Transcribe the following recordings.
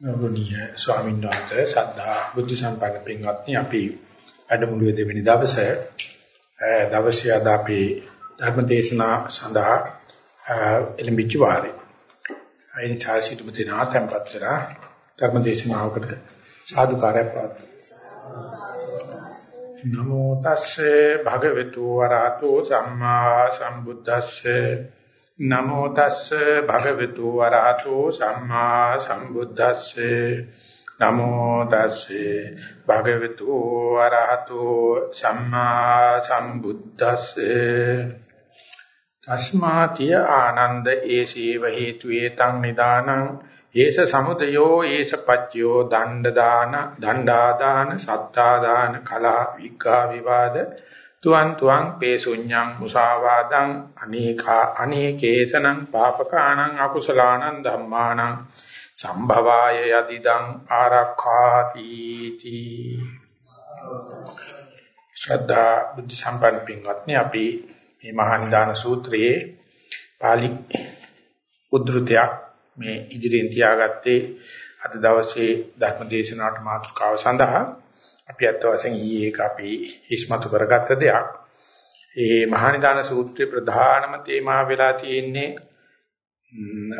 ගෞරවනීය ස්වාමීන් වහන්සේ සද්ධා බුද්ධ සම්පන්න පින්වත්නි අපි වැඩමුළුවේ දෙවෙනි දවසේ දවසේ අද අපි ධර්ම දේශනා සඳහා එළඹිච්ච වාරේ. අයින් චාසිතුම දිනා tempත් කරා ධර්ම දේශනාවකට සාදුකාරය ප්‍රාර්ථනා. නමෝ තස්සේ භගවතු වරහතෝ සම්මා සම්බුද්දස්සේ නමෝ තස්ස භගවතු වරහතෝ සම්මා සම්බුද්දස්සේ නමෝ තස්සේ භගවතු වරහතෝ සම්මා සම්බුද්දස්සේ තස්මාතිය ආනන්ද ඒසීව හේතු ඒතං නිදානං ඒස සමුදයෝ ඒස පච්චයෝ දණ්ඩ දාන දණ්ඩා දාන සත්තා දාන කලා විග්ඝා විවාද තුවන් තුවන් පේසුඤ්ඤං මුසාවාදං අනේකා අනේකේසනං පාපකාණං අකුසලානං ධම්මානං සම්භවාය යදිදං ආරක්ඛාති තී ශ්‍රද්ධා බුද්ධ සම්පන්න පින්වත්නි අපි මේ මහා නිදාන සූත්‍රයේ පාලි උද්ෘතයක් මේ ඉදිරියෙන් තියාගත්තේ අද දවසේ ධර්ම දේශනාවට මාතෘකාව සඳහා අපි අත් වශයෙන් ඊයේ එක අපි ඉස්මතු කරගත්ත දෙයක්. ඒ මහානිදාන සූත්‍රයේ ප්‍රධානම තේමා වෙලා තියෙන්නේ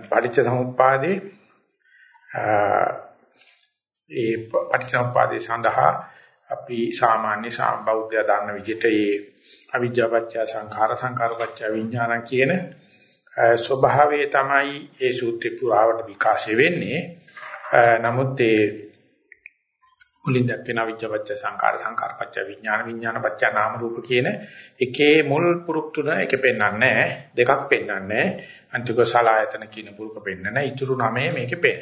පටිච්ච සමුප්පාදේ ඒ පටිච්ච සමුප්පාදේ සඳහා අපි සාමාන්‍ය සාම්බෞද්ධය දන්න විදිහට ඒ අවිජ්ජාපච්චය සංඛාර සංඛාරපච්චය විඥාන කියන ස්වභාවය තමයි ඒ සූත්‍රේ පුරාවට විකාශය වෙන්නේ. නමුත් ඒ මුලින් දැක්කන අවිජ්ජාපච්ච සංකාර සංකාරපච්ච විඥාන විඥානපච්ච නාම රූප කියන එකේ මුල් පුරුක් තුන එක පෙන්වන්නේ දෙකක් පෙන්වන්නේ අන්තික සලායතන කියන පුරුක පෙන්වන්නේ ඊතුරු නමේ මේකේ පෙන්න.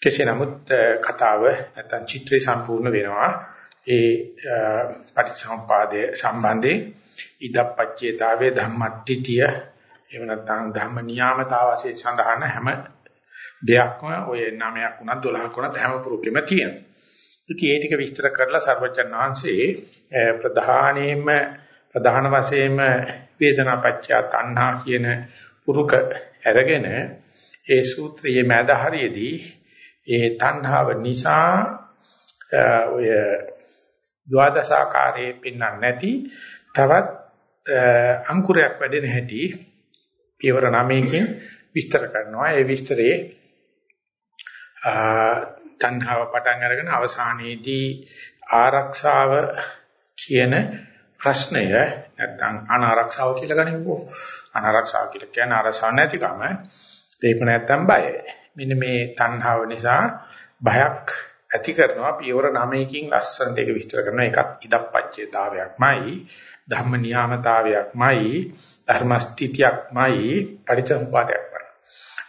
කෙසේ නමුත් කතාව නැත්නම් චිත්‍රය සම්පූර්ණ වෙනවා. ඒ පටිච්චසමුපාදයේ සම්බන්ධයෙන් ඉදප්පච්චේතාවේ ධම්මට්ටිතිය එහෙම නැත්නම් ධම්ම නියාමතාවසේ සඳහන් හැම දෙයක්ම ඔය 9ක් වුණත් 12ක් වුණත් හැම පුරුකෙම තියෙනවා. ඉතින් ඒ ටික විස්තර කරලා සර්වජන් වහන්සේ ප්‍රධානයෙන්ම ප්‍රධාන වශයෙන්ම වේදනාපච්චය තණ්හා කියන පුරුක අරගෙන ඒ සූත්‍රයේ මැද හරියේදී ඒ තණ්හාව නිසා ඔය ද්වාදශාකාරයේ පින්නක් නැති තවත් අංකුරයක් වැඩෙන හැටි පියවර 9කින් විස්තර කරනවා. ඒ විස්තරයේ තණ්හාව පටන් අරගෙන අවසානයේදී ආරක්ෂාව කියන ප්‍රශ්නය නැත්නම් අනාරක්ෂාව කියලා ගනිමුකෝ අනාරක්ෂාව කියලා කියන්නේ අරසාව නැතිකම. ඒක නැත්නම් බය. මෙන්න මේ තණ්හාව නිසා බයක් ඇති කරනවා. පියවර 9කින් ලස්සනට ඒක විස්තර කරනවා. ඒකත් ඉදප්පච්චේතාවයක්මයි ධම්ම නියාමතාවයක්මයි ධර්ම ස්ථිතියක්මයි පරිච්ඡම්පාදයක්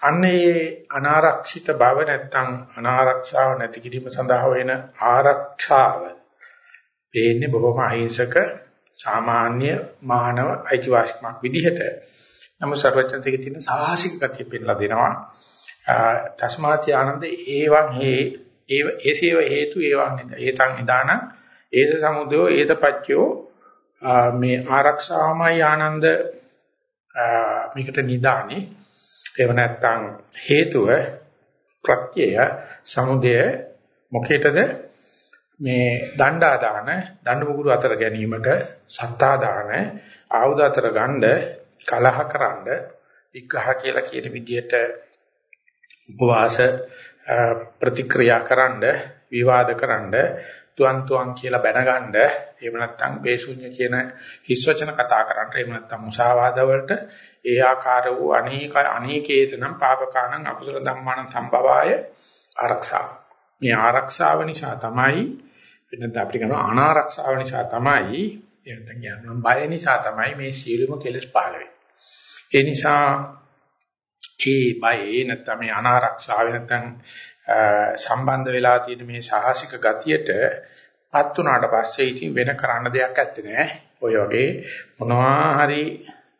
අන්නේ අනාරක්ෂිත බව නැත්නම් අනාරක්ෂාව නැති කිරීම සඳහා වෙන ආරක්ෂාව පේන්නේ බොහොම අහිංසක සාමාන්‍ය මානව අයිතිවාසිකමක් විදිහට. නමුත් සර්වඥතික තියෙන සාහසික ගතිය පෙන්නලා දෙනවා. තස්මාති ආනන්ද ඒවං හේ ඒව ඒසේව හේතු ඒවං නේද ඒතං නිදාන ඒස සමුදයෝ ඒස පච්චයෝ. මේ ආරක්ෂාමයි ආනන්ද මේකට නිදානේ. එහෙම නැත්නම් හේතුව ප්‍රත්‍යය සමුදය මොකේටද මේ දණ්ඩා දාන දඬු මුගුරු අතර ගැනීමට සත්තා දාන ආයුධ අතර ගන්න කලහ කරන්න විග්‍රහ කියලා කියන විදිහට උපවාස ප්‍රතික්‍රියා කරන්න විවාද කරන්න තුන් තුන් කියලා බැනගන්න එහෙම නැත්නම් බේසුඤ්ඤ කියන හිස් වචන කතා කරන්න එහෙම නැත්නම් මුසාවාද වලට ඒ ආකාර වූ අනේක අනේකේතනම් පාපකාණං අකුසල ධම්මාණං සම්භවාය ආරක්ෂාව. මේ ආරක්ෂාව නිසා තමයි වෙනද අපිට කරන අනාරක්ෂාව නිසා තමයි එහෙනම් කියනවා බය නිසා තමයි මේ සීලම කෙලස් පහළ වෙන්නේ. ඒ නිසා ඒ බය නැත්නම් මේ අනාරක්ෂාව නැත්නම් සම්බන්ධ වෙලා තියෙන මේ සාහසික ගතියට පත් වුණාට පස්සේ ඉතින් වෙන කරන්න දෙයක් නැත්තේ නෑ. ඔය වගේ මොනවා හරි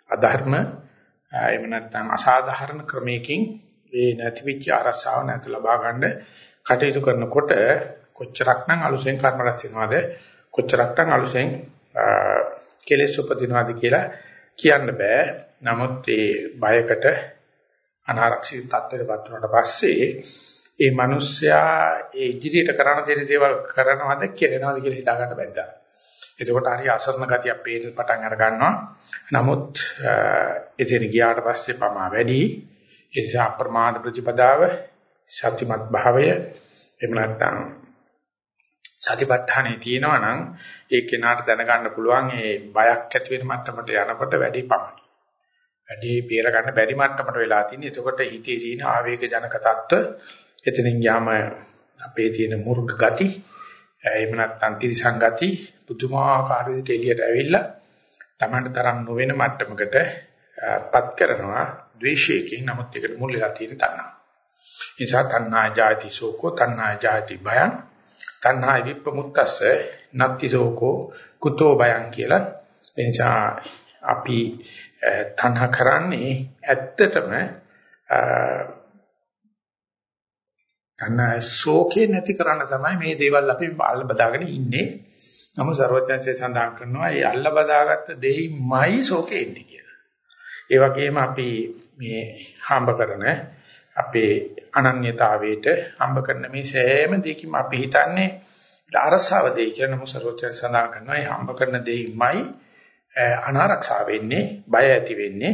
අධර්ම එහෙම නැත්නම් අසාධාරණ ක්‍රමයකින් මේ නැතිවිච්ච අරසාව නැතු ලබා ගන්න කටයුතු කරනකොට කොච්චරක්නම් අලුසෙන් කර්ම රැස් වෙනවද කොච්චරක්නම් අලුසෙන් කෙලෙස් උපදිනවද කියලා කියන්න බෑ. නමුත් ඒ බයකට අනාරක්ෂිත තත්ත්වයටපත් වුණාට පස්සේ ඒ මිනිස්සයා ඒ ඉදිරියට කරන දේ දේවල් කරනවද කෙරෙනවද කියලා හිතා ගන්න බැරි තරම්. එතකොට හරි අසරණ ගතියක් පේන පටන් අර ගන්නවා. නමුත් එතන ගියාට පස්සේ පමා වැඩි. ඒ නිසා අප්‍රමාද ප්‍රතිපදාව සත්‍යමත් භාවය එහෙම නැත්නම් සතිපට්ඨානේ තියෙනවා නම් ඒ කෙනාට දැනගන්න පුළුවන් ඒ බයක් ඇති වෙන මට්ටමට යනකොට වැඩි පමණයි. වැඩි පේර ගන්න බැරි මට්ටමට වෙලා තින්නේ. එතකොට හිතේ තියෙන ආවේග ජනක தত্ত্ব එතනින් යාම අපේ තියෙන මුර්ග ගති එහෙම නැත්නම් තිරිසං ගති පුදුමාකාර විදිහට එළියට ඇවිල්ලා Tamanට තරම් නොවන මට්ටමකට පත් කරනවා ද්වේෂයකින්. නමුත් ඒකට මුල් වෙලා තියෙන තණ්හා. නිසා තණ්හා ජාති සෝකෝ තණ්හා ජාති භයං. තණ්හා විප්පමුත්තස්ස නත්ති සෝකෝ කුතෝ භයං කියලා. එනිසා අපි තණ්හා කරන්නේ ඇත්තටම තණ්හාවේ ශෝකේ නැති කරන්න තමයි මේ දේවල් අපි අල්ල බදාගෙන ඉන්නේ. නමුත් ਸਰවඥාන්සේ සඳහන් කරනවා මේ අල්ල බදාගත්ත දෙයිමයි ශෝකේ එන්නේ කියලා. ඒ වගේම අපි මේ හම්බ කරන අපේ අනන්‍යතාවයට හම්බ කරන මේ සෑම දෙයකින්ම අපි හිතන්නේ අරසාව දෙයි කියලා නමුත් ਸਰවඥාන්සේ සඳහන් කරනවා මේ හම්බ කරන දෙයිමයි අනාරක්ෂා වෙන්නේ, බය ඇති වෙන්නේ.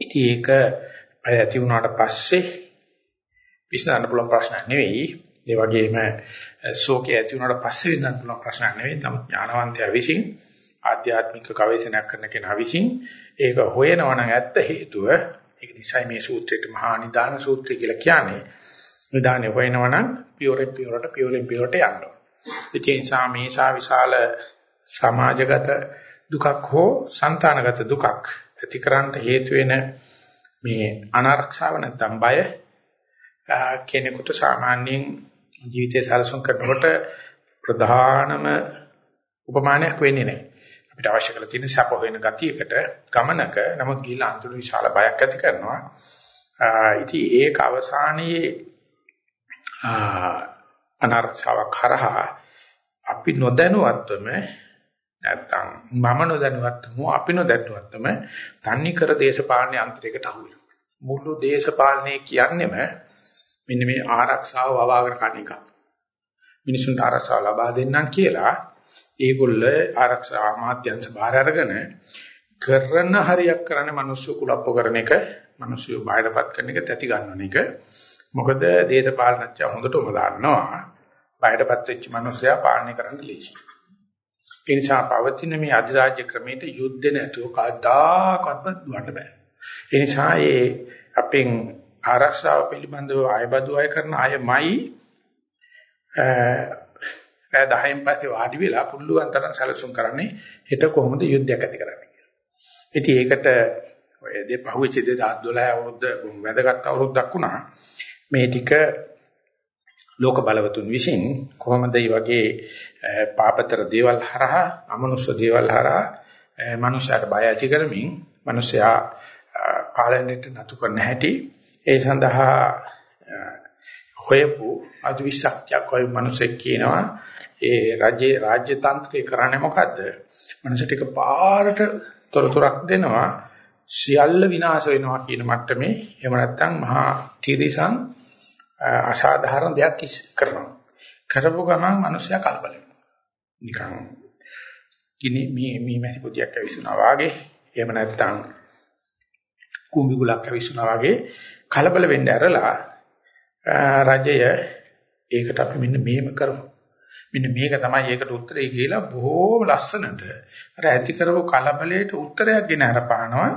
ඉතින් ඒක ඇති වුණාට පස්සේ විසඳන්න පුළුවන් ප්‍රශ්නයක් නෙවෙයි. ඒ වගේම ශෝකය ඇති වුණාට පස්සේ විසඳන්න පුළුවන් ප්‍රශ්නයක් නෙවෙයි. නමුත් ඥානවන්තයා විසින් ආධ්‍යාත්මික ගවේෂණයක් කරන කෙනා විසින් ඒක හොයනවා නම් ඇත්ත හේතුව ඒක නිසයි මේ සූත්‍රයට මහා නිදාන සූත්‍රය කියලා කියන්නේ. නිදානේ හොයනවා නම් පියොරෙන් පියොරට පියොරෙන් පියොරට යන්න ඕනේ. ඒ නිසා මේසා විශාල සමාජගත දුකක් හෝ సంతానගත දුකක් ඇතිකරන්න හේතු වෙන මේ අනාරක්ෂාව නැත්නම් බය කෙනෙකුට සාමාන්‍යයෙන් ජීවිතය සලසුන් කරනකොට ප්‍රධානම උපමානයක් වෙන්නේ නැහැ. අපිට අවශ්‍ය කරලා තියෙන සැප හොයන ගතියකට ගමනක නමුත් ගිහිලා අන්තිම විශාල බයක් ඇති කරනවා. ඉතින් ඒක අවසානයේ අනාරක්ෂාවක් කරහා අපි නොදැනුවත්වම නැත්තම් මම නොදැනුවත්වම අපි නොදැනුවත්වම තන්නේ කර දේශපාලන යන්ත්‍රයකට අහු වෙනවා. මුළු දේශපාලනය කියන්නේම මෙන්න මේ ආරක්ෂාව වවාගෙන කණ එක. මිනිසුන්ට ආරක්ෂාව ලබා දෙන්නම් කියලා ඒගොල්ල ආරක්ෂා අමාත්‍යංශ බාර අරගෙන කරන හරියක් කරන්නේ මිනිස්සු කුලප්පු කරන එක, මිනිස්සු බාහිරපත් කරන එක තැති ගන්නන එක. මොකද දේශපාලනඥයා හොඳටම දන්නවා බාහිරපත් වෙච්ච මිනිස්සයා පාලනය කරන්න ලේසියි. ඒ නිසා පවතින මේ අධිරාජ්‍ය ක්‍රමයට යුද්ධ නැතුව කවදාකවත් දුවන්න බෑ. ඒ නිසා ඒ අපෙන් ආරක්ෂාව පිළිබඳව අයබදු අය කරන අයමයි රෑ 10න් පස්සේ වාඩි වෙලා පුල්ලුවන් තරම් සැලසුම් කරන්නේ හෙට කොහොමද යුද්ධයක් ඇති කරන්නේ කියලා. ඉතින් ඒකට ඔය දෙපහුවෙච්ච 2012 අවුරුද්ද වැදගත් අවුරුද්දක් වුණා. මේ ටික ලෝක බලවතුන් විසින් කොහොමද මේ වගේ පාපතර දේවල් හරහා අමනුෂ්‍ය දේවල් හරහා මනුෂ්‍යයට බය ඇති කරමින් මනුෂ්‍යයා පාලනයට නතු කරන්න හැටි ඒ සඳහා හොයපු අධිවිශක්තියක් ඔය මිනිසෙක් කියනවා ඒ රාජ්‍ය රාජ්‍ය තන්ත්‍රය කරන්නේ මොකද්ද? මිනිස්සු ටික පාරට තොරතුරක් දෙනවා සියල්ල විනාශ වෙනවා කියන මට්ටමේ එහෙම නැත්නම් මහා තිරිසන් අසාධාරණ දෙයක් කරනවා. කරපු ගමන් මිනිස්සයා කලබල වෙනවා. නිකන් ගිනි මේ මේ මහි පොදියක් ඇවිස්සුනා වාගේ එහෙම නැත්නම් කුඹි ගුලක් ඇවිස්සුනා වාගේ කලබල වෙන්න ඇරලා රජය ඒකට අපි මෙන්න මෙහෙම කරමු. මෙන්න මේක තමයි ඒකට උත්තරේ කියලා බොහෝම ලස්සනට අර ඇති කරපු කලබලයට උත්තරයක් ගෙන අරපානවා.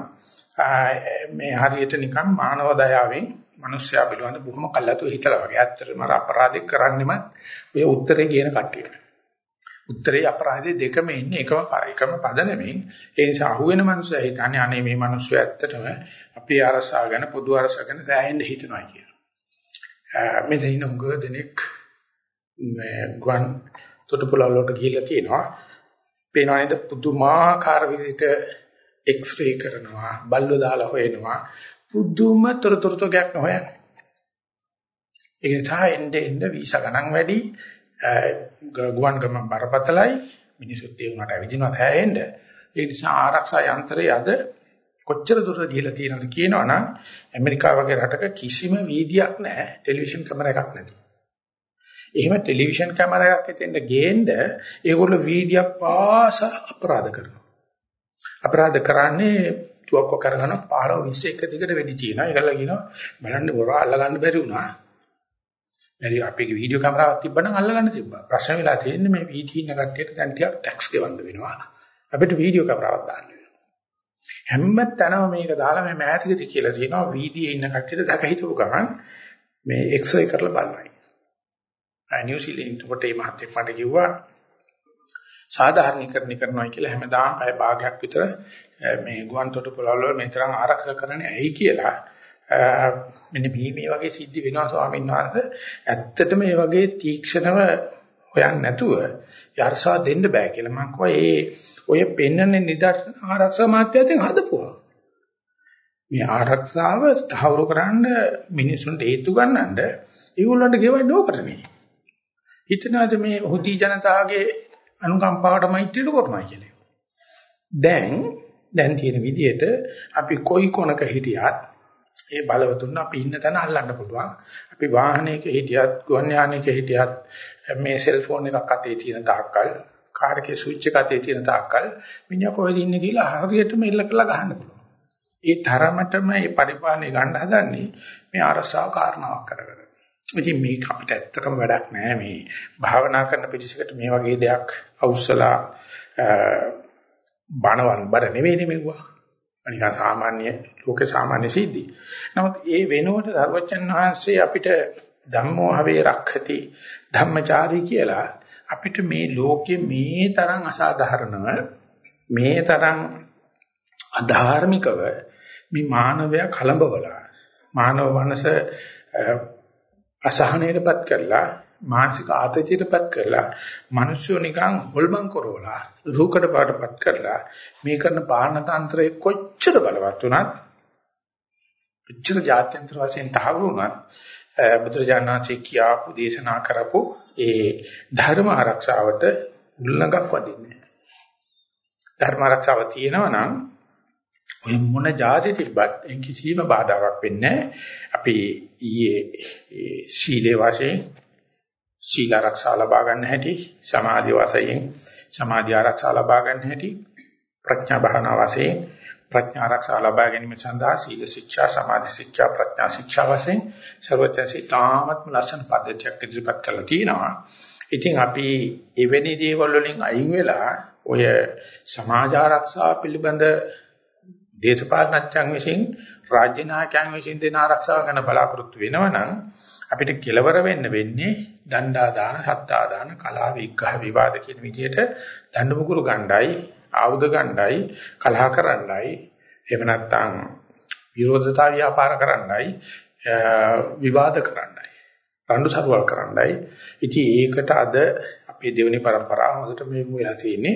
මේ හරියට නිකන් මානව දයාවෙන් මිනිස්සයා පිළිබඳ බොහොම කල්ලාතු හිතලා වගේ. ඇත්තටම අර අපරාධ කරන්නෙම ඔය උත්තරේ කියන කට්ටිය. උත්තරේ අපරාධයේ දෙකම ඉන්නේ එකම එකම පද නෙමෙයි. ඒ නිසා අහුවෙන මිනිස්සයා හිතන්නේ අනේ මේ මිනිස්සු ඇත්තටම අපේ අරසාව ගැන පොදු අරසාව ගැන දැනෙන්න හිතනවා කියලා. මෙතන ඉන්න උග දෙනෙක් මේ ගුවන් තොටුපළවල වලට ගිහිල්ලා තියෙනවා. පේනවා නේද පුදුමාකාර විදිහට එක්ස්රේ කරනවා, බල්ලෝ දාලා හොයනවා. පුදුම තොරතුරුතෝගයක් නොහොයන්නේ. ඒ නිසා එnde එnde වීසා ගණන් වැඩි ගුවන් ගමන් බරපතලයි මිනිසුත් ඒ උනාට ඇවිදිනවා තැහෙන්න. ඒ නිසා ආරක්ෂා යන්ත්‍රය අද කොච්චර දුර ගිහිලා තියෙනවද කියනවනම් ඇමරිකාව වගේ රටක කිසිම වීදියක් නැහැ ටෙලිවිෂන් කැමරා එකක් නැති. එහෙම ටෙලිවිෂන් කැමරා එකක් හිටෙන්ද ගේන්න ඒගොල්ලෝ වීදියක් පාස අපරාධ කරනවා. අපරාධ කරන්නේ තුවක්ක කරගෙන 15 20 එක දිගට වෙඩි තියනවා. ඒකලා කියනවා බලන්න බොරා අල්ලගන්න බැරි වුණා. බැරි අපේ වීඩියෝ කැමරාවක් තිබ්බනම් අල්ලගන්න තිබ්බා. ප්‍රශ්න වෙලා තියෙන්නේ මේ වීඩියෝ ඉන්න කට්ටියට දැන් ටිකක් ටැක්ස් ගෙවන්න වෙනවා. අපිට වීඩියෝ කැමරාවක් දාන්න වෙනවා. හැම තැනම මේක දාලා මේ මෑතකදී කියලා තියෙනවා වීඩියෝ ඉන්න කට්ටියට දැක හිටපු ගමන් මේ එක්ස්රේ කරලා බලනවා. ආ නිව්සීලන්ත කොට මේ මහත්තයෙක් මට කිව්වා සාධාරණීකරණය කරනවා කියලා හැමදාම අය භාගයක් විතර මේ ගුවන් තොටුපළ වල මෙතරම් ආරක්ෂා කරන්නේ ඇයි කියලා මෙන්න මේ මේ වගේ සිද්ධි වෙනවා ස්වාමීන් වහන්සේ ඇත්තටම මේ වගේ තීක්ෂණව හොයන්නේ නැතුව යර්ෂා දෙන්න බෑ කියලා. මම කිව්වා ඒ ඔය පෙන්නන්නේ නිදර්ශන ආරක්ෂා මාත්‍යයෙන් හදපුවා. මේ ආරක්ෂාව තහවුරු කරන්න මිනිසුන්ට හේතු ගන්නඳ ඒගොල්ලන්ට ගෙවන්නේ ඕකටනේ හිතනවාද මේ හුදි ජනතාවගේ අනුකම්පාවට මෛත්‍රියට කරනවා කියලා. දැන් දැන් තියෙන විදිහට අපි කොයි කොනක හිටියත් ඒ බලවතුන් අපි ඉන්න තැන අල්ලන්න පුළුවන්. අපි වාහනයක හිටියත්, ගුවන් යානයක හිටියත් මේ සෙල්ෆෝන් එකක් අතේ තියෙන තාක්කල්, කාර් එකේ ස්විච් එක අතේ තියෙන තාක්කල් මිනිහා කොහෙද ඉන්නේ කියලා හරියටම එල්ල කරලා ගහන්න පුළුවන්. ඒ තරමටම මේ පරිපාලනය ගන්න හදන්නේ මේ අරසාව කාරණාවක් කරගෙන. ඉතින් මේක අපිට ඇත්තටම වැඩක් නෑ මේ භාවනා කරන පිළිසකට මේ වගේ දෙයක් අවුස්සලා බණවන් බර නෙවෙයිනේ මෙවුවා. අනිකා සාමාන්‍ය ලෝකේ සාමාන්‍ය සිද්ධි. නමුත් ඒ වෙනුවට සර්වචන් වහන්සේ අපිට ධම්මෝ හවේ රක්ඛති ධම්මචාරී කියලා අපිට මේ ලෝකේ මේ තරම් අසාධාරණව මේ තරම් අධාර්මිකව මේ මානවයා කලඹවලා මානව වනස අසහනයටපත් කරලා මානසික ආතතියටපත් කරලා මිනිස්සු නිකන් හොල්මන් කරවලා රූකඩ පාටපත් කරලා මේ කරන පාලන තන්ත්‍රයේ කොච්චර බලවත් වුණත් කොච්චර ජාත්‍යන්තර වශයෙන් තහවුරු වුණත් බුදුරජාණන්සේ කියාපු දේශනා කරපු ඒ ධර්ම ආරක්ෂාවට උල්ලංඝනක් වදින්නේ ධර්ම ආරක්ෂාව තියෙනවා නම් ඔය මොන જાති තිබ්බත් ඒ කිසිම බාධාවක් වෙන්නේ අපි ඊයේ සීලේ වශයෙන් සීල ආරක්ෂා ලබා ගන්න හැටි සමාධි වශයෙන් සමාධි ආරක්ෂා ලබා ගන්න හැටි ප්‍රඥා භාවනා වශයෙන් ප්‍රඥා ආරක්ෂා ලබා ගැනීම සඳහා සීල ශික්ෂා සමාධි ශික්ෂා ප්‍රඥා ශික්ෂා වශයෙන් ਸਰවඥසී තාමත් ලස්සන පද්ධතියක් ඉදිරිපත් කරලා තියෙනවා. ඉතින් අපි එවැනි දේවල් වලින් අයින් වෙලා ඔය සමාජ ආරක්ෂා පිළිබඳ දේශපාලනඥයන් විසින් රාජ්‍ය නායකයන් විසින් දෙන ආරක්ෂාව ගැන බලාපොරොත්තු වෙනවනම් අපිට කෙලවර වෙන්න වෙන්නේ දණ්ඩා දාන, සත්තා දාන, කලාව විග්‍රහ විවාද කියන විදිහට දඬු මුගුරු ගණ්ඩායි, ආයුධ ගණ්ඩායි, කලහ කරන්නයි, එහෙම නැත්නම් විරෝධතා ව්‍යාපාර කරන්නයි, විවාද කරන්නයි, රණ්ඩු සරුවල් කරන්නයි. ඉතින් ඒකට අද අපේ දෙවෙනි પરම්පරාව හොඳට මේ වෙලා තියෙන්නේ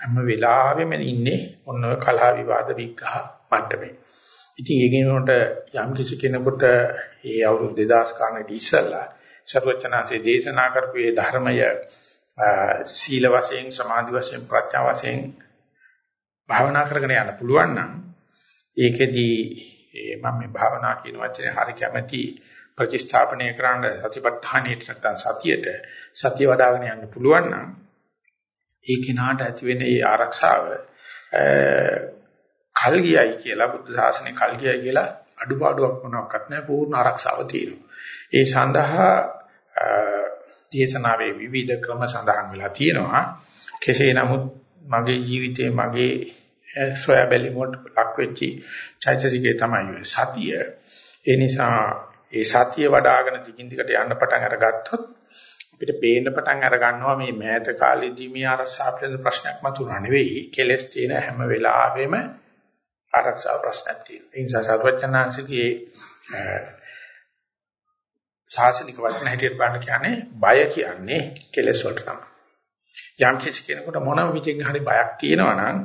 හැම වෙලාවෙම ඉන්නේ ඔන්න ඔය කලහ විවාද විග්‍රහ මට්ටමේ. ඉතින් ඒකිනොට යම් කිසි කෙනෙකුට ඒ අවුරුදු 2000 කාණේදී ඉස්සල්ලා සර්වචනාසේ දේශනා කරපු මේ ධර්මය සීල වශයෙන් සමාධි වශයෙන් ප්‍රඥා වශයෙන් භාවනා කරගෙන යන්න පුළුවන් නම් ඒකෙදී මම මේ භාවනා කියන වචනේ හරි කැමැති ප්‍රතිස්ථාපනය කරන්න සතිපට්ඨානෙට නැත්නම් සතියට සතිය වඩ아가න යන්න පුළුවන් නම් ඒ කෙනාට ඇති වෙන ඒ ආරක්ෂාව කල් ගියයි කියලා බුද්ධ ශාසනය කල් ගියයි කියලා අඩුපාඩුවක් මොනවත් නැහැ පූර්ණ ආරක්ෂාව තියෙනවා. ඒ සඳහා දේශනාවේ විවිධ ක්‍රම සඳහන් වෙලා තියෙනවා. කෙසේ නමුත් මගේ ජීවිතේ මගේ සොයා බැලීමට ලක් වෙච්චි චෛතසිකේ තමයි සතිය. ඒ නිසා ඒ සතිය වඩ아가න දිගින් දිගට යන්න පටන් අරගත්තොත් අපිට පේන්න පටන් අර ගන්නවා මේ මෑත කාලේදී මේ ආරක්ෂා පිළිබඳ ප්‍රශ්නයක් මතුනා නෙවෙයි කෙලස් තියෙන හැම වෙලාවෙම ආරක්ෂා ප්‍රශ්නක් තියෙනවා. ඒ නිසා සර්වඥාන්සේගේ සාසනික වචන හැටියට බලන්න කියන්නේ බය කියන්නේ කෙලස් වලට තමයි. යම් කිසි කෙනෙකුට මොනම විදිහකින් හරි බයක් තියෙනවා නම්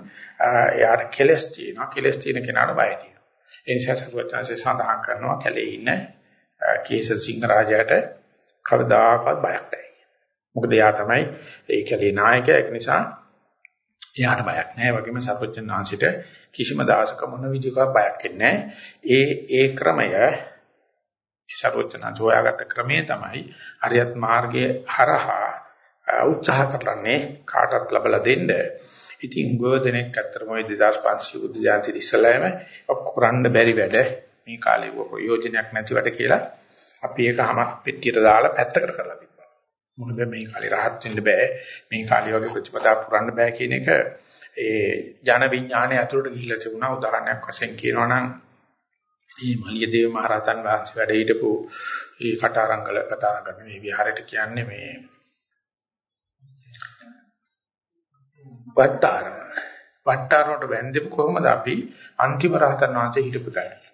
එයාට කෙලස් තියෙනවා. කෙලස් තියෙන කෙනාට බය තියෙනවා. ඒ නිසා සර්වඥාන්සේ සඳහන් කරනවා කැලේ ඉන්න කේසර් සිංහ රාජයාට කවදාකවත් බයක් නැහැ. මොකද එයා තමයි ඒ කැලේ නායකයා. ඒක නිසා එයාට බයක් නැහැ. වගේම සර්වඥාන්සිට කිසිම දාසක මොන විදිහක බයක් නැහැ. ඒ ඒ ක්‍රමය සර්වඥාන්ස හොයාගත්ත ක්‍රමය තමයි අරියත් මාර්ගයේ හරහා උත්සාහ කරන්නේ කාටත් ලබලා දෙන්න. ඉතින් ගෝධනෙක් අතරම 2500 බුද්ධ ජයන්ති ඉස්සලෑම කරන්න බැරි වැඩ මේ කාලේ ප්‍රයෝජනයක් නැතිවට කියලා අපි ඒක හැමක් පෙට්ටියට දාලා පැත්තකට කරලා තිබ්බා. මොකද මේ කාලේ rahat වෙන්න බෑ. මේ කාලේ වගේ ප්‍රතිපදා පුරන්න බෑ කියන එක ඒ ජන විඥානයේ ඇතුළට ගිහිල්ලා තිබුණා. උදාහරණයක් වශයෙන් කියනවා නම් මේ මලියදේව මහරහතන් වහන්සේ වැඩ හිටපු මේ කටාරංගල කටාරංගල මේ විහාරයට කියන්නේ මේ වට්ටාරම. වට්ටාරමට වැන්දෙපු කොහොමද අපි අන්තිම රහතන් වහන්සේ හිටපු තැන.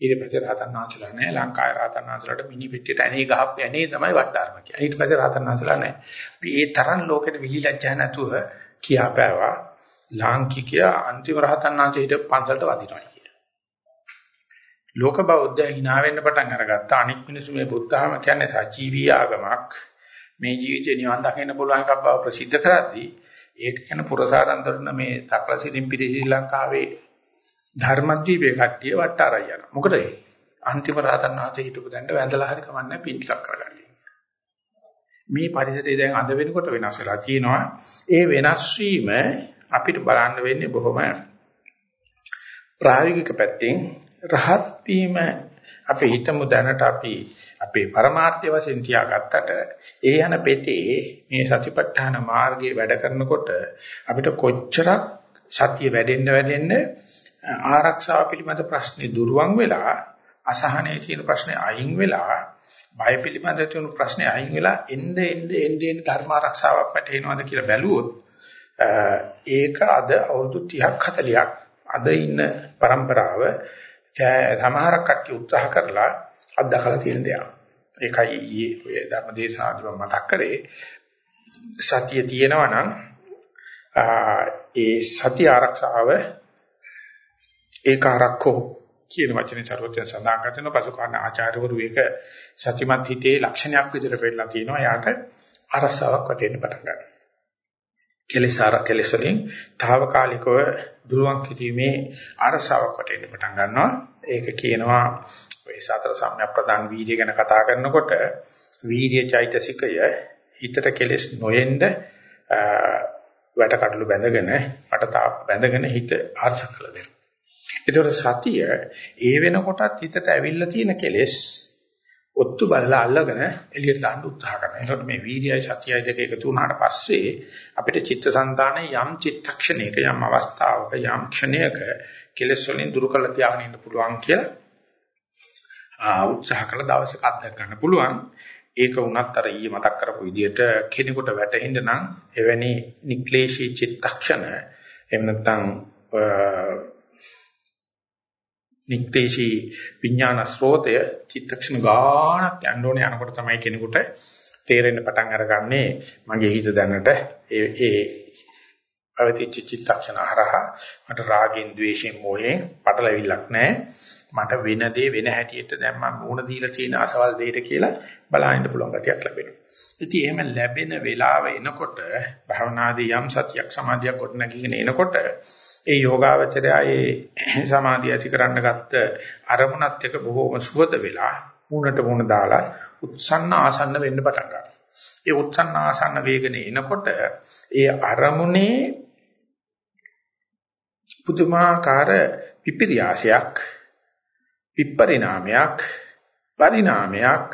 ඊට පස්සේ රහතන් වහන්සේලා නැහැ ලංකාවේ රහතන් වහන්සේලාට මිනි පෙට්ටියට ඇනේ ගහපු ඇනේ තමයි වට්ටාරම කියන්නේ. ඊට පස්සේ රහතන් වහන්සේලා නැහැ. අපි ඒ තරම් ලෝකෙට විලිලැජ්ජා නැතුව කියාපෑවා ලාංකිකයා අන්තිම රහතන් වහන්සේ හිටපු පන්සලට වදිනවා කියලා. ලෝක බෞද්ධය hina වෙන්න පටන් අරගත්තා. අනික් මිනිස්සු මේ බුද්ධහම කියන්නේ සජීවී ආගමක්. මේ ජීවිතේ නිවන් දකින්න පුළුවන් එකක් බව ප්‍රසිද්ධ කරද්දී ඒක කියන පුරසාරන්තරන මේ තක්ලසිරින් පිරි ශ්‍රී ලංකාවේ ධර්මද්වීපේ කට්ටිය වට්ටාරයි යනවා. මොකද ඒ අන්තිම රහතන් වහන්සේ හිටපු තැනට වැඳලා හරි කමන්නේ පින් ටිකක් කරගන්න. මේ පරිසරය දැන් අද වෙනකොට වෙනස් වෙලා තියෙනවා. ඒ වෙනස් වීම අපිට බලන්න වෙන්නේ බොහොම ප්‍රායෝගික පැත්තෙන් රහත් වීම අපි හිතමු දැනට අපි අපේ පරමාර්ථය වශයෙන් තියාගත්තට ඒ යන පෙතේ මේ සතිපට්ඨාන මාර්ගයේ වැඩ කරනකොට අපිට කොච්චරක් සතිය වැඩෙන්න වැඩෙන්න ආරක්ෂාව පිළිබඳ ප්‍රශ්නේ දුරවන් වෙලා අසහනයේ තියෙන ප්‍රශ්නේ අයින් වෙලා බය පිළිබඳ තියෙන ප්‍රශ්නේ අයින් වෙලා එnde එnde එnde එnde ධර්ම ආරක්ෂාවක් පැටේනවද කියලා බැලුවොත් ඒක අද අවුරුදු 30ක් 40ක් අද ඉන්න પરම්පරාව සමහරක් කට්ටිය උත්සාහ කරලා අත්දකලා තියෙන දෙයක්. ඒකයි ඊයේ ඔය ධර්මදේශනාදී මම මතක් කරේ සතිය තියෙනවා නම් ඒ සතිය ආරක්ෂාව ඒකාරක්කෝ කියන වචනේ චරොත්‍යන් සඳහන් කරන පසුකාණ ආචාර්යවරු ඒක සතිමත් හිතේ ලක්ෂණයක් විදිහට පෙන්නලා තියෙනවා. යාට අරසාවක් වටෙන්න පටන් ගන්නවා. කෙලෙස් ආර කෙලෙස් වලින් తాවකාලිකව දුරුවන් කිරීමේ අරසාවක් වටෙන්න පටන් ගන්නවා. ඒක කියනවා ඔය සතර සම්‍යක් ප්‍රදාන් වීර්ය ගැන කතා කරනකොට වීර්ය චෛතසිකය හිතට කෙලෙස් නොයෙන්න වැට කඩළු බැඳගෙන අට තාප බැඳගෙන හිත අර්ථ කළ දෙනවා. ඒතකොට සතිය ඒ වෙනකොටත් හිතට ඇවිල්ලා තියෙන කෙලෙස් ඔත්තු බලලා අල්ලගෙන එළියට දාන්න උත්සාහ කරනවා. ඒකට මේ වීර්යයි සතියයි දෙක එකතු වුණාට පස්සේ අපිට චිත්තසංතානයේ යම් චිත්තක්ෂණයක යම් අවස්ථාවක යම් ක්ෂණයක කෙලෙස් වලින් දුරු කරලා තියාගෙන ඉන්න පුළුවන් කියලා උත්සාහ කළ දවසක අත්දැක ගන්න පුළුවන්. ඒක වුණත් අර ඊයේ මතක් කරපු විදිහට කෙනෙකුට වැටහෙන්න නම් එවැනි නික්ලේශී චිත්තක්ෂණ එහෙම නැත්නම් නික්තේශී විඥාන ස්රෝතය චිත්තක්ෂණ ගානක් යන්න ඕනේ යනකොට තමයි කෙනෙකුට තේරෙන්න පටන් අරගන්නේ මගේ හිත දැනට. ඒ ඒ අවතිච්ච චිත්තක්ෂණ හරහා මට රාගෙන් ద్వේෂෙන් මොහෙන් පටලවිල්ලක් නැහැ. මට වෙන දේ වෙන හැටියට දැන් මම මුණ දීලා තියෙන අසවල් දෙයට කියලා බලන්න පුළුවන් ගතියක් ලැබෙනවා. ඉතින් එහෙම ලැබෙන වෙලාව එනකොට භවනාදී යම් සතියක් සමාධියක් කොට නැගීගෙන එනකොට ඒ යෝගාවචරය ඒ සමාධිය ඇති කරන්න ගත්ත අරමුණත් එක බොහෝම සුවද වෙලා මුණට මුණ දාලා උත්සන්න ආසන්න වෙන්න පටන් ගන්නවා. ඒ උත්සන්න ආසන්න වේගනේ එනකොට ඒ අරමුණේ පුදුමාකාර විපිරියාසයක් විපරිණාමයක් පරිණාමයක්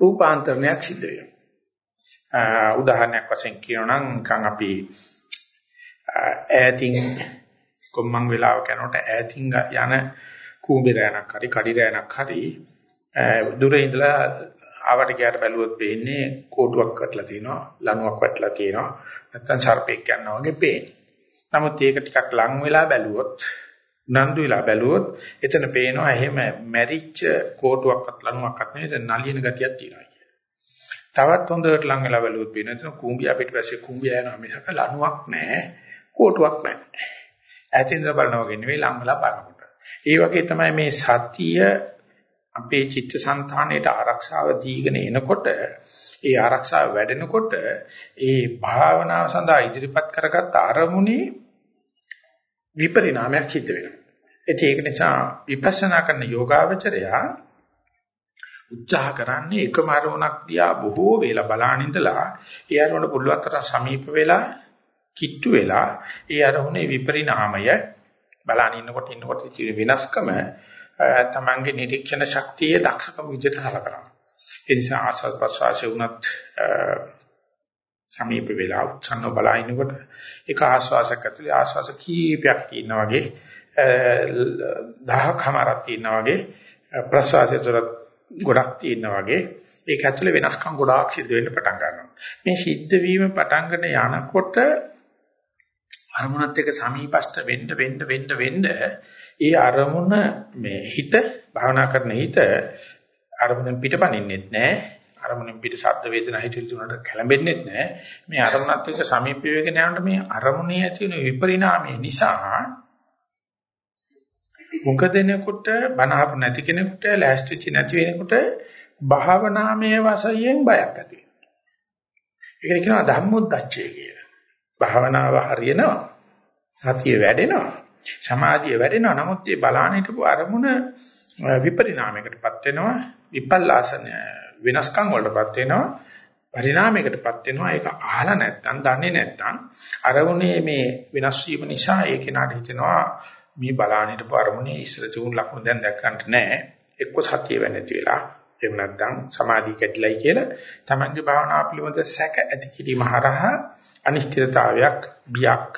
රූපාන්තරණයක් සිද්ධ වෙනවා. උදාහරණයක් වශයෙන් කියනවා නම් නිකන් අපි ඈතින් කොම්මන් වෙලාවක යනකොට ඈතින් යන කූඹි රෑනක් හරි කඩි රෑනක් හරි දුරේ ඉඳලා ආවට ගියාට බැලුවොත් පේන්නේ කෝටුවක් වටලා තියෙනවා ලණුවක් වටලා තියෙනවා නැත්නම් සර්පෙක් යනවා වගේ පේන්නේ. නමුත් ඒක ටිකක් ලං වෙලා බැලුවොත් නන්දු වෙලා බැලුවොත් එතන පේනවා එහෙම මැරිච්ච කෝටුවක්වත් ලණුවක්වත් නෙවෙයි නලියන ගතියක් තියෙනවා කියලා. තවත් හොඳට ලං වෙලා බැලුවොත් පේනවා එතන කුඹියා පිටිපස්සේ කුඹියා යනවා මිසක ලණුවක් නැහැ කෝටුවක් නැහැ. ඈතින්ද බලනවා වගේ නෙවෙයි ලංවලා බලනකොට. ඒ වගේ තමයි මේ සතිය අපේ චිත්තසංතානයට ආරක්ෂාව දීගෙන එනකොට ඒ ආරක්ෂාව වැඩෙනකොට ඒ භාවනාව සඳහා ඉදිරිපත් කරගත් අරමුණේ විපරිණාමයක් සිද්ධ වෙනවා. ඒක නිසා විපස්සනා කරන යෝගාවචරයා උත්සාහ කරන්නේ එකම අරමුණක් දිහා බොහෝ වේලා බලාන ඉඳලා ඒ අරමුණ පුළුවන් තරම් සමීප වෙලා කිට්ටු වෙලා ඒ අරමුණේ විපරිණාමය බලාන ඉන්නකොට ඉන්නකොට තියෙන වෙනස්කම තමන්ගේ නිරීක්ෂණ ශක්තියේ දක්ෂකම විදිහට හලකනවා. ඒ නිසා ආස්වාද ප්‍රසවාසය වුණත් සමීප වෙලා උත්සන්න බලා ඉන්නකොට ඒක ආස්වාසයක් ඇතුලේ ආස්වාස කීපයක් ඉන්නා වගේ දහකමාරක් ඉන්නා වගේ ප්‍රසවාසය තුළ ගොඩක් තියෙනවා වගේ ඒක ඇතුලේ වෙනස්කම් ගොඩාක් සිද්ධ වෙන්න පටන් ගන්නවා. මේ සිද්ධ වීම පටන් ගන්න යනකොට අරමුණත් එක්ක සමීපස්ත වෙන්න වෙන්න වෙන්න වෙන්න ඒ අරමුණ මේ හිත භාවනා කරන හිත අරමුණෙන් පිටපනින්නෙත් නැහැ. අරමුණෙන් පිට ශබ්ද වේදනා හිතවිලි තුනට කැළඹෙන්නෙත් නැහැ. මේ අරමුණත් එක්ක සමීප වෙගෙන යනකොට මේ අරමුණේ ඇති වෙන විපරිණාමය නිසා මොකදෙනෙකුට බනහප නැති කෙනෙකුට ලෑස්තිච නැති වෙනකොට භාවනාමය වශයෙන් බයක් ඇති වෙනවා. ඒකට කියනවා ධම්මොද්දච්චය කියලා. භාවනාව හරියනවා. සතිය වැඩෙනවා. සමාධිය වැඩෙනවා. නමුත් මේ බලාන හිටපු අරමුණ විපරිණාමයකටපත් වෙනවා. විපල්ලාසන වෙනස්කම් වලටපත් වෙනවා. පරිණාමයකටපත් වෙනවා. ඒක අහලා නැත්නම් දන්නේ නැත්නම් අරමුණේ මේ වෙනස් වීම නිසා ඒ කෙනාට හිතෙනවා මේ බලානිට පරමුණේ ඉස්සර තිබුණු ලක්ෂණ දැන් දැක් ගන්නට නැහැ. එක්ක සතිය වෙන්නේ නැති වෙලා එහෙම නැත්නම් සමාධිය කැඩිලයි කියලා තමන්ගේ භාවනාව පිළිබඳ සැක ඇති කිරීම හරහා අනිශ්චිතතාවයක් බියක්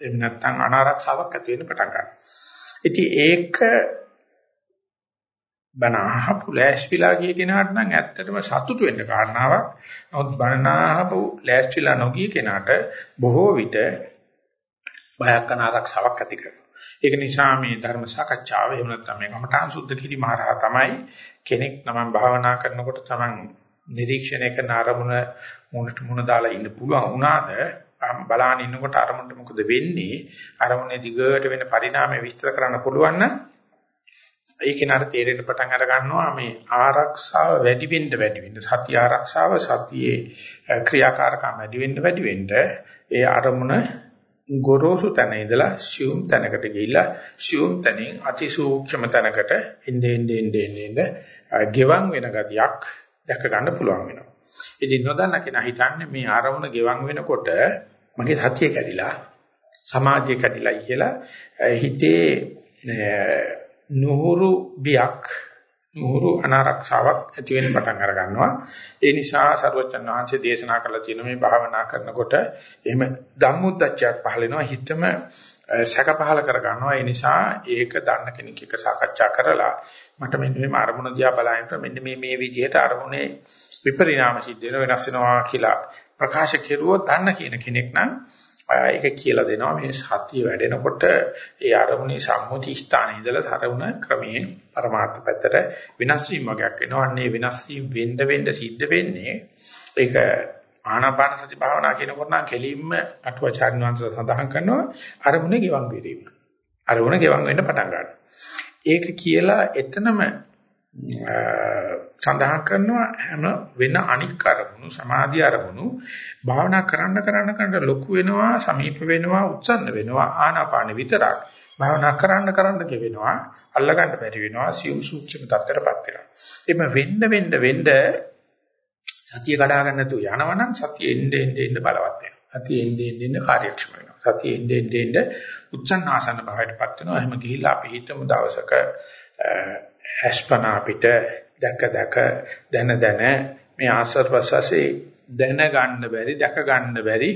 එහෙම නැත්නම් අනාරක්ෂාවක් ඇති වෙන්න පටන් ගන්නවා. ඉතින් ඒක බනහපු ලෑස්තිලා ගිය කෙනාට නම් ඇත්තටම සතුටු වෙන්න කාරණාවක්. නමුත් බනහපු ලෑස්තිලා නොගිය කෙනාට බොහෝ විට බයක් කරන ආරක්ෂාවක් ඇති කරනවා. ඒක නිසා මේ ධර්ම සාකච්ඡාව එහෙම නැත්නම් මේ කමඨාන් සුද්ධ කිරීම හරහා තමයි කෙනෙක් නමන් භාවනා කරනකොට තමන් නිරීක්ෂණය කරන අරමුණ මුණට මුණ දාලා ඉන්න පුළුවන් වුණාද? බලාන ඉන්නකොට අරමුණට මොකද වෙන්නේ? අරමුණේ දිගට වෙන පරිණාමය විස්තර කරන්න පුළුවන් නම් ඒක නතර තේරෙන්න පටන් අර ගන්නවා මේ ආරක්ෂාව වැඩි වෙන්න වැඩි වෙන්න. සත්‍ය ආරක්ෂාව සතියේ ක්‍රියාකාරකම් වැඩි වෙන්න වැඩි වෙන්න ඒ අරමුණ ගොරෝසු තැන ඉඳලා සියුම් තැනකට ගිහිල්ලා සියුම් තැනින් අතිසූක්ෂම තැනකට එන්නේ එන්නේ එන්නේ එන්නේ ගෙවන් වෙන ගතියක් දැක ගන්න පුළුවන් වෙනවා. ඉතින් නොදන්න කෙනා හිතන්නේ මේ ආරවුණ ගෙවන් වෙනකොට මගේ සතිය කැඩිලා සමාධිය කැඩිලා කියලා හිතේ නුහුරු බියක් නුහුරු අනාරක්ෂාවක් ඇති වෙන්න පටන් අර ගන්නවා. ඒ නිසා සරුවචන් වහන්සේ දේශනා කළා තියෙන මේ භාවනා කරනකොට එහෙම ධම්මුද්දච්චයක් පහල වෙනවා හිතම සැක පහල කර ගන්නවා. ඒ නිසා ඒක දන්න කෙනෙක් එක්ක සාකච්ඡා කරලා මට මෙන්න මේ අරමුණ දිහා බලනකොට මෙන්න මේ මේ විදිහට අරමුණේ විපරිණාම සිද්ධ වෙනවා වෙනස් වෙනවා කියලා ප්‍රකාශ කෙරුවොත් දන්න කියන කෙනෙක් නම් ඒක කියලා දෙනවා මේ සතිය වැඩෙනකොට ඒ අරමුණේ සම්මුති ස්ථානයේ ඉඳලා තරවුණ ක්‍රමයෙන් පරමාර්ථ පැත්තට වෙනස් වීම වගේක් වෙනවා. අන්නේ වෙනස් වීම වෙන්න වෙන්න සිද්ධ වෙන්නේ ඒක ආනාපාන සති භාවනා කියනකොට නම් කෙලින්ම අටුවාචාර්ය වංශය සඳහන් කරනවා අරමුණේ ගෙවන් වීම. අරමුණ ගෙවන් වෙන්න පටන් ගන්නවා. ඒක කියලා එතනම සඳහන් කරනවා හැම වෙන අනික් අරමුණු සමාධි අරමුණු භාවනා කරන්න කරන්න කරන්න ලොකු වෙනවා සමීප වෙනවා උත්සන්න වෙනවා ආනාපාන විතරක්. භාවනා කරන්න කරන්න ගෙවෙනවා අල්ලගන්න බැරි වෙනවා සියුම් සූක්ෂම තත්ත්වයටපත් වෙනවා. එimhe වෙන්න වෙන්න වෙන්න සතිය කඩා ගන්න නැතුව යනවනම් සතිය එන්නේ එන්නේ එන්නේ බලවත් වෙනවා. සතිය එන්නේ එන්නේ එන්නේ කාර්යක්ෂම වෙනවා. සතිය එන්නේ එන්නේ එන්නේ උත්සන්න ආසන්න භාවයටපත් වෙනවා. එහෙම ගිහිල්ලා අපි හිතමු දවසක අස්පනා අපිට දැක දැක දන දන මේ ආශ්‍රව ප්‍රසවාසයේ දැන ගන්න බැරි දැක ගන්න බැරි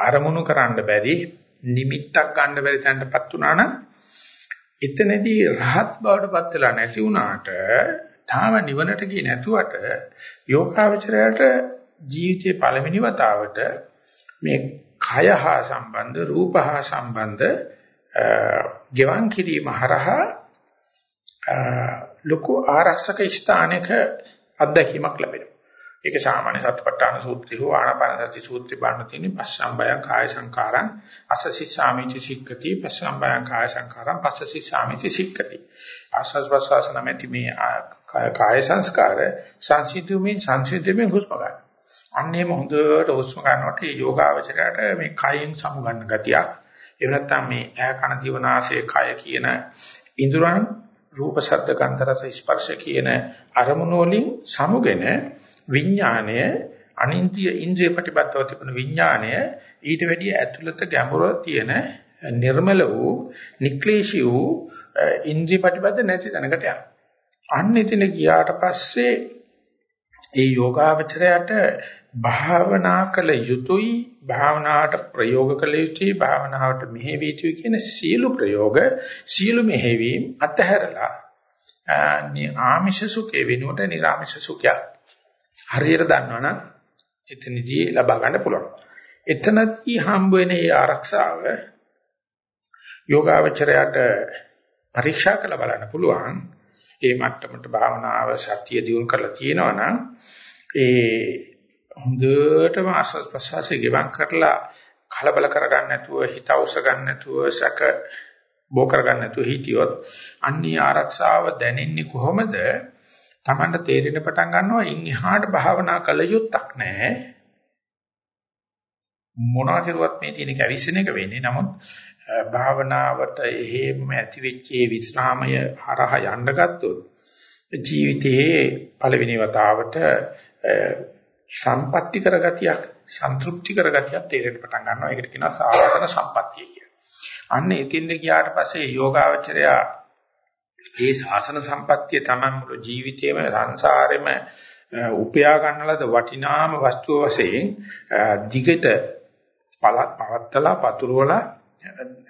අරමුණු කරන්න බැරි නිමිත්තක් ගන්න බැරි තැනටපත් වුණා නම් එතනදී රහත් බවටපත් වෙලා නැති වුණාට තාම නිවනට ගියේ නැතුවට යෝගාවචරයට ජීවිතේ පළවෙනි වතාවට මේ කය හා සම්බන්ධ රූප හා සම්බන්ධ ගෙවන් කිරීම හරහා ලොකු ආරක්ෂක ස්ථානයක අත්දැකීමක් ලැබෙනවා. ඒක සාමාන්‍ය සත්පට්ඨාන සූත්‍රය හෝ ආනාපාන සති සූත්‍රය බලන තියෙන පස්සම්බය කාය සංකාරං අසසි සාමිති සික්කති පස්සම්බය කාය සංකාරං පස්සසි සාමිති සික්කති. ආස්වාස් ප්‍රසවාස නැමැති මේ කාය සංස්කාර සංසිද්ධුමින් සංසිද්ධුමින් හුස්ම ගන්න. අන්නේම හොඳට හුස්ම ගන්නකොට මේ යෝගාවචරයට මේ කයෙන් සමු ගන්න ගතියක් එහෙම නැත්නම් මේ ඇහ කන දිව නාසය කය කියන ඉඳුරන් රූප ශබ්ද ගන්ධ රස ස්පර්ශ කියන අරමුණු වලින් සමුගෙන විඥාණය අනින්ද්‍රිය ඉන්ද්‍රිය ප්‍රතිපත්තව තිබෙන විඥාණය ඊට වැඩිය ඇතුළත ගැඹුර තියෙන නිර්මල වූ නික්ලේශී වූ ඉන්ද්‍රිය ප්‍රතිපද නැති තැනකට යනවා. අන්න එතන ගියාට පස්සේ ඒ යෝගාවචරයට භාවනා කළ යුතුයි භාවනාවට ප්‍රයෝග කළ යුතුයි භාවනාවට මෙහෙවිය යුතුයි කියන සීල ප්‍රයෝග සීල මෙහෙවීම අතහැරලා ආමිෂ සුඛේ වෙනුවට නිර්ආමිෂ සුඛය හරියට දන්නවනම් එතනදී ලබා ගන්න පුළුවන්. එතනදී හම්බ වෙන ඒ ආරක්ෂාව යෝගාවචරයට පරීක්ෂා කරලා බලන්න පුළුවන්. ඒ මට්ටමට භාවනාව සතිය දියුණු කරලා තියෙනවා නම් ඒ හොඳටම ආස්වාද ප්‍රසවාසය ගෙවන් කරලා කලබල කරගන්න නැතුව හිත අවශ්‍ය ගන්න නැතුව සැක බෝ කරගන්න නැතුව හිටියොත් අන්නේ ආරක්ෂාව දැනෙන්නේ කොහොමද? Tamanට තේරෙන පටන් ගන්නවා ඉන් එහාට භාවනා කළ යුත්තක් නැහැ. මොනවා කරුවත් මේ තියෙන කැවිස්සන එක වෙන්නේ. නමුත් භාවනාවට එහෙම ඇතිවෙච්ච විස්රාමය හරහා යන්න ගත්තොත් ජීවිතයේ පළවෙනි වතාවට සම්පatti කරගතියක් සන්තුෂ්ටි කරගතියක් තේරෙන්න පටන් ගන්නවා. ඒකට කියනවා සාවතන සම්පත්තිය කියලා. අන්න එතින්ද ගියාට පස්සේ යෝගාවචරය ඒ ශාසන සම්පත්තිය තමයි මුළු ජීවිතේම සංසාරෙම උපයා ගන්නලද වටිනාම වස්තුව වශයෙන් දිගට පවත්තලා පතුරවලා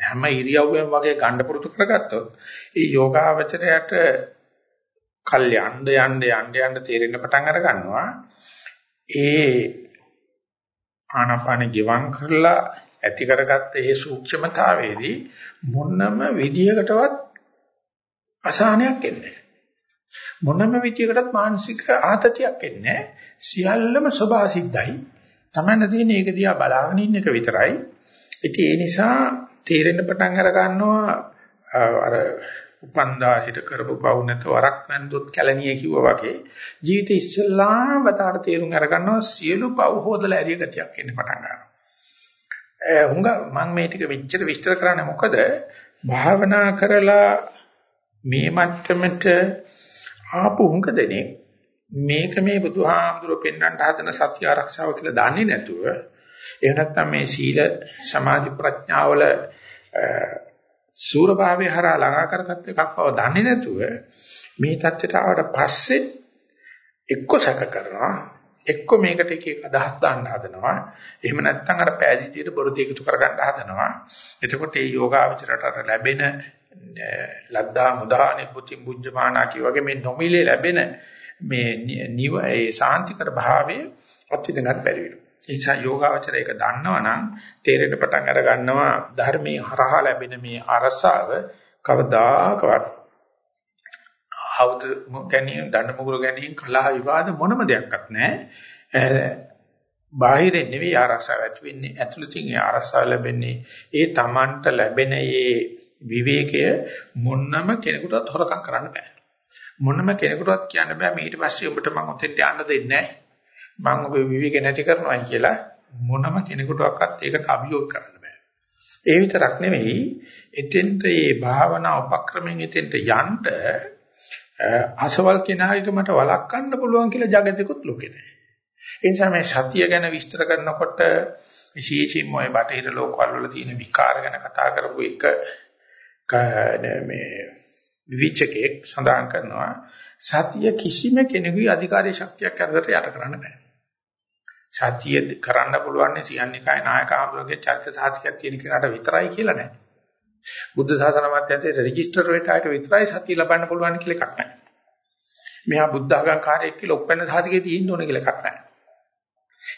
හැම ඉරියව්වෙම වගේ ගන්න පුරුදු කරගත්තොත් ඒ යෝගාවචරයට කල් යන්න යන්න යන්න යන්න තේරෙන්න පටන් අර ගන්නවා ඒ ආනාපාන ගිවං කරලා ඇති කරගත්ත ඒ සූක්ෂමතාවයේදී මොනම විදියකටවත් අසහනයක් එන්නේ මොනම විදියකටත් මානසික ආතතියක් එන්නේ සියල්ලම සබාසිද්ධයි තමන්න තියෙන ඒක දිහා බලාගෙන ඉන්න එක විතරයි. ඉතින් ඒ නිසා තේරෙන්න පටන් අර ගන්නවා අර උපන්දාසිට කරපු බව නැත වරක් නැන්දොත් කැලණිය කිව්වා වගේ ජීවිතේ ඉස්සල්ලාම වතාවට තේරුම් අර ගන්නවා සියලු පව් හොදලා ඇරිය ගතියක් එන්න පටන් ගන්නවා. හුඟ මම මේ ටික විස්තර විස්තර කරන්නේ මොකද භාවනා කරලා මේ මට්ටමට ආපු හුඟ දෙනේ මේක මේ බුදුහාමුදුරුවෝ පෙන්වන්න හදන සත්‍ය ආරක්ෂාව කියලා දන්නේ නැතුව එහෙම නැත්නම් මේ සීල සමාධි ප්‍රඥාවල සූරභාවය හරහා ළඟා කරගත්ත එකක් බව දන්නේ නැතුව මේ தත්ත්වයට ආවට පස්සේ එක්ක සැක කරනවා එක්ක මේකට එක එක අදහස් දාන්න හදනවා. එහෙම නැත්නම් අර පෑදීතියට බොරදී එකතු කරගන්න හදනවා. එතකොට මේ යෝගාවචරයට අර ලැබෙන ලද්දා මුදා නිබුති බුද්ධමානා කිය වගේ මේ නොමිලේ ලැබෙන මේ නිව ඒ සාන්තිකර භාවයේ අත්විඳ ගන්න බැරි වෙනවා. ඒ නිසා යෝගාවචරය ඒක දන්නවනම් තේරෙන්න පටන් අර ගන්නවා ධර්මයේ හරහා ලැබෙන මේ අරසාව කවදාකවත් ආවුද ගැනීම දඬ මුගුරු ගැනීම කලහ විවාද මොනම දෙයක්වත් නැහැ. බාහිරින් නෙවෙයි ආරක්ෂාව ඇති වෙන්නේ ඇතුළතින් ඒ ආරක්ෂාව ලැබෙන්නේ ඒ Tamanට ලැබෙන ඒ විවේකය මොනම කෙනෙකුටවත් හොරකම් කරන්න බෑ. මොනම කෙනෙකුටවත් කියන්න බෑ ඊට පස්සේ ඔබට මම ඔතෙන්ට යන්න දෙන්නේ නැහැ. මම ඔබේ විවිධ නැති කරනවා කියලා මොනම කෙනෙකුටවත් ඒකට අභියෝග කරන්න බෑ. ඒ විතරක් නෙමෙයි එතෙන්ට මේ භාවනා උපක්‍රමෙන් එතෙන්ට යන්න අසවල් කෙනායක මට වළක්වන්න පුළුවන් කියලා జగතිකුත් ලෝකේ නැහැ. ඒ නිසා මේ සතිය ගැන විස්තර කරනකොට විශේෂයෙන්ම ওই බටහිර ලෝකවල වල තියෙන විකාර ගැන කතා කරපු එක මේ විචකයක් සඳහන් කරනවා සතිය කිසිම කෙනෙකුගේ අධිකාරී ශක්තියක් අතර යට කරන්න බෑ. සතිය කරන්න පුළුවන් නේ සියන්නිකාය නායක ආමතුගේ චරිත සාධකයක් තියෙන කෙනාට විතරයි කියලා නෑ. බුද්ධ ශාසන මධ්‍යන්තයේ රෙජිස්ටර් වෙටාට විතරයි සතිය ලබන්න පුළුවන් කියලා එකක් නෑ. මෙහා බුද්ධ ආගම්කාරයෙක් කියලා ඔප්පන්න සාධකයේ තියෙන්න ඕන කියලා එකක් නෑ.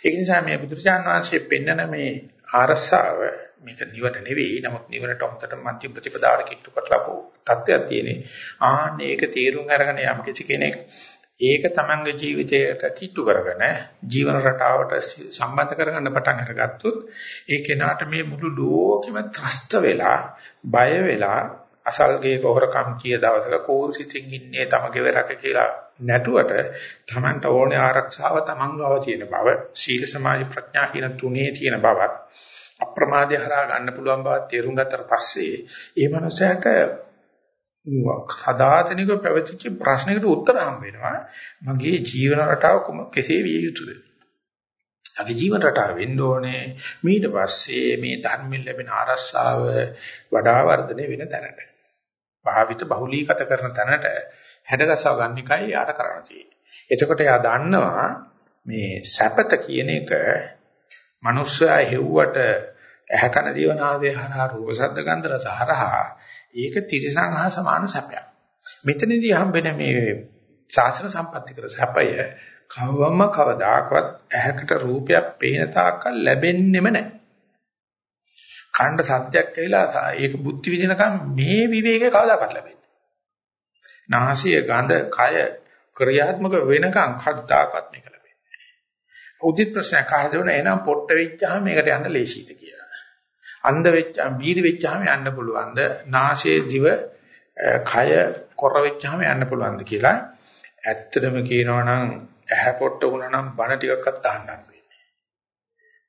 ඒ නිසා මේ බුදුරජාණන් වහන්සේ පෙන්නන මේ ආරස්සාව මේක නිවන නෙවෙයි නමුත් නිවනට උන්ට මධ්‍ය ප්‍රතිපදාවට කිට්ටු කරලාපෝ තත්ත්වයක් තියෙන්නේ. ආන්න ඒක තීරුම් අරගෙන යම් කිසි කෙනෙක් ඒක තමන්ගේ ජීවිතයට කිට්ටු කරගෙන ජීවන රටාවට සම්බන්ධ කරගන්න පටන් අරගත්තොත් ඒ කෙනාට මේ මුළු ලෝකෙම ත්‍රස්ත වෙලා බය වෙලා අසල්ගේ කොහරකම් කිය දවසක කෝසිතින් ඉන්නේ තමගේ වෙරක කියලා නැටුවට තමන්ට ඕනේ ආරක්ෂාව තමන් ගාව තියෙන බව සීල සමාධි ප්‍රඥා කියන තුනේ තියෙන බවත් අප්‍රමාදය හරහා ගන්න පුළුවන් බව තේරුම් ගත්තට පස්සේ ඒ මනුස්සයාට සදාතනික පැවතිච්ච ප්‍රශ්නයකට උත්තර හම්බ වෙනවා මගේ ජීවන රටාව කෙසේ විය යුතුද? අගේ ජීවන රටාව වෙන්න ඕනේ ඊට පස්සේ මේ ධර්මයෙන් ලැබෙන ආරස්සාව වඩා වර්ධනය වෙන තැනට. භාවිත බහුලීගත කරන තැනට හැඩගසව ගන්න එකයි යාට කරන්න තියෙන්නේ. එතකොට එයා දන්නවා මේ සැපත කියන එක මනුස්සයා හෙව්වට ඇහැ කන දිවනාවේ හරහා රූප ශබ්ද ගන්ධ රස හරහා ඒක තිරසං හා සමාන සැපයක්. මෙතනදී හම්බෙන මේ ශාසන සම්පatti කර සැපය කවවම කවදාකවත් ඇහැකට රූපයක් පේන තාක්කල් ලැබෙන්නෙම නැහැ. ඛණ්ඩ සත්‍යයක් කියලා ඒක බුද්ධි විදිනකම් මේ විවේකේ කවදාකවත් ලැබෙන්නේ නැහැ. නාසය ගඳ කය ක්‍රියාත්මක වෙනකම් කවදාකවත් මේක ලැබෙන්නේ නැහැ. උදිත් ප්‍රශ්නයක් අහලා දෙන එනම් පොට්ට වෙච්චාම මේකට යන්න ලේසියිද කියලා. අන්ධ වෙච්චාම බීරි වෙච්චාම යන්න පුළුවන්ද? නාසයේ දිව කය කොර වෙච්චාම යන්න පුළුවන්ද කියලා. ඇත්තටම කියනවා නම් ඇහැ පොට්ට වුණා නම් බණ ටිකක්වත් අහන්න වෙන්නේ.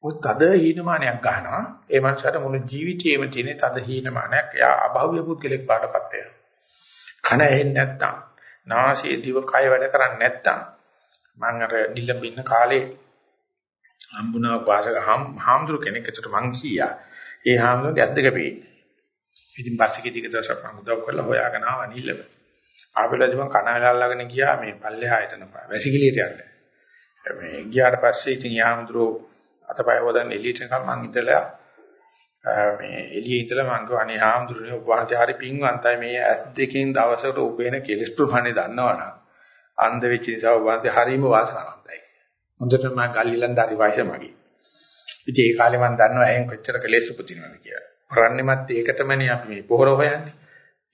ඔය තද හීනමානයක් ගන්නවා. ඒ මනුස්සයාට මුළු ජීවිතේම තියෙන තද හීනමානයක්. එයා අභව්‍ය පුද්ගලෙක් බාටපත් වෙනවා. කන ඇහෙන්නේ නැත්තම්, නාසයේ දිව කය වැඩ කරන්නේ නැත්තම් මම අර නිලඹින්න කාලේ හම්බුණා වාසක හාමුදුරු කෙනෙක් එතකොට මං කීයා ඒ හාමුදුරුවෝ ගැස් දෙක පේන්නේ. ඉතින් පස්සේ කිදික දවසක් මම උදව් කරලා හොයාගෙන ආවා නිල්ලම. ආපෙලාදී මම කන වෙලාල්ලාගෙන ගියා මේ පල්ලෙහා හිටන වැසිකිළියට යන්න. මේ ගියාට පස්සේ ඉතින් යාමුදුරුවෝ අතපය හොදන්න එළියට නිකන් මං ඉඳලා මේ එළියේ ඉඳලා මං ගෝ අනේ හාමුදුරුවෝ වහන්සේ හරි පිංවන්තයි මේ ඇස් දෙකෙන් දවසකට උපේන කෙලස් ප්‍රමාණය දන්නවනම් අන්ධ වෙච්ච නිසා වහන්සේ හරීම වාසනාවන්තයි. හොඳට මම ගල්ලිලන් දාරි වයස මගේ. ඉතින් ඒ කාලේ මම දන්නවා එහෙන් කොච්චර කලේශ උපදිනවද කියලා. කරන්නේමත් ඒකටමනේ අපි මේ පොහොර හොයන්නේ.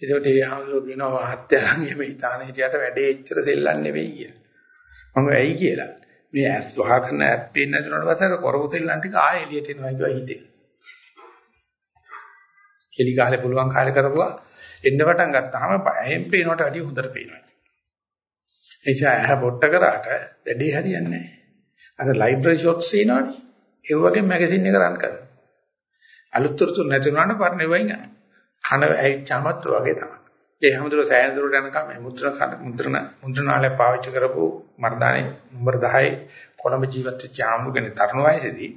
ඒකට ඒ ආමලෝ කියනවා මහත්යන් එහෙම හිතාන හිටියට වැඩේ එච්චර සෙල්ලම් නෙවෙයි කියලා. මම ඇයි කියලා. මේ ඇස් වහගෙන ඇත් පේන්න නැතුනට පස්සේ කරපු සෙල්ලම් ටික ආයෙ එළියට එනවා කියවා හිතේ. කෙලි කාලේ පුළුවන් කාලේ කරපුවා එන්න පටන් ගත්තාම ඇහෙන් පේනවට වැඩිය හොඳට පේනවා. එيشා ඇහ පොට්ට කරාට වැඩේ හරියන්නේ නැහැ. අර ලයිබ්‍රරි ෂොට්ස් එනවනේ. ඒ වගේ මැගසින් එක රන් කරනවා. අලුත් තොරතුරු නැති වුණාට පරණ ඒවා ඉන්න. කන ඇයිච්චාමත් වගේ තමයි. ඒ හැමදෙර සෑහෙන දුරට යනකම් මේ මුද්‍රණ මුද්‍රණ මුද්‍රණාලය පාවිච්චි කරපු මර්දානේ නම්බර 10 කොළඹ ජීවත් වෙච්ච ආමුගනේ තරුණ වයසේදී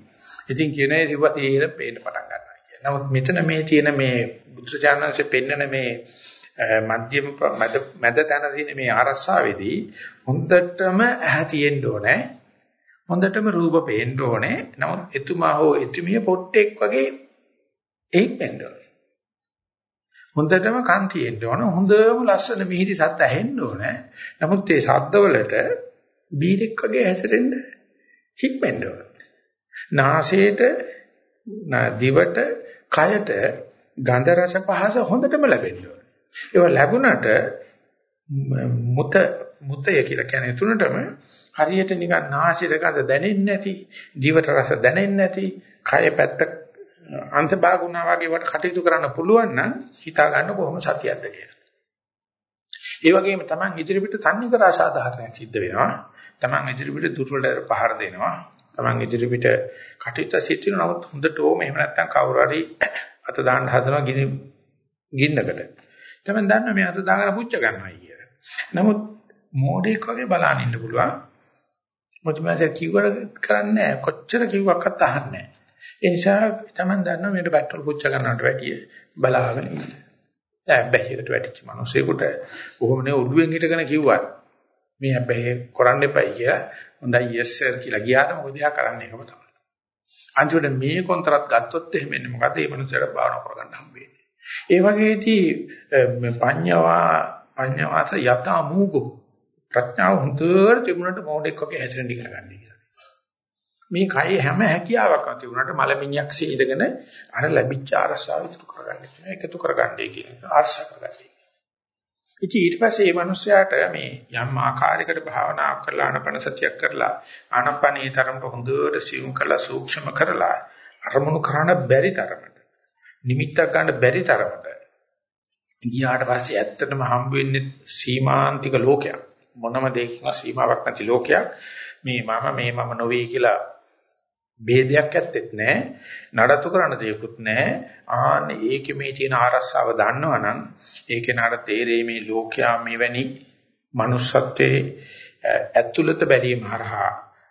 ඉතින් කියන්නේ සිව්වා තීර පේන්න පටන් ගන්නවා කියන. නමුත් මෙතන මේ තියෙන මේ බුද්ධචානන්සේ පෙන්නන මේ මධ්‍යම මැද මැද තැන තියෙන මේ ආරස්සාවේදී හොඳටම ඇහැ තියෙන්න ඕනේ. හොඳටම රූප පේන්න ඕනේ. නමුත් එතුමා හෝ එතුමිය පොට්ටෙක් වගේ එයික් වෙන්න ඕනේ. හොඳටම කන් තියෙන්න ඕන. හොඳම ලස්සන මිහිරි සද්ද ඇහෙන්න ඕනේ. නමුත් මේ සද්දවලට බීරෙක් වගේ හැසිරෙන්න හික්මෙන්න ඕන. නාසයට දිවට කයට ගන්ධ රස පහස හොඳටම ලැබෙන්න ඕන. ඒවා ලැබුණට මුත මුතය කියලා කියන්නේ තුනටම හරියට නිකන් නාසයට ගඳ දැනෙන්නේ නැති, දිවට රස දැනෙන්නේ නැති, කය පැත්ත අන්තභාගුණා වගේ වට කටයුතු කරන්න පුළුවන් නම් හිතා ගන්න කොහොම සතියක්ද කියලා. ඒ වගේම Taman ඉදිරිපිට තන්නේ කර අසාධාරණයක් සිද්ධ වෙනවා. Taman ඉදිරිපිට දුර්වලට පහර දෙනවා. Taman ඉදිරිපිට කටයුතු සිද්ධ වෙනවා. නමුත් හොඳට ඕම එහෙම නැත්නම් කවුරු හරි අත දාන්න හදනවා ගිනි ගින්නකට. Taman දන්න මේ අත දාගෙන පුච්ච ගන්නවා කියලා. නමුත් මෝඩෙක් වගේ බලන් ඉන්න පුළුවන්. මොකද කිව්වට කරන්නේ කොච්චර කිව්වක්වත් අහන්නේ ඒ නිසා Taman දන්නවා මේකට පෙට්‍රල් පුච්ච ගන්නවට වැඩිය බලාගෙන ඉන්න. දැන් බැහැකට වැටිච්ච මිනිසෙකුට කොහොමනේ ඔළුවෙන් හිටගෙන කිව්වත් මේ හැබැයි කරන්න එපයි කියලා හොඳයි yes sir කියලා ගියාට මොකද එයා කරන්නේ ඒකම තමයි. අන්තිමට මේ කොන්ත්‍රාත් ගත්තොත් එහෙම වෙන්නේ මොකද මේ මිනිසයාට භාවනා කරගන්න හම්බෙන්නේ. ඒ වගේදී පඤ්ඤවා පඤ්ඤවාස යතා මූගෝ ප්‍රඥාව හොඳට තිබුණාට මොඩෙක් වගේ හැසිරෙන්න ඉගෙන ගන්න කියලා. මේ කයේ හැම හැකියාවක්ම තිබුණාට මලමිණියක්සේ ඉඳගෙන අර ලැබිච්ච අරසාව ඉතුරු කරගන්න කියන එකතු කරගන්නයි කියන එක ආර්ශා කරගන්නයි. ඉතින් ඊට පස්සේ මේ මිනිස්යාට මේ යම් ආකාරයකට භාවනා කරලා ආනපන සතියක් කරලා ආනපනී තරමට හොඳට සිවුම් කරලා සූක්ෂම කරලා අරමුණු කරන්න බැරි තරමට නිමිත්තක් ගන්න බැරි තරමට ගියාට පස්සේ ඇත්තටම හම්බ වෙන්නේ සීමාන්තික ලෝකයක්. මොනම දෙයකින් සීමාවක් නැති ලෝකයක් මේ මම මේ මම නොවේ කියලා ભેදයක් ඇත්තෙත් නැහැ. නඩත්තු කරන්න දෙයක්වත් නැහැ. ආන්නේ ඒකේ මේ තියෙන ආරස්සාව දන්නවනම් ඒ කෙනාට තේරෙයි මේ ලෝකයා මෙවැනි manussත්වයේ ඇතුළත බැලීම හරහා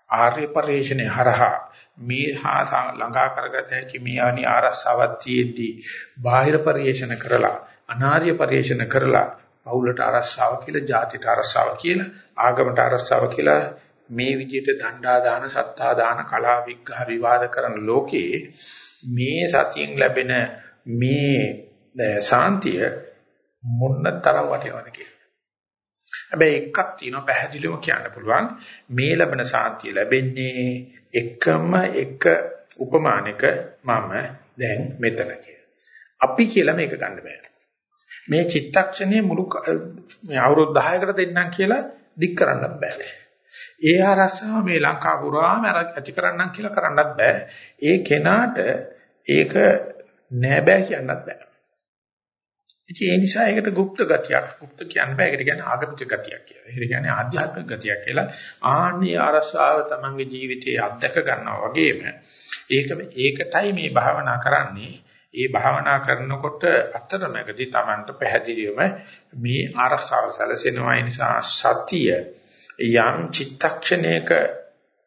ආර්ය පරිශ්‍රණය හරහා මේ හා ළඟා කරගත හැකි මේ අනි ආරස්සාවක් තියෙද්දී බාහිර පරිශ්‍රණ කරලා අනාර්ය පරිශ්‍රණ කරලා පවුලට අරස්සාව කියලා, ජාතිට අරස්සාව කියලා, ආගමට අරස්සාව කියලා මේ විදිහට දණ්ඩා දාන, සත්තා දාන, කලා විග්ඝහ විවාද කරන ලෝකේ මේ සතියෙන් ලැබෙන මේ සාන්තිය මොන්නතරම් වටිනවද කියලා. හැබැයි එකක් තියෙනවා පැහැදිලිවම කියන්න පුළුවන් මේ ලැබෙන සාන්තිය ලැබෙන්නේ එකම එක උපමානක මම දැන් මෙතන කියලා. අපි කියලා මේක ගන්න බෑ. මේ චිත්තක්ෂණයේ මුළු මේ අවුරුදු 10කට දෙන්නම් කියලා දික් කරන්නත් බෑ. ඒ ආරස්සාව මේ ලංකා පුරාම ඇති කරන්නම් කියලා කරන්නත් බෑ. ඒ කෙනාට ඒක නෑ බෑ කියන්නත් බෑ. ඉතින් ඒ නිසා ඒකට গুপ্ত ගතියක්, গুপ্ত කියන්න බෑ. ඒකට කියන්නේ ආගමික ගතියක් කියලා. ඒ කියන්නේ ආධ්‍යාත්මික ගතියක් කියලා. ආන්නේ ආරස්සාව තමන්ගේ ජීවිතයේ අත්දක ගන්නවා වගේම ඒක ඒකටයි මේ භාවනා කරන්නේ. ඒ භාවනා කරනකොට අතරමැදි Tamanට පැහැදිලිවම මේ ආරක්ෂාව සැලසෙනවා ඒ නිසා සතිය යම් චිත්තක්ෂණයක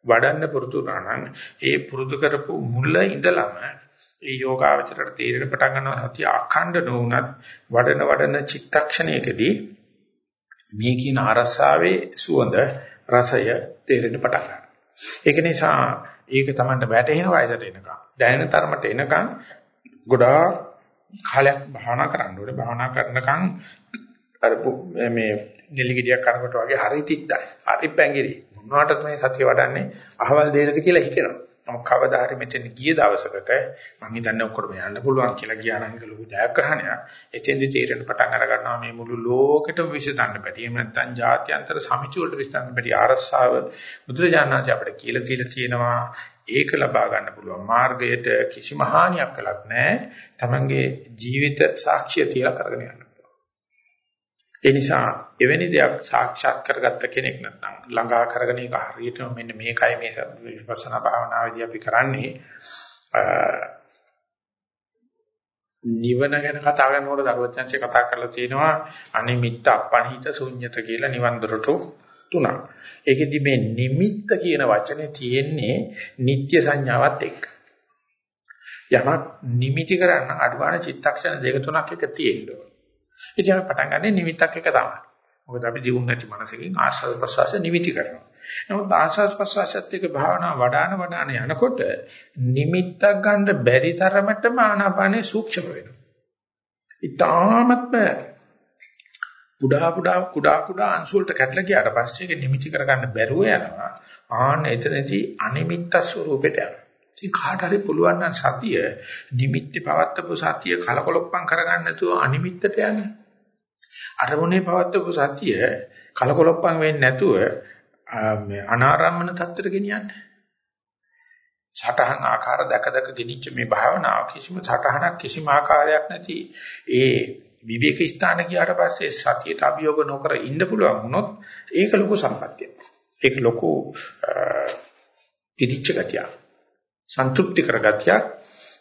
වඩන්න පුරුදු නම් ඒ පුරුදු කරපු මුල ඉඳලම ඒ යෝගාවචරයට තීරණ පටන් ගන්නවා සතිය අඛණ්ඩ නොවුනත් වඩන වඩන චිත්තක්ෂණයකදී මේ කියන අරසාවේ සුවඳ රසය තේරෙන්න පටන් ගන්නවා. ඒක නිසා ඒක Tamanට වැටහෙන වයසට එනකම් දැනෙන තරමට එනකම් ගොඩාක් කාලයක් භාවනා කරන්න ඕනේ. භාවනා කරනකම් අර මේ නෙලිගිඩියක් කරනකොට වගේ හරි තිත්තයි. හරි පැංගිරි. මොනවටද මේ සතිය වඩන්නේ? අහවල් දෙයකද කියලා හිතෙනවා. නමුත් කවදා හරි මෙතන ගිය දවසකට මම හිතන්නේ ඔක්කොම යන්න පුළුවන් කියලා ගියා නම් ඒක ලොකු ජයග්‍රහණයක්. එතෙන්දි තීරණ පටන් අර ගන්නවා මේ මුළු ලෝකෙටම විසඳන්න බැරි. එහෙම නැත්නම් ජාත්‍යන්තර සමිති වලට විසඳන්න බැරි ආරස්සාව බුදුරජාණන් අපිට කියලා දීලා තියෙනවා. ඒක ලබා ගන්න පුළුවන් මාර්ගයට කිසිම හානියක් කළත් නැහැ. Tamange ජීවිත සාක්ෂිය තියලා කරගෙන යන්න පුළුවන්. ඒ නිසා එවැනි දෙයක් සාක්ෂාත් කරගත්ත කෙනෙක් නැත්නම් ළඟා කරගෙන ඒක හරියටම මෙන්න මේකයි මේ විපස්සනා භාවනාවේදී අපි කරන්නේ නිවන ගැන කතා කරනකොට දරුවචන්සේ කතා කරලා තියෙනවා අනිමිත්ත අපනිහිත ශුන්්‍යත කියලා නිවන් දොරටු තුනක්. ඒකෙදි මේ නිමිත්ත කියන වචනේ තියෙන්නේ නිත්‍ය සංඥාවත් එක්ක. යමක් නිමිති කරන්න අඩුවාන චිත්තක්ෂණ දෙක තුනක් එක තියෙන්න ඕන. ඉතින් අපි පටන් ගන්නෙ නිමිත්තක් එක තමයි. මොකද අපි දියුණු නැති මනසකින් ආස්වාද ප්‍රසවාස නිමිති කරනවා. නමුත් ආස්වාද ප්‍රසවාසත් එක්ක භාවනා වඩාන වඩාන යනකොට නිමිත්තක් ගන්න බැරි තරමටම ආනාපානේ සූක්ෂම වෙනවා. ඊටාමත්ම කුඩා කුඩා කුඩා කුඩා අංශු වලට කැඩලා ගියාට පස්සේ ඒක නිමිති කරගන්න බැරුව යනවා. ආන්න එතනදී අනිමිත්ත ස්වરૂපෙට යනවා. ඉතින් කාට හරි පුළුවන් නම් සතිය නිමිති පවත්තපු සතිය කලකොලොප්පම් කරගන්න නැතුව අනිමිත්තට යන්න. අරමුණේ පවත්තපු සතිය කලකොලොප්පම් වෙන්නේ නැතුව අනාරම්මන තත්ත්වයට ගෙනියන්න. සටහන් ආකාර දැක දැක ගෙනිච්ච මේ භාවනාව කිසිම සටහනක් කිසිම ආකාරයක් නැති ඒ විවේක ස්ථාන ගියාට පස්සේ සතියට අභියෝග නොකර ඉන්න පුළුවන් වුණොත් ඒක ලොකු සම්පත්තියක්. ඒක ලොකු පිටිච්ච ගතියක්. සන්තුෂ්ටි කරගතියක්.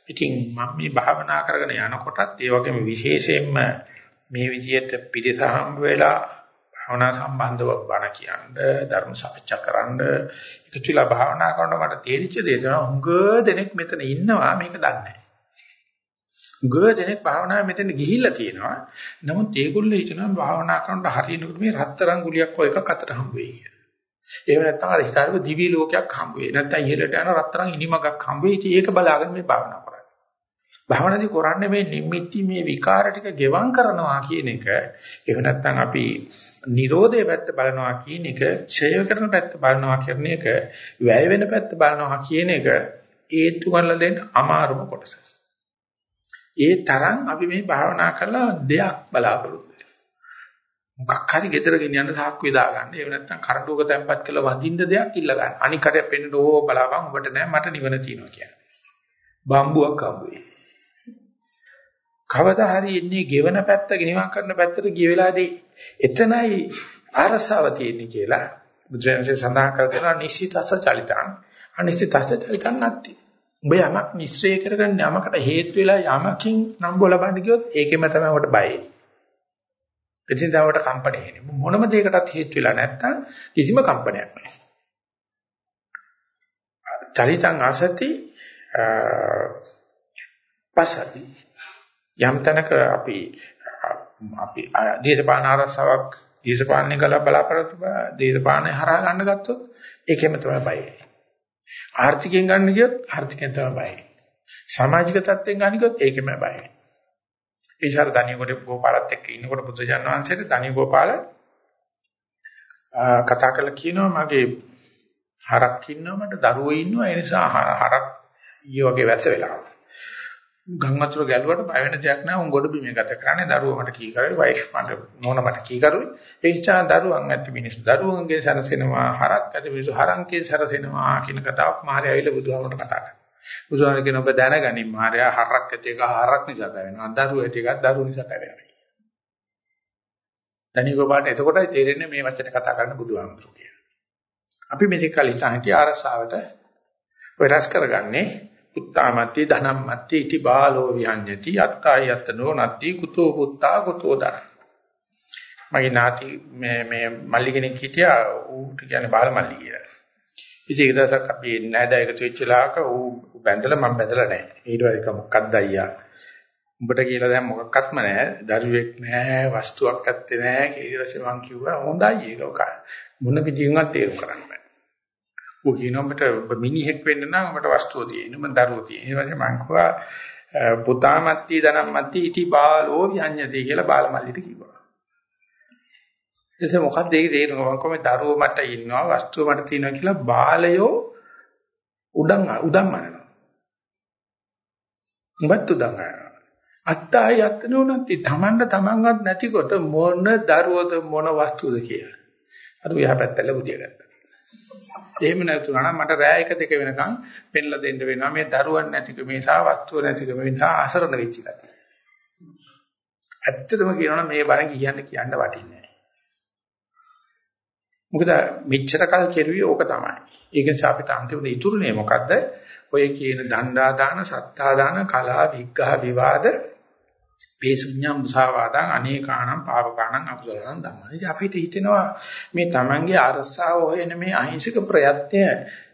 ඉතින් මම මේ භාවනා කරගෙන යනකොටත් ඒ වගේම විශේෂයෙන්ම මේ විදියට පිළිස හම්බ වෙලා භාවනා සම්බන්ධව බණ කියන්න ධර්ම සාකච්ඡා කරන්න එකතුලා භාවනා කරනකොට මට තේරිච්ච දේ තමයි හුඟ දෙනෙක් මෙතන ඉන්නවා මේක දන්නේ නැහැ. ගොඩනෙක් භාවනාව මෙතන ගිහිල්ලා තියෙනවා. නමුත් ඒගොල්ලෝ හිතනවා භාවනා කරනකොට හරියනකොට මේ රත්තරන් ගුලියක් වගේ එකක් අතට හම්බ වෙයි කියලා. එහෙම නැත්නම් අර හිතාරව දිවි ලෝකයක් හම්බ වෙයි. නැත්නම් ඉහළට යන රත්තරන් ඉනිමගක් හම්බ වෙයි. ඉතින් ඒක බලාගෙන මේ භාවනා කරන්නේ. භාවනාදී කරන්නේ මේ නිමිති මේ විකාර ටික ගෙවම් කරනවා කියන එක. එහෙම නැත්නම් අපි Nirodhe පැත්ත බලනවා කියන එක, ඡය කරන පැත්ත බලනවා කියන එක, වැය වෙන පැත්ත බලනවා කියන එක ඒත්තු කරලා දෙන්න අමාරුම කොටස. ඒ තරම් අපි මේ භාවනා කරලා දෙයක් බලාපොරොත්තු මොකක් හරි gedara ගෙනියන්න සාක්කුවේ දාගන්න. එහෙම නැත්නම් කරඬුවක තැම්පත් කරලා වඳින්න දෙයක් ඉල්ල ගන්න. අනිකට පෙන්නට ඕ බලාපන් ඔබට නෑ මට නිවන තියෙනවා කියන්නේ. බම්බුවක් හම්බුවේ. කවදා හරි ඉන්නේ ගෙවන පැත්ත ගෙනිවන් කරන පැත්තට ගිය වෙලාවේදී එතනයි අරසාව තියෙන්නේ කියලා බුදුරජාණන්සේ සඳහන් කර දෙනවා නිශ්චිතස්ස චලිතං අනිශ්චිතස්ස චලිතං නැති. ඔබ යමක් නිස්සය කරගන්න යමකට හේතු වෙලා යමකින් නම් බොල බඳ ගියොත් ඒකෙම තමයි ඔබට බය එන්නේ. එදිනදාවට කම්පණය එන්නේ. මොනම දෙයකටත් හේතු වෙලා නැත්නම් කිසිම කම්පනයක් නැහැ. චරිතං ආසති පසති යම් තැනක අපි අපි දේශපාලන ආරක්ෂාවක් දේශපාලනේ කළ බලාපොරොත්තු දේශපාලනේ හරහා ගන්න ගත්තොත් ඒකෙම තමයි බය. ආර්ථිකයෙන් ගන්න ගියොත් ආර්ථිකයෙන් තමයි බය. සමාජික තත්ත්වෙන් ගන්න ගියොත් ඒකෙම බය. ඒචාර දණිය කොට ගෝපාලත් එක්ක ඉන්නකොට බුදුජාන විශ්වන්සේට දණිය ගෝපාල කතා කරලා කියනවා මගේ හරක් ඉන්නවා මට දරුවෝ ඉන්නවා ඒ නිසා හරක් ඊයේ වගේ වැස්ස වෙලා. ගම් වතුර ගැලුවට බය වෙන දෙයක් නෑ. උන් ගොඩ බිමේ ගත කරන්නේ දරුවෝ මට කී කරේ වයිෆ් මට නෝන මට කී කරුයි. ඒ නිසා දරුවන් ඇති මිනිස්සු දරුවන්ගේ සරසෙනවා හරක් ඇති මිනිස්සු හරන්ගේ සරසෙනවා කියන කතාවක් මාරේ ඇවිල්ලා බුදුහාමරට කතා කරා. බුදුහාමර කියන ඔබ දැනගනින් මාරයා හරක් ඇති එක හරක් නිසා පැවෙනවා. දරුවෝ ඇති එකක් දරුවෝ නිසා පැවෙනවා. තනිකෝපාට එතකොටයි තේරෙන්නේ මේ වචන කතා කරන්න බුදුහාමර කියලා. අපි මේක කලින් හිතා ආරසාවට ඔය රස කරගන්නේ උත්තාමත්ති ධනම්මත්ති ඉති බාලෝ විහඤ්ඤති අත්තාය යතනෝ නත්ති කුතෝ පුත්තා කුතෝ දර මගේ නාති මේ මේ මල්ලි කෙනෙක් හිටියා ඌට කියන්නේ බාල මල්ලි කියලා. ඉතින් ඒක දවසක් අපි නෑද එකතු වෙච්ච ලාක ඌ බැඳලා මම බැඳලා නැහැ. ඊට පස්සේ මොකක්ද අයියා? උඹට කියලා දැන් මොකක්වත්ම නැහැ. දරුවෙක් නැහැ, වස්තුවක් ඇත්තේ නැහැ. ඊට පස්සේ මං කිව්වා හොඳයි ඒක මොන විදිහින්වත් තේරුම් කරන්න බෑ. ඌ කියනවා මට මිනිහෙක් වෙන්න නම් මට වස්තුව තියෙන්න මම දරුවෝ තියෙන්න. ඊට පස්සේ මං කිව්වා පුතාමත්ති ධනම්මත්ති ඉති බාලෝ විඤ්ඤති කියලා බාලමල්ලිට කිව්වා. එතකොට මොකක්ද ඒකේ තේරුම මම කොහොමද දරුවෝ මට ඉන්නවා වස්තුව මට තියෙනවා කියලා බාලයෝ උඩන් උඩන් මනනවා. උඹත් උඩන් ගන්නවා. අත්තාය යත්නෝනන්ති තමන්ට තමන්වත් නැතිකොට මොන දරුවද මොන වස්තුවද කියලා. අර යහපැත්තල බුදිය ගත්තා. එහෙම නැතුණා නම් මට රෑ එක දෙක වෙනකන් පෙන්ලා දෙන්න වෙනවා මේ දරුවන් නැතිකම නිසා වස්තුව නැතිකම නිසා අසරණ වෙච්ච ගතිය. ඇත්තටම කියනවනම් මේ බණ කියන්න කියන්න වටින්නේ නැහැ. මොකද මෙච්චර කල් කෙරුවේ ඕක තමයි. ඒක නිසා අපිට අන්තිමට ඉතුරුනේ මොකද්ද? ඔය කියන දණ්ඩා දාන, සත්තා දාන, කලා, විග්ඝහ විවාද පේසුඤ්ඤම් මුසාවාදං අනේකානම් පාවකානම් අකුසලනම් ධම්මං. ඉතින් අපිට හිතෙනවා මේ Tamange අරසාව හොයන මේ අහිංසක ප්‍රයත්නය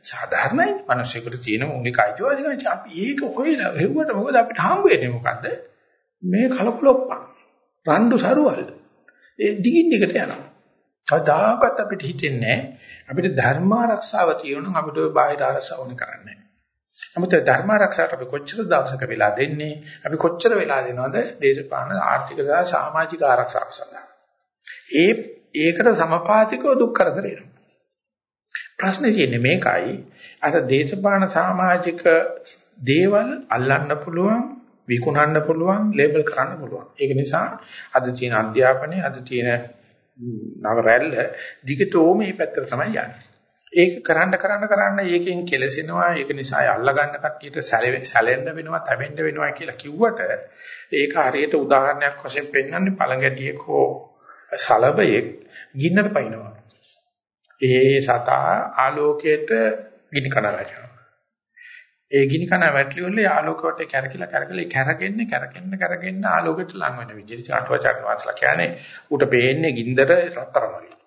සාධාරණයි. මිනිස්සුන්ට තියෙන මූලික අයිතිවාසිකම්. අපි ඒක හොයලා හෙව්වට මොකද අපිට හම්බ වෙන්නේ මොකද්ද? මේ කලකොලොප්පන්. රණ්ඩු සරුවල්. ඒ දිගින් දිගට යනවා. කවදාකවත් අපිට හිතෙන්නේ අපිට ධර්ම ආරක්ෂාව තියෙනවා නම් අපිට ওই බාහිර ආරක්ෂාව ඕනේ කරන්නේ නමුත් ධර්ම ආරක්ෂාවට අපි කොච්චර දවසක වෙලා දෙන්නේ? අපි කොච්චර වෙලා දෙනවද දේශපාලන ආර්ථික සහ සමාජික ආරක්ෂාව සඳහා? ඒ ඒකට සමපාතිකව දුක් කරදර එනවා. ප්‍රශ්නේ තියෙන්නේ මේකයි. අර දේශපාලන සමාජික දේවල් අල්ලන්න පුළුවන්, විකුණන්න පුළුවන්, ලේබල් කරන්න පුළුවන්. ඒක නිසා අද තියෙන අධ්‍යාපනයේ අද තියෙන නව රැල්ල දිගටම මේ පැත්තට තමයි යන්නේ. ඒක කරන්න කරන්න කරන්න ඒකෙන් කෙලසෙනවා. ඒක නිසා අල්ලා ගන්න කට්ටියට සැලෙන්න වෙනවා තැවෙන්න වෙනවා කියලා කිව්වට ඒක හරියට උදාහරණයක් වශයෙන් පෙන්වන්නේ පළඟැටියෙක් හෝ සලබයෙක් ගින්නට පයින්නවා. ඒ සතා ආලෝකයට ගිනි කන වැටෙනවා. ඒ ගිනි කන වැටලිවල ආලෝකයට කැරකිලා කැරකිලා කැරගෙන්නේ කැරගෙන්න කැරගෙන්න ආලෝකයට ලං වෙන විදිහට. අටවචන වාසලා කියන්නේ උට පේන්නේ ගින්දර රත්තරන් වගේ.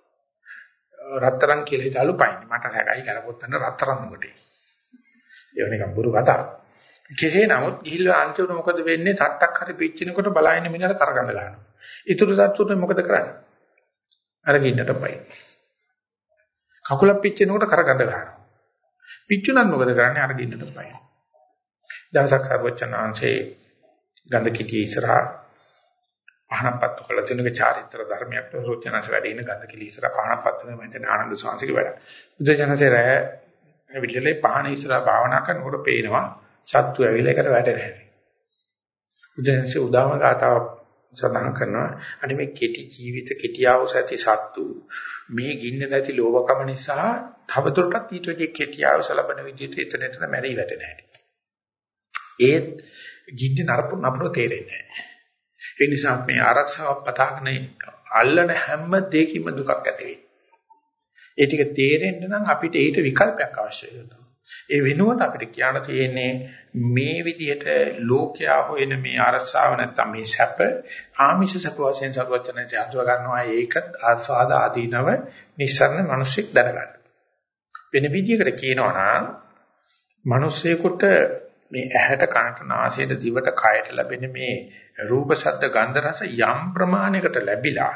රත්තරන් කියලා හිතාලු පයින්. මට හැගයි කරපොත්තන රත්තරන් මොකටද? ඒක නිකන් බොරු කතාවක්. කෙසේ නමුත් ගිහිල්ලා අන්තිමට මොකද වෙන්නේ? තට්ටක් හරි පිච්චෙනකොට බලාගෙන මිනිහට කරගන්න ගන්නවා. ඊටු තත්ත්වෙට මොකද කරන්නේ? අර ගින්නට පයින්. කකුලක් පිච්චෙනකොට කරගන්න ගන්නවා. පිච්චුනත් මොකද කරන්නේ? අර ගින්නට පයින්. දවසක් සර්වචනාංශේ ගඳ කිටි ඉස්සරහා පහනපත් කළ තියෙනක චාරිත්‍ර ධර්මයක් රෝචනස වැඩ ඉන ගඳ කිලි ඉස්සර පහනපත් වෙන මම හිතන්නේ ආනන්ද සාංශික වැඩ. බුදුජනසේ රැ විදිහේ පහන ඉස්සර භාවනා කරනකොට පේනවා සත්තු ඇවිල්ලා එකට වැඩ නැහැ. බුදුජනසේ උදාම ගාතාව සඳහන් කරනවා අනේ මේ කෙටි ජීවිත කෙටියවස ඇති සත්තු මේ ගින්න නැති ලෝභකම නිසා තවදුරටත් ඊට වඩා කෙටියවස ලබන විදිහට එතන එතන මැරී වැටෙන හැටි. ඒත් ගින්න නරපු නපුර තේරෙන්නේ නැහැ. ඒ නිසා මේ ආරක්ෂාවක් පතාගෙන අල්ලන හැම දෙයකින්ම දුකක් ඇති වෙනවා. ඒ ටික තේරෙන්න නම් අපිට ඊට විකල්පයක් අවශ්‍ය වෙනවා. ඒ වෙනුවට අපිට කියන්න තියෙන්නේ මේ විදිහට ලෝකයා හොයන මේ අරසාව නැත්තම් මේ සැප ආමිෂ සැප වශයෙන් සර්වඥයන්ට අඳුර ගන්නවා ඒක ආස්වාද ආදීනව නිස්සරණ මිනිස්සෙක් දැනගන්න. වෙන විදිහකට කියනවා නම් මිනිස්සෙකුට මේ ඇහැට කනට නාසයට දිවට කයට ලැබෙන මේ රූප ශබ්ද ගන්ධ රස යම් ප්‍රමාණයකට ලැබිලා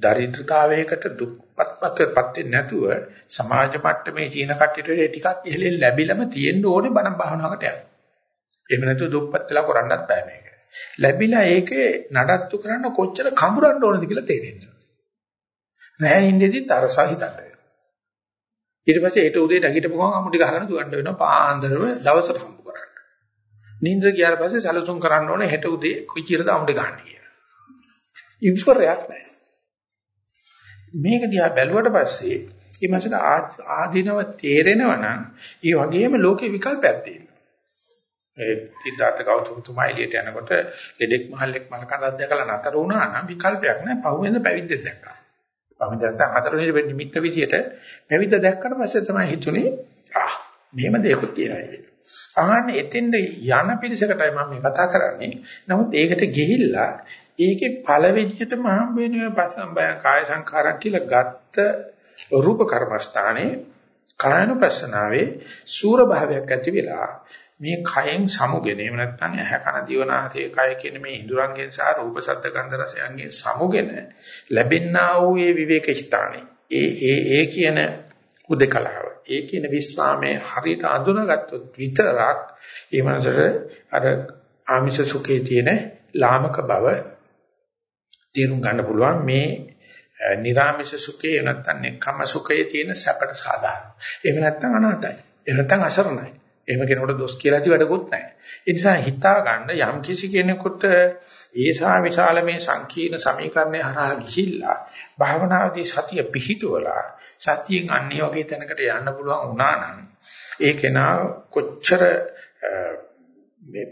දරිද්‍රතාවයකට දුක්පත්පත්පත් වෙන්නේ නැතුව සමාජ මට්ටමේ චීන කට්ටියට ටිකක් ඉහළින් ලැබිලම තියෙන්න ඕනේ බණ භාවනාවකට යන්න. එහෙම නැතුව දුක්පත් වෙලා කරන්නත් බෑ මේක. ලැබිලා ඒකේ නඩත්තු කරන්න කොච්චර කඹරන්න ඕනද කියලා තේරෙන්නේ. නැහැ ඉන්නේදිත් අරසා හිතන්න වෙනවා. ඊට පස්සේ ඒට උදේ නැගිටපු ගමන් අමුටි ගහගෙන දුවන්න වෙනවා පාන්දරම දවසට හම්බ කරන්න. නිින්ද ගියාට පස්සේ සැලසුම් කරන්න ඕනේ හෙට උදේ කුචිරද අමුටි ගන්න කියලා. ඉන්ෆරයක් නැහැ. මේක දිහා බැලුවට පස්සේ මේ මාසට ආධිනව තේරෙනවා නම් ඒ වගේම ලෝකේ විකල්පයක් තියෙනවා. ඒ සිද්ධාර්ථ ගෞතම තුමා එළියට යනකොට ලෙඩෙක් මහල්ලෙක් මල කඳක් දැකලා නතර වුණා නම් විකල්පයක් නැහැ. පහුවෙන්ද පැවිද්දෙක් දැක්කා. පහුවෙන්ද නැත්නම් හතරවෙනි නිමිත්ත විදියට පැවිද්ද දැක්කට පස්සේ තමයි හිතුනේ ආ මෙහෙම දෙයක් තියෙනවා අහන්නේ එතෙන්ද යන පිරිසකටයි මම මේ කතා කරන්නේ. නමුත් ඒකට ගිහිල්ලා ඒකේ පළවෙනියටම හම්බ වෙන පස්සම්බය කාය සංඛාරක් කියලා ගත්ත රූප කර්මස්ථානේ කායනුපස්සනාවේ සූර භාවයක් ඇති වෙලා මේ කයෙන් සමුගෙන එහෙම නැත්නම් ඇහැ කන දිවනාසය කය කියන මේ ඉඳුරංගෙන් සහ රූප ශබ්ද ගන්ධ රසයන්ගෙන් සමුගෙන ලැබෙනා වූ ඒ විවේක ස්ථානේ ඒ ඒ ඒ කියන උදකලාව ඒ කියන විස්රාමයේ හරියට අඳුනගත්තොත් විතරක් ඒ මනසට අර ආමිෂ සුඛයේ තියෙන ලාමක බව තේරුම් ගන්න පුළුවන් මේ නිර්ාමිෂ සුඛේ නැත්නම් නෙක්ඛම සුඛයේ තියෙන සැපට සාධාරණ. එහෙම නැත්නම් අනාතයි. එහෙම නැත්නම් අසරණයි. එහෙම කෙනෙකුට දොස් කියලා ඇති වැඩකුත් නැහැ. ඒ නිසා හිතා ගන්න යම් කිසි කෙනෙකුට ඒසා විශාල මේ සංකීර්ණ සමීකරණය හරහා ගිහිල්ලා භාවනාවේදී සතිය පිහිටුවලා සතියෙන් අන්නේ වගේ තැනකට යන්න පුළුවන් වුණා නම් ඒ කෙනා කොච්චර මේ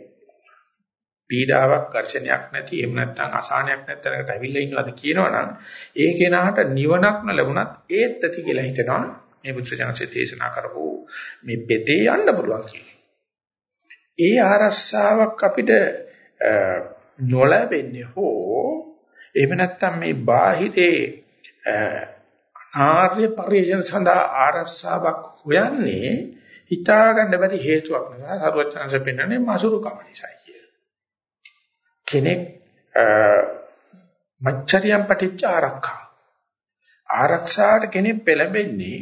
පීඩාවක් ඝර්ෂණයක් නැති එහෙම නැත්නම් අසහනයක් නැත්තරකට ඇවිල්ලා ඉන්නවද කියනවනම් ඒ කෙනාට නිවනක් ලැබුණත් ඒත් ඇති කියලා හිතනවා මේ බුදුසජනසේ දේශනා කරපු මේ පෙතේ යන්න පුළුවන් කියලා. ඒ ආරස්සාවක් අපිට නොලැබෙන්නේ හෝ එහෙම නැත්නම් මේ බාහිරේ ආර්ය පරිශන සඳහා ආරස්සාවක් හොයන්නේ හිතා ගන්න බැරි හේතුවක් නිසා සරුවචනanse පෙන්වන්නේ මසුරු කම නිසායි. කෙනෙක් මච්චරියම් පටිච්ච ආරක්ෂා ආරක්ෂාවට කෙනෙක් පෙළඹෙන්නේ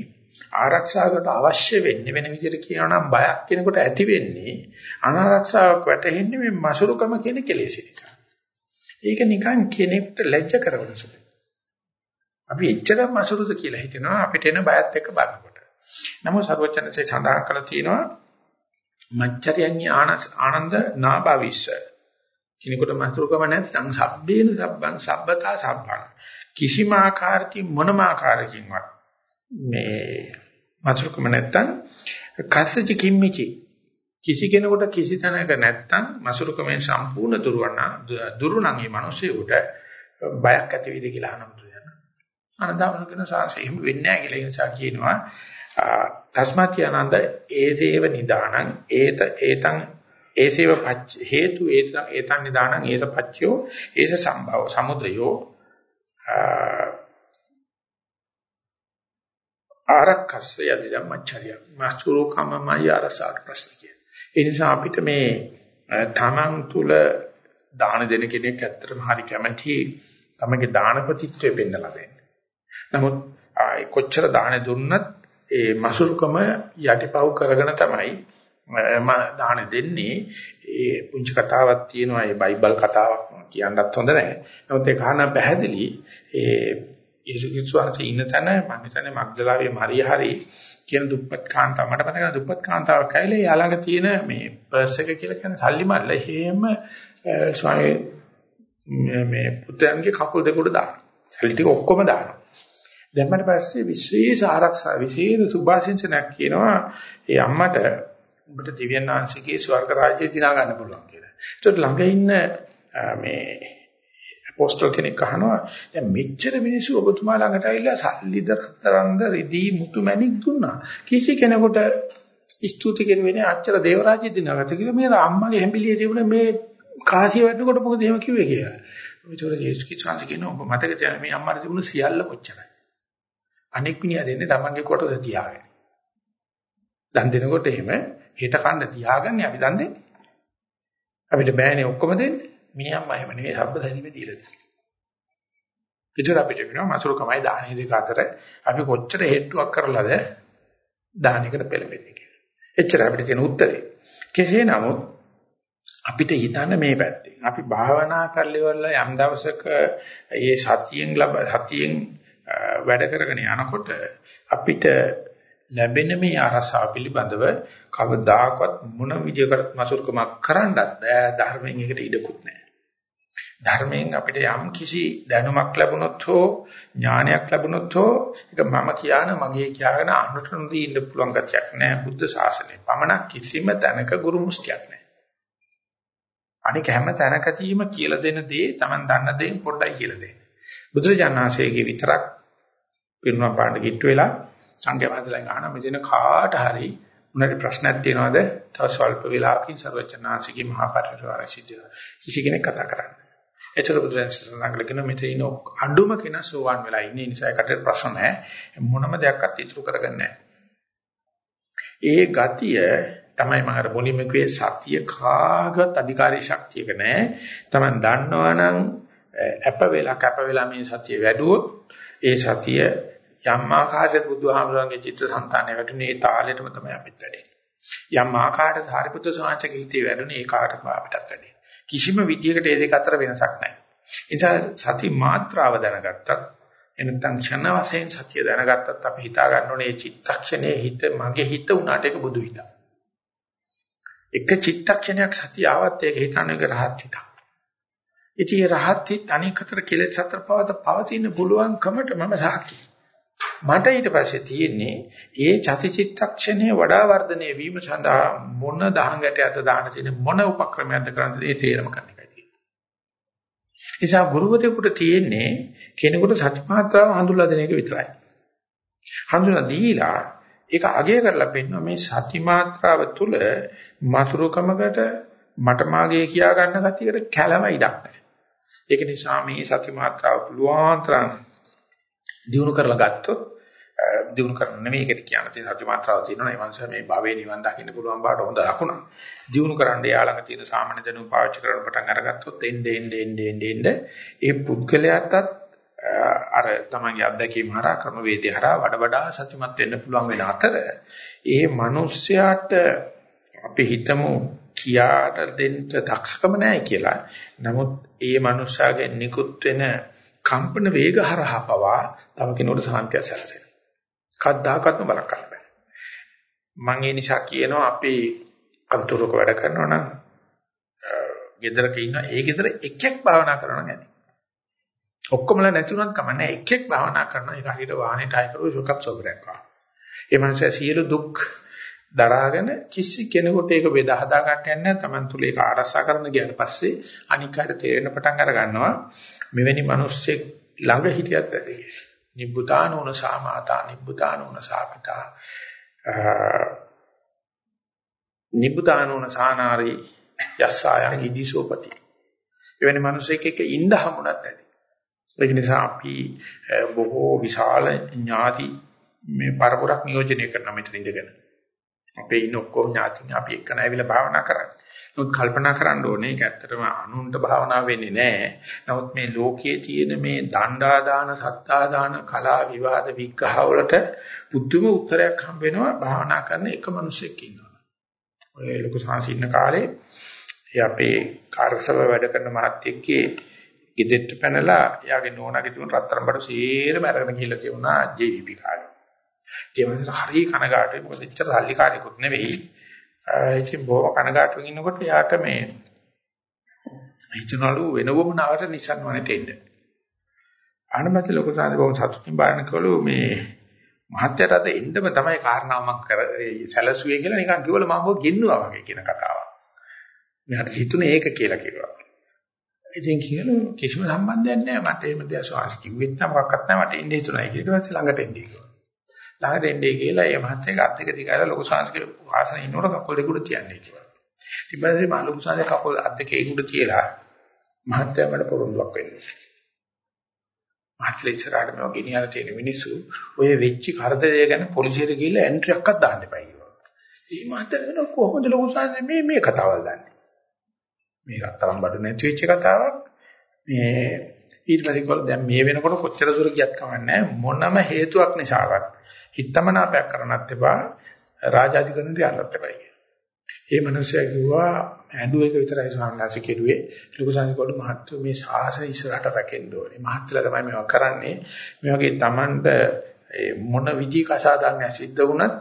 ආරක්ෂාවකට අවශ්‍ය වෙන්නේ වෙන විදිහට කියනවා නම් බයක් කෙනෙකුට ඇති වෙන්නේ අනාරක්ෂාවක් වැටෙන්නේ මේ මසුරුකම කියන කෙලෙස නිසා. ඒක නිකන් කෙනෙක්ට ලැජ්ජ කරවන සුළුයි. අපි එච්චර මසුරුද කියලා හිතනවා අපිට එන බයත් එක්ක බලනකොට. නමුත් සර්වචනසේ සඳහන් කළා තියෙනවා මච්චරියන්‍ය ආනන්ද නාභවිස්ස කෙනෙකුට මතුරුකම නැත්නම් සබ්බේන සබ්බං සබ්බතා සබ්බං කිසිම ආකාරකින් මොනම ආකාරකින්වත් මේ මතුරුකම නැත්නම් කස්සච කිම්මිචි කිසි කෙනෙකුට කිසි තැනක නැත්නම් මසුරුකමෙන් සම්පූර්ණ දුරවන දුරුණන් මේ මිනිසෙකුට බයක් ඇති වෙයිද කියලා අහනවා කියන. අනදාමන කියන සාංශය එහෙම වෙන්නේ නැහැ කියලා ඒ නිසා කියනවා තස්මාති ආනන්ද ඒසේව නිදානං ඒත ඒතං ඒසේව පච්ච හේතු ඒතන් නිදානං ඒස පච්චයෝ ඒස සම්භව සමුදයෝ ආරක්කස්ස යදිදම් මච්චරිය මාස්තුරෝ කමමයි අරසාර ප්‍රශ්න කිය. ඒ නිසා අපිට මේ තමන් තුල දාන දෙන කෙනෙක් ඇත්තටම හරි කැමැති තමගේ දාන ප්‍රතිත්වය පෙන්නලා දෙන්න. නමුත් කොච්චර දාන දුන්නත් ඒ මසුරුකම යටිපව් කරගෙන තමයි මම දාන දෙන්නේ ඒ පුංචි කතාවක් තියෙනවා ඒ බයිබල් කතාවක් කියන්නත් හොඳ නැහැ. නමුත් ඒක අහන පැහැදිලි ඒ යේසු ක්‍රිස්තුස්වහන්සේ ඉන්න තැන මම හිතන්නේ මග්දලාවේ මරිය හරි කියන දුප්පත් කාන්තාව මට මතකයි දුප්පත් කාන්තාවක් ඇවිල්ලා යාළඟ තියෙන මේ පර්ස් එක කියලා කියන්නේ සල්ලි මල්ල හේම ස්වාමී මේ පුතයන්ගේ කකුල් දෙක උඩ දානවා. සල්ලි ටික ඔක්කොම දානවා. දැම්මට පස්සේ විශේෂ ආරක්ෂා විශේෂ සුභාසින්චනයක් කියනවා ඒ අම්මට උඹට දිව්‍යන් වහන්සේගේ ස්වර්ග රාජ්‍යය දිනා ගන්න පුළුවන් කියලා. ඒකට ළඟ ඉන්න මේ පෝස්ටල් කෙනෙක් අහනවා දැන් මෙච්චර මිනිස්සු ඔබතුමා ළඟට ඇවිල්ලා සල්ලි දරතරන්ද රිදී මුතු මැණික් දුන්නා කිසි කෙනෙකුට ස්තුති කෙරුවේ අච්චර දේවරාජ්‍ය දිනගත කියලා මේ අම්මගේ හැඹිලියේ තිබුණ මේ කාසිය වැටෙනකොට මොකද එහෙම කිව්වේ කියලා. ඒතකොට ජේසුස් කිචාන්ස් කියන ඔබ මතක තියාගන්න මේ අම්මාට තිබුණ සියල්ල කොච්චරයි. අනෙක් මිනිහා දෙන්නේ තමන්ගේ කොටස තියාගෙන. දන් දෙනකොට එහෙම හෙට කන්න තියාගන්නේ අපි දන් දෙන්නේ. අපිට බෑනේ ඔක්කොම දෙන්නේ. මේ අම්මා එහෙම නෙවෙයි සබ්බදරිමේ දීලා තියෙන්නේ. ඉතින් අපිට වෙනවා මසුරුකමයි දාහනේ දෙක අතර අපි කොච්චර හේතුවක් කරලාද දාහනයකට පෙළඹෙන්නේ කියලා. එච්චර අපිට තියෙන උත්තරේ. කෙසේ නමුත් අපිට හිතන්න මේ පැත්තේ. අපි භාවනා කරලා ඉවරලා යම් දවසක ඒ සතියෙන් ලබ සතියෙන් වැඩ කරගෙන යනකොට අපිට ලැබෙන මේ අරසාව පිළිබඳව කවදාකවත් මොන විදියකට මසුරුකමක් කරන්නත් බෑ ධර්මයෙන් එකට ඉඩකුත් නැහැ. ධර්මයෙන් අපිට යම් කිසි දැනුමක් ලැබුණොත් හෝ ඥානයක් ලැබුණොත් හෝ ඒක මම කියන මගේ කියාගෙන අනුට නොදී ඉන්න පුළුවන් ගතියක් නැහැ බුද්ධ ශාසනය. පමණක් කිසිම තැනක ගුරු මුස්තියක් නැහැ. අනික හැම තැනකදීම කියලා දෙන දේ Taman දන්න දේ පොඩ්ඩයි කියලා දෙන්න. බුදුරජාණන්සේගේ විතරක් පිරුණා පාඩ කිට්ටු වෙලා සංඝයා වහන්සේලා අහන මෙතන කාට හරි උනට ප්‍රශ්නයක් තියෙනවද? තව ස්වල්ප වෙලාවකින් සර්වචනාංශිකේ මහා පරිවර්තන සිද්ධ කිසි කෙනෙක් කතා කරන්නේ. එතකොට බුදුරජාණන් කියන මෙතන ඉන්න අඩුම කෙනා සෝවන් වෙලා ඉන්නේ නිසා ඒකට ප්‍රශ්න නැහැ. මොනම දෙයක්වත් ඉතුරු කරගන්නේ ඒ ගතිය තමයි මම අර මුලින්ම කිව්වේ සතිය කාගවත් අධිකාරී ශක්තියක නැහැ. Taman දන්නවනම් අප වෙලා කැප වෙලා මේ සතිය වැඩුවොත් ඒ සතිය යම් ආකාරයක බුදුහාමුදුරන්ගේ චිත්ත සංතානය වැටුනේ ඒ තාලෙටම තමයි අපිට වැඩේ. යම් ආකාරයක සාරිපුත්‍ර සාංශක හිතේ වැඩුනේ ඒ කාටම අපිටත් වැඩේ. කිසිම විදියකට මේ දෙක අතර වෙනසක් නැහැ. ඒ නිසා සති මාත්‍රාව දැනගත්තත් එනතන් ක්ෂණ වශයෙන් සතිය දැනගත්තත් අපි හිතා ගන්න ඕනේ මේ චිත්තක්ෂණයේ හිත මගේ හිත උනාට ඒක බුදු හිතක්. එක චිත්තක්ෂණයක් සතිය ආවත් ඒක හිතන්නේ ඒක රහත් හිතක්. ඉතින් රහත් හිත අනිකතර කෙලෙස් අතර පවත පවතින පුළුවන්කමට මම සාක්ෂි. මට ඊට පස්සේ තියෙන්නේ ඒ චතිචිත්තක්ෂණයේ වඩා වර්ධනය වීම සඳහා මොන දහංගටයක්ද දාන්න තියෙන මොන උපක්‍රමයක්ද කරන්න ඒ තේරම ගන්න එකයි තියෙන්නේ. නිසා ගුරුවරයෙකුට තියෙන්නේ කෙනෙකුට සතිමාත්‍රාව හඳුල්ලා දෙන එක විතරයි. හඳුනා දීලා ඒක අගය කරලා පෙන්නන මේ සතිමාත්‍රාව තුළ මතුරුකමකට මට මාගේ කියා ගන්න ගතියකට කැළම ඉඩක් නැහැ. ඒක නිසා මේ සතිමාත්‍රාව පුළුවන් තරම් දිනු කරලා ගත්තොත් දිනු කරන නෙමෙයි ඒකට කියන්න තියෙන සත්‍ය මාත්‍රාව තියෙනවා. ඒ මනුස්සයා මේ භවයේ නිවන් දකින්න පුළුවන් බාට හොඳ ලකුණක්. දිනු කරන්න යාළඟ තියෙන සාමාන්‍ය දැනුම පාවිච්චි කරන පටන් අරගත්තොත් එන්නේ එන්නේ එන්නේ එන්නේ ඒ පුද්ගලයාටත් අර තමන්ගේ අත්දැකීම් හරහා ක්‍රම වේදේ හරහා වඩ වඩා සත්‍යමත් වෙන්න පුළුවන් වෙන අතර ඒ මිනිස්යාට අපි හිතමු කියාට දෙන්න දක්ෂකම නැහැ කියලා. නමුත් ඒ මිනිස්යාගේ නිකුත් වෙන කම්පන වේග හරහා පවා තව කෙනෙකුට සාන්තිය සැලසෙනවා. කද්දාකත්ම බලක් ගන්න බෑ. මම ඒ නිසා කියනවා අපි අන්තරක වැඩ කරනවා නම් ගෙදරක ඉන්න ඒ ගෙදර එකෙක් භාවනා කරනවා නැති. ඔක්කොමලා නැතුණත් කමන්නේ එකෙක් භාවනා කරනවා ඒක හරියට වාහනේට අය කරුවෝ ෂොකප් සොබරයක් වගේ. ඒ මනුස්සයා සියලු දුක් දරාගෙන කිසි කෙනෙකුට ඒක බෙදා හදා ගන්න යන්නේ තමන් තුල ඒක ආරසා කරන ගියාට පස්සේ අනික් අයට තේරෙන පටන් අර ගන්නවා මෙවැනි මිනිස්සෙක් ළඟ හිටියත් ඇති. නිබ්බුතානෝන සාමාතා නිබ්බුතානෝන සාපිතා. නිබ්බුතානෝන සානාරි යස්සායන් ඉදිසෝපති. එවැනි මිනිස්සෙක් එක්ක ඉන්න හමුණත් ඇති. ඒක නිසා අපි බොහෝ විශාල ඥාති මේ පරපුරක් නියෝජනය කරන මෙතන ඉඳගෙන. අපේ ඉන්න ඔක්කොම ඥාතින් අපි එක්ක නැවිලා භාවනා කරන්නේ. නමුත් කල්පනා කරන්න ඕනේ ඒක ඇත්තටම අනුන්ට භාවනා වෙන්නේ නැහැ. නමුත් මේ ලෝකයේ තියෙන මේ දණ්ඩා දාන, සත්තා දාන, කලා විවාද විග්‍රහ වලට පුදුම උත්තරයක් හම්බ වෙනවා භාවනා කරන එක මිනිසෙක් ඉන්නවා. ඔය ලොකු සංසින්න කාලේ ඒ අපේ කාර්යසභාව වැඩ කරන මහත්තයෙක්ගේ ගෙදෙට්ට පැනලා එයාගේ නෝනාගේ තිබුණ රත්තරන් බඩ සීරම අරගෙන ගිහිල්ලා තියුණා ජීවිපී කාලේ. ඒ වගේ හරි කනගාටුයි මොකද එච්චර සල්ලිකාරයෙකුත් නෙවෙයි. ඉතින් බොහොම කනගාටුවෙන් ඉන්නකොට යාට මේ හිතනලු වෙනවම නවට Nissan වනට එන්න. ආනමත ලොකු සාදි බොහොම සතුටින් බාරන කළු මේ මහත්යට අද එන්නම තමයි කාරණාව මම කර සැලසුවේ කියලා නිකන් කිව්වල මම ඔය ගෙන්නුවා වගේ කියන කතාවක්. මෙයාට හිතුනේ ඒක කියලා කිව්වා. ඉතින් කියනවා කිසිම සම්බන්ධයක් නැහැ මට එහෙම දෙයක් ශ්වාස කිව්වෙත් නැහැ මොකක්වත් නැහැ මට එන්නේ හිතුණා ඊට පස්සේ ළඟට එන්නේ කිව්වා. ළඟට එන්නේ කියලා ඒ මහත්තයා ගත් එක දිගාලා ලොකු ශාස්ත්‍රයේ ආසනෙ ඉන්නකොට කකුල් දෙක උඩ තියන්නේ කිව්වා. ඊට පස්සේ මම ලොකු ශාස්ත්‍රයේ කකුල් අත් දෙක උඩ තියලා මහත්තයා මට පොරොන්දුවක් වෙන්නේ. මහත්තයා ඉස්සරහට මම ගෙනියලා තියෙන මිනිස්සු ඔය වෙච්ච කරදරය ගැන පොලිසියට ගිහිල්ලා එන්ට්‍රි එකක්වත් දාන්න එපා කිව්වා. මේ මහත්තයා කොහොමද ලොකු ශාස්ත්‍රයේ මේ මේ කතාවල් දන්නේ? මේ රත්තරන් බඩු නැති වෙච්ච කතාවක් මේ ඊට පස්සේ කොල්ල දැන් මේ වෙනකොට කොච්චර දුර ගියත් කමන්නේ මොනම හේතුවක් නිසාවත් හිතමනාපයක් කරන්නත් එපා රාජාධිකරණයට යන්නත් එපා කියන. ඒ මනුස්සයා කිව්වා ඇඬුව එක විතරයි සාමනාසි කෙරුවේ ලොකු සංකල්ප මහත්තු මේ ශාසන ඉස්සරහට රැකෙන්න ඕනේ. මහත්තුලා තමයි මේවා කරන්නේ. මේ වගේ Tamanට මොන විදි කසාදන්නේ සිද්ධ වුණත්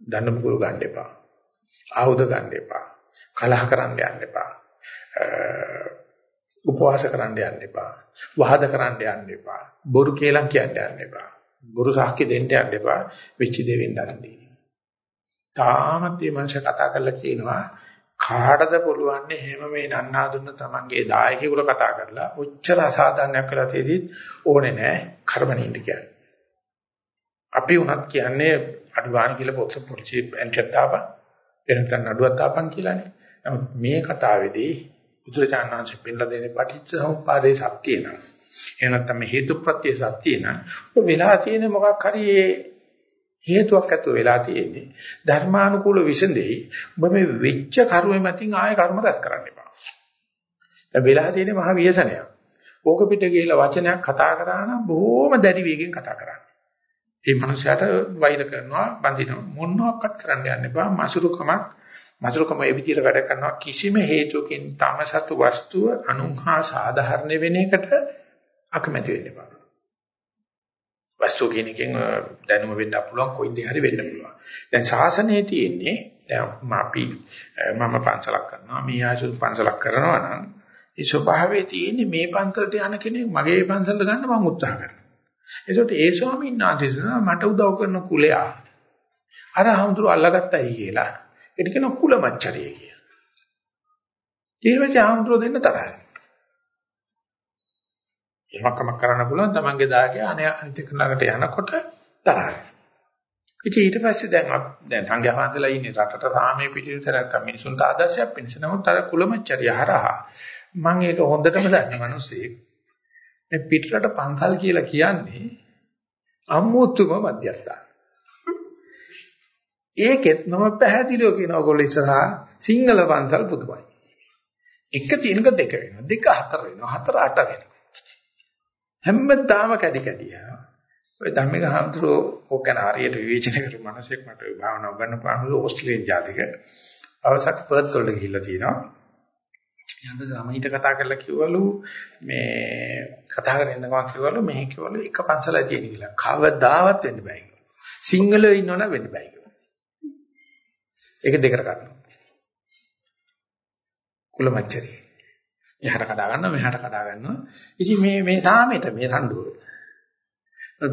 දඬු මුකුල් ගන්න එපා. ආයුධ ගන්න එපා. කලහ කරන්න යන්න එපා. උපවාස කරන්න යන්න එපා. වහද කරන්න යන්න එපා. බොරු කේලම් කියන්න යන්න එපා. බොරු සාක්ෂි දෙන්න යන්න එපා. වෙච්ච දේ වෙන්න අරන්නේ. තාමත් මේ මනුෂ්‍ය කතා කරලා කියනවා කාටද පුළුවන් එහෙම මේ නන්නා දුන්න තමන්ගේ දායකයෙකුට කතා කරලා ඔච්චර අසාධාරණයක් කළා තියෙදි ඕනේ නැහැ කර්මනින්ද කියන්නේ. අපි උනත් කියන්නේ අඩු ගන්න කියලා පොත් පොලිසිය එන්ටර් දාපන් එනකන් නඩුවක් දාපන් කියලානේ. නමුත් මේ කතාවේදී බුදුරජාණන් වහන්සේ පෙන්ලා දෙන්නේ පටිච්ච සමුප්පාදේ සත්‍ය නං. එහෙම නැත්නම් හේතු ප්‍රත්‍ය සත්‍ය නං. ඔය වෙලා තියෙන මොකක් හරි හේතුවක් ඇතුව වෙලා තියෙන්නේ. ධර්මානුකූල විසඳෙයි. ඔබ මේ වෙච්ච කර්මෙ මතින් ආයෙ කර්ම රැස් කරන්න එපා. දැන් වෙලා තියෙන්නේ මහ ව්‍යසනයක්. ඕක පිට ගිහලා වචනයක් කතා කරා නම් බොහොම දැඩි වේගෙන් කතා කරන්න. ඒ මනුස්සයාට වෛර කරනවා, බඳිනවා. මොනවාක්වත් කරන්න යන්න එපා. මසුරුකමක් මසුරුකම ඒ විදිහට වැඩ කරනවා කිසිම හේතුවකින් තම සතු වස්තුව අනුහා සාධාරණ වෙන එකට අකමැති වෙන්න එපා. වස්තුව කියන එකෙන් දැනුම වෙන්න පුළුවන් කොයින්ද හරි වෙන්න පුළුවන්. දැන් ශාසනයේ තියෙන්නේ දැන් අපි මම පන්සලක් කරනවා මේ ආයුෂ පන්සලක් කරනවා නම් ඒ ස්වභාවයේ තියෙන්නේ මේ පන්සලට යන කෙනෙක් මගේ පන්සලට ගන්න මම උත්සාහ කරනවා. ඒසොට ඒ ස්වාමීන් වහන්සේ මට උදව් කරන කුලයා අර හඳුරු අල්ලගත්තයි කියලා ඒක කියන කුල මච්චරිය කියලා. ඊට පස්සේ ආම්ද්‍රෝ දෙන්න තරහයි. එහෙමකම කරන්න පුළුවන් තමන්ගේ දාගේ අනේ අනිත් ළඟට යනකොට තරහයි. ඉතින් ඊට පස්සේ දැන් දැන් සංඝයා වහන්සේලා ඉන්නේ රටට සාමයේ පිටිවිතර නැත්නම් මිනිසුන්ට ආදර්ශයක් වෙනස නමුත් අර කුලමච්චරිය හරහා මම ඒක හොඳටම දන්න මිනිස්සෙක් මේ පිටරට පන්සල් කියලා කියන්නේ අමුතුම මධ්‍යස්ථාන. ඒකෙත් මම පැහැදිලිව කියන ඔයගොල්ලෝ ඉස්සරහා සිංහල පන්සල් පුදුමයි. එක තියෙනක දෙක වෙනවා. දෙක හතර වෙනවා. හතර අට වෙනවා. හැමදාම කැඩි කැඩි යනවා. ඔය ධම්මික හඳුරෝ ඕක ගැන හරියට විවේචනය කරපු මිනිසෙක් මට භාවනාව ගන්න පානු ඕස්ට්‍රේලියානු ජාතික අවසක් පර්ත් වලට ගිහිල්ලා තිනවා. ඊට සමහිත කතා කරලා කිව්වලු මේ කතා කරගෙන ඉන්නවා කිව්වලු මෙහි කිව්වලු එක පන්සලයි තියෙන කියලා. කවදාවත් වෙන්න බෑ කිව්වා. සිංහලෙ ඉන්නවනම් වෙන්න බෑ කිව්වා. ඒක දෙකට ගන්නවා. කුලමච්චරි. එහාට කඩා ගන්නවා මෙහාට කඩා ගන්නවා. ඉතින් මේ මේ සාමෙට මේ රණ්ඩුව.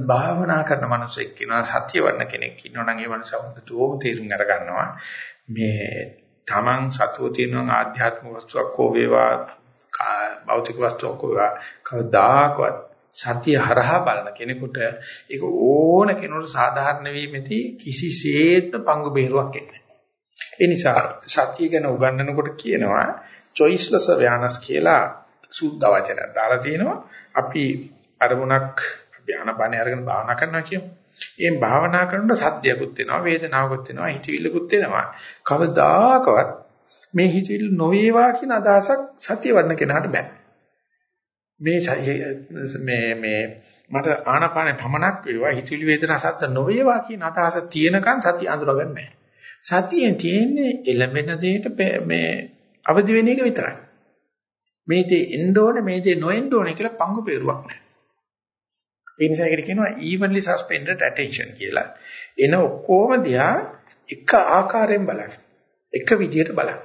භාවනා කරන මනුස්සෙක් කියනවා සත්‍ය වර්ණ කෙනෙක් ඉන්නවා නම් ඒ මනුස්සයා හොඳටම තේරුම් අර ගන්නවා. මේ Taman සතුව තියෙන ආධ්‍යාත්මික වස්තුවක් හෝ වේවා භෞතික වස්තුවක් හෝ වේවා කවදාකවත් සතිය හරහා බලන කෙනෙකුට ඒක ඕන කෙනෙකුට සාධාරණ වීමෙති කිසිසේත්ම පංගු බේරුවක් එන්නේ ඒ නිසා සතිය ගැන උගන්වනකොට කියනවා choiceless awareness කියලා සුද්ධ වචනයක් දාලා තිනවා අපි අරමුණක් ධානාපane අරගෙන භාවනා කරනවා කියමු. ඒ භාවනා කරනකොට සද්දයක්ත් වෙනවා වේදනාවක්ත් වෙනවා හිතවිල්ලකුත් වෙනවා. කවදාකවත් මේ හිතවිල්ල නොවේවා කියන අදහසක් සතිය වඩන කෙනාට බෑ. මේ මේ මේ මට ආනාපානේ පමණක් වේවා හිතවිලි වේදනා සද්ද නොවේවා කියන අදහස තියෙනකන් සතිය අඳුරගන්නේ නැහැ. සතියෙන් තියෙන්නේ එළඹෙන දෙයට මේ අවදි වෙන එක විතරයි. මේ දේ එන්න ඕනේ මේ දේ නොඑන්න ඕනේ කියලා පංගු peerුවක් නැහැ. ඒ නිසා ඒකට කියනවා evenly suspended attention කියලා. එන ඔක්කොම දිහා එක ආකාරයෙන් බලන්න. එක විදියට බලන්න.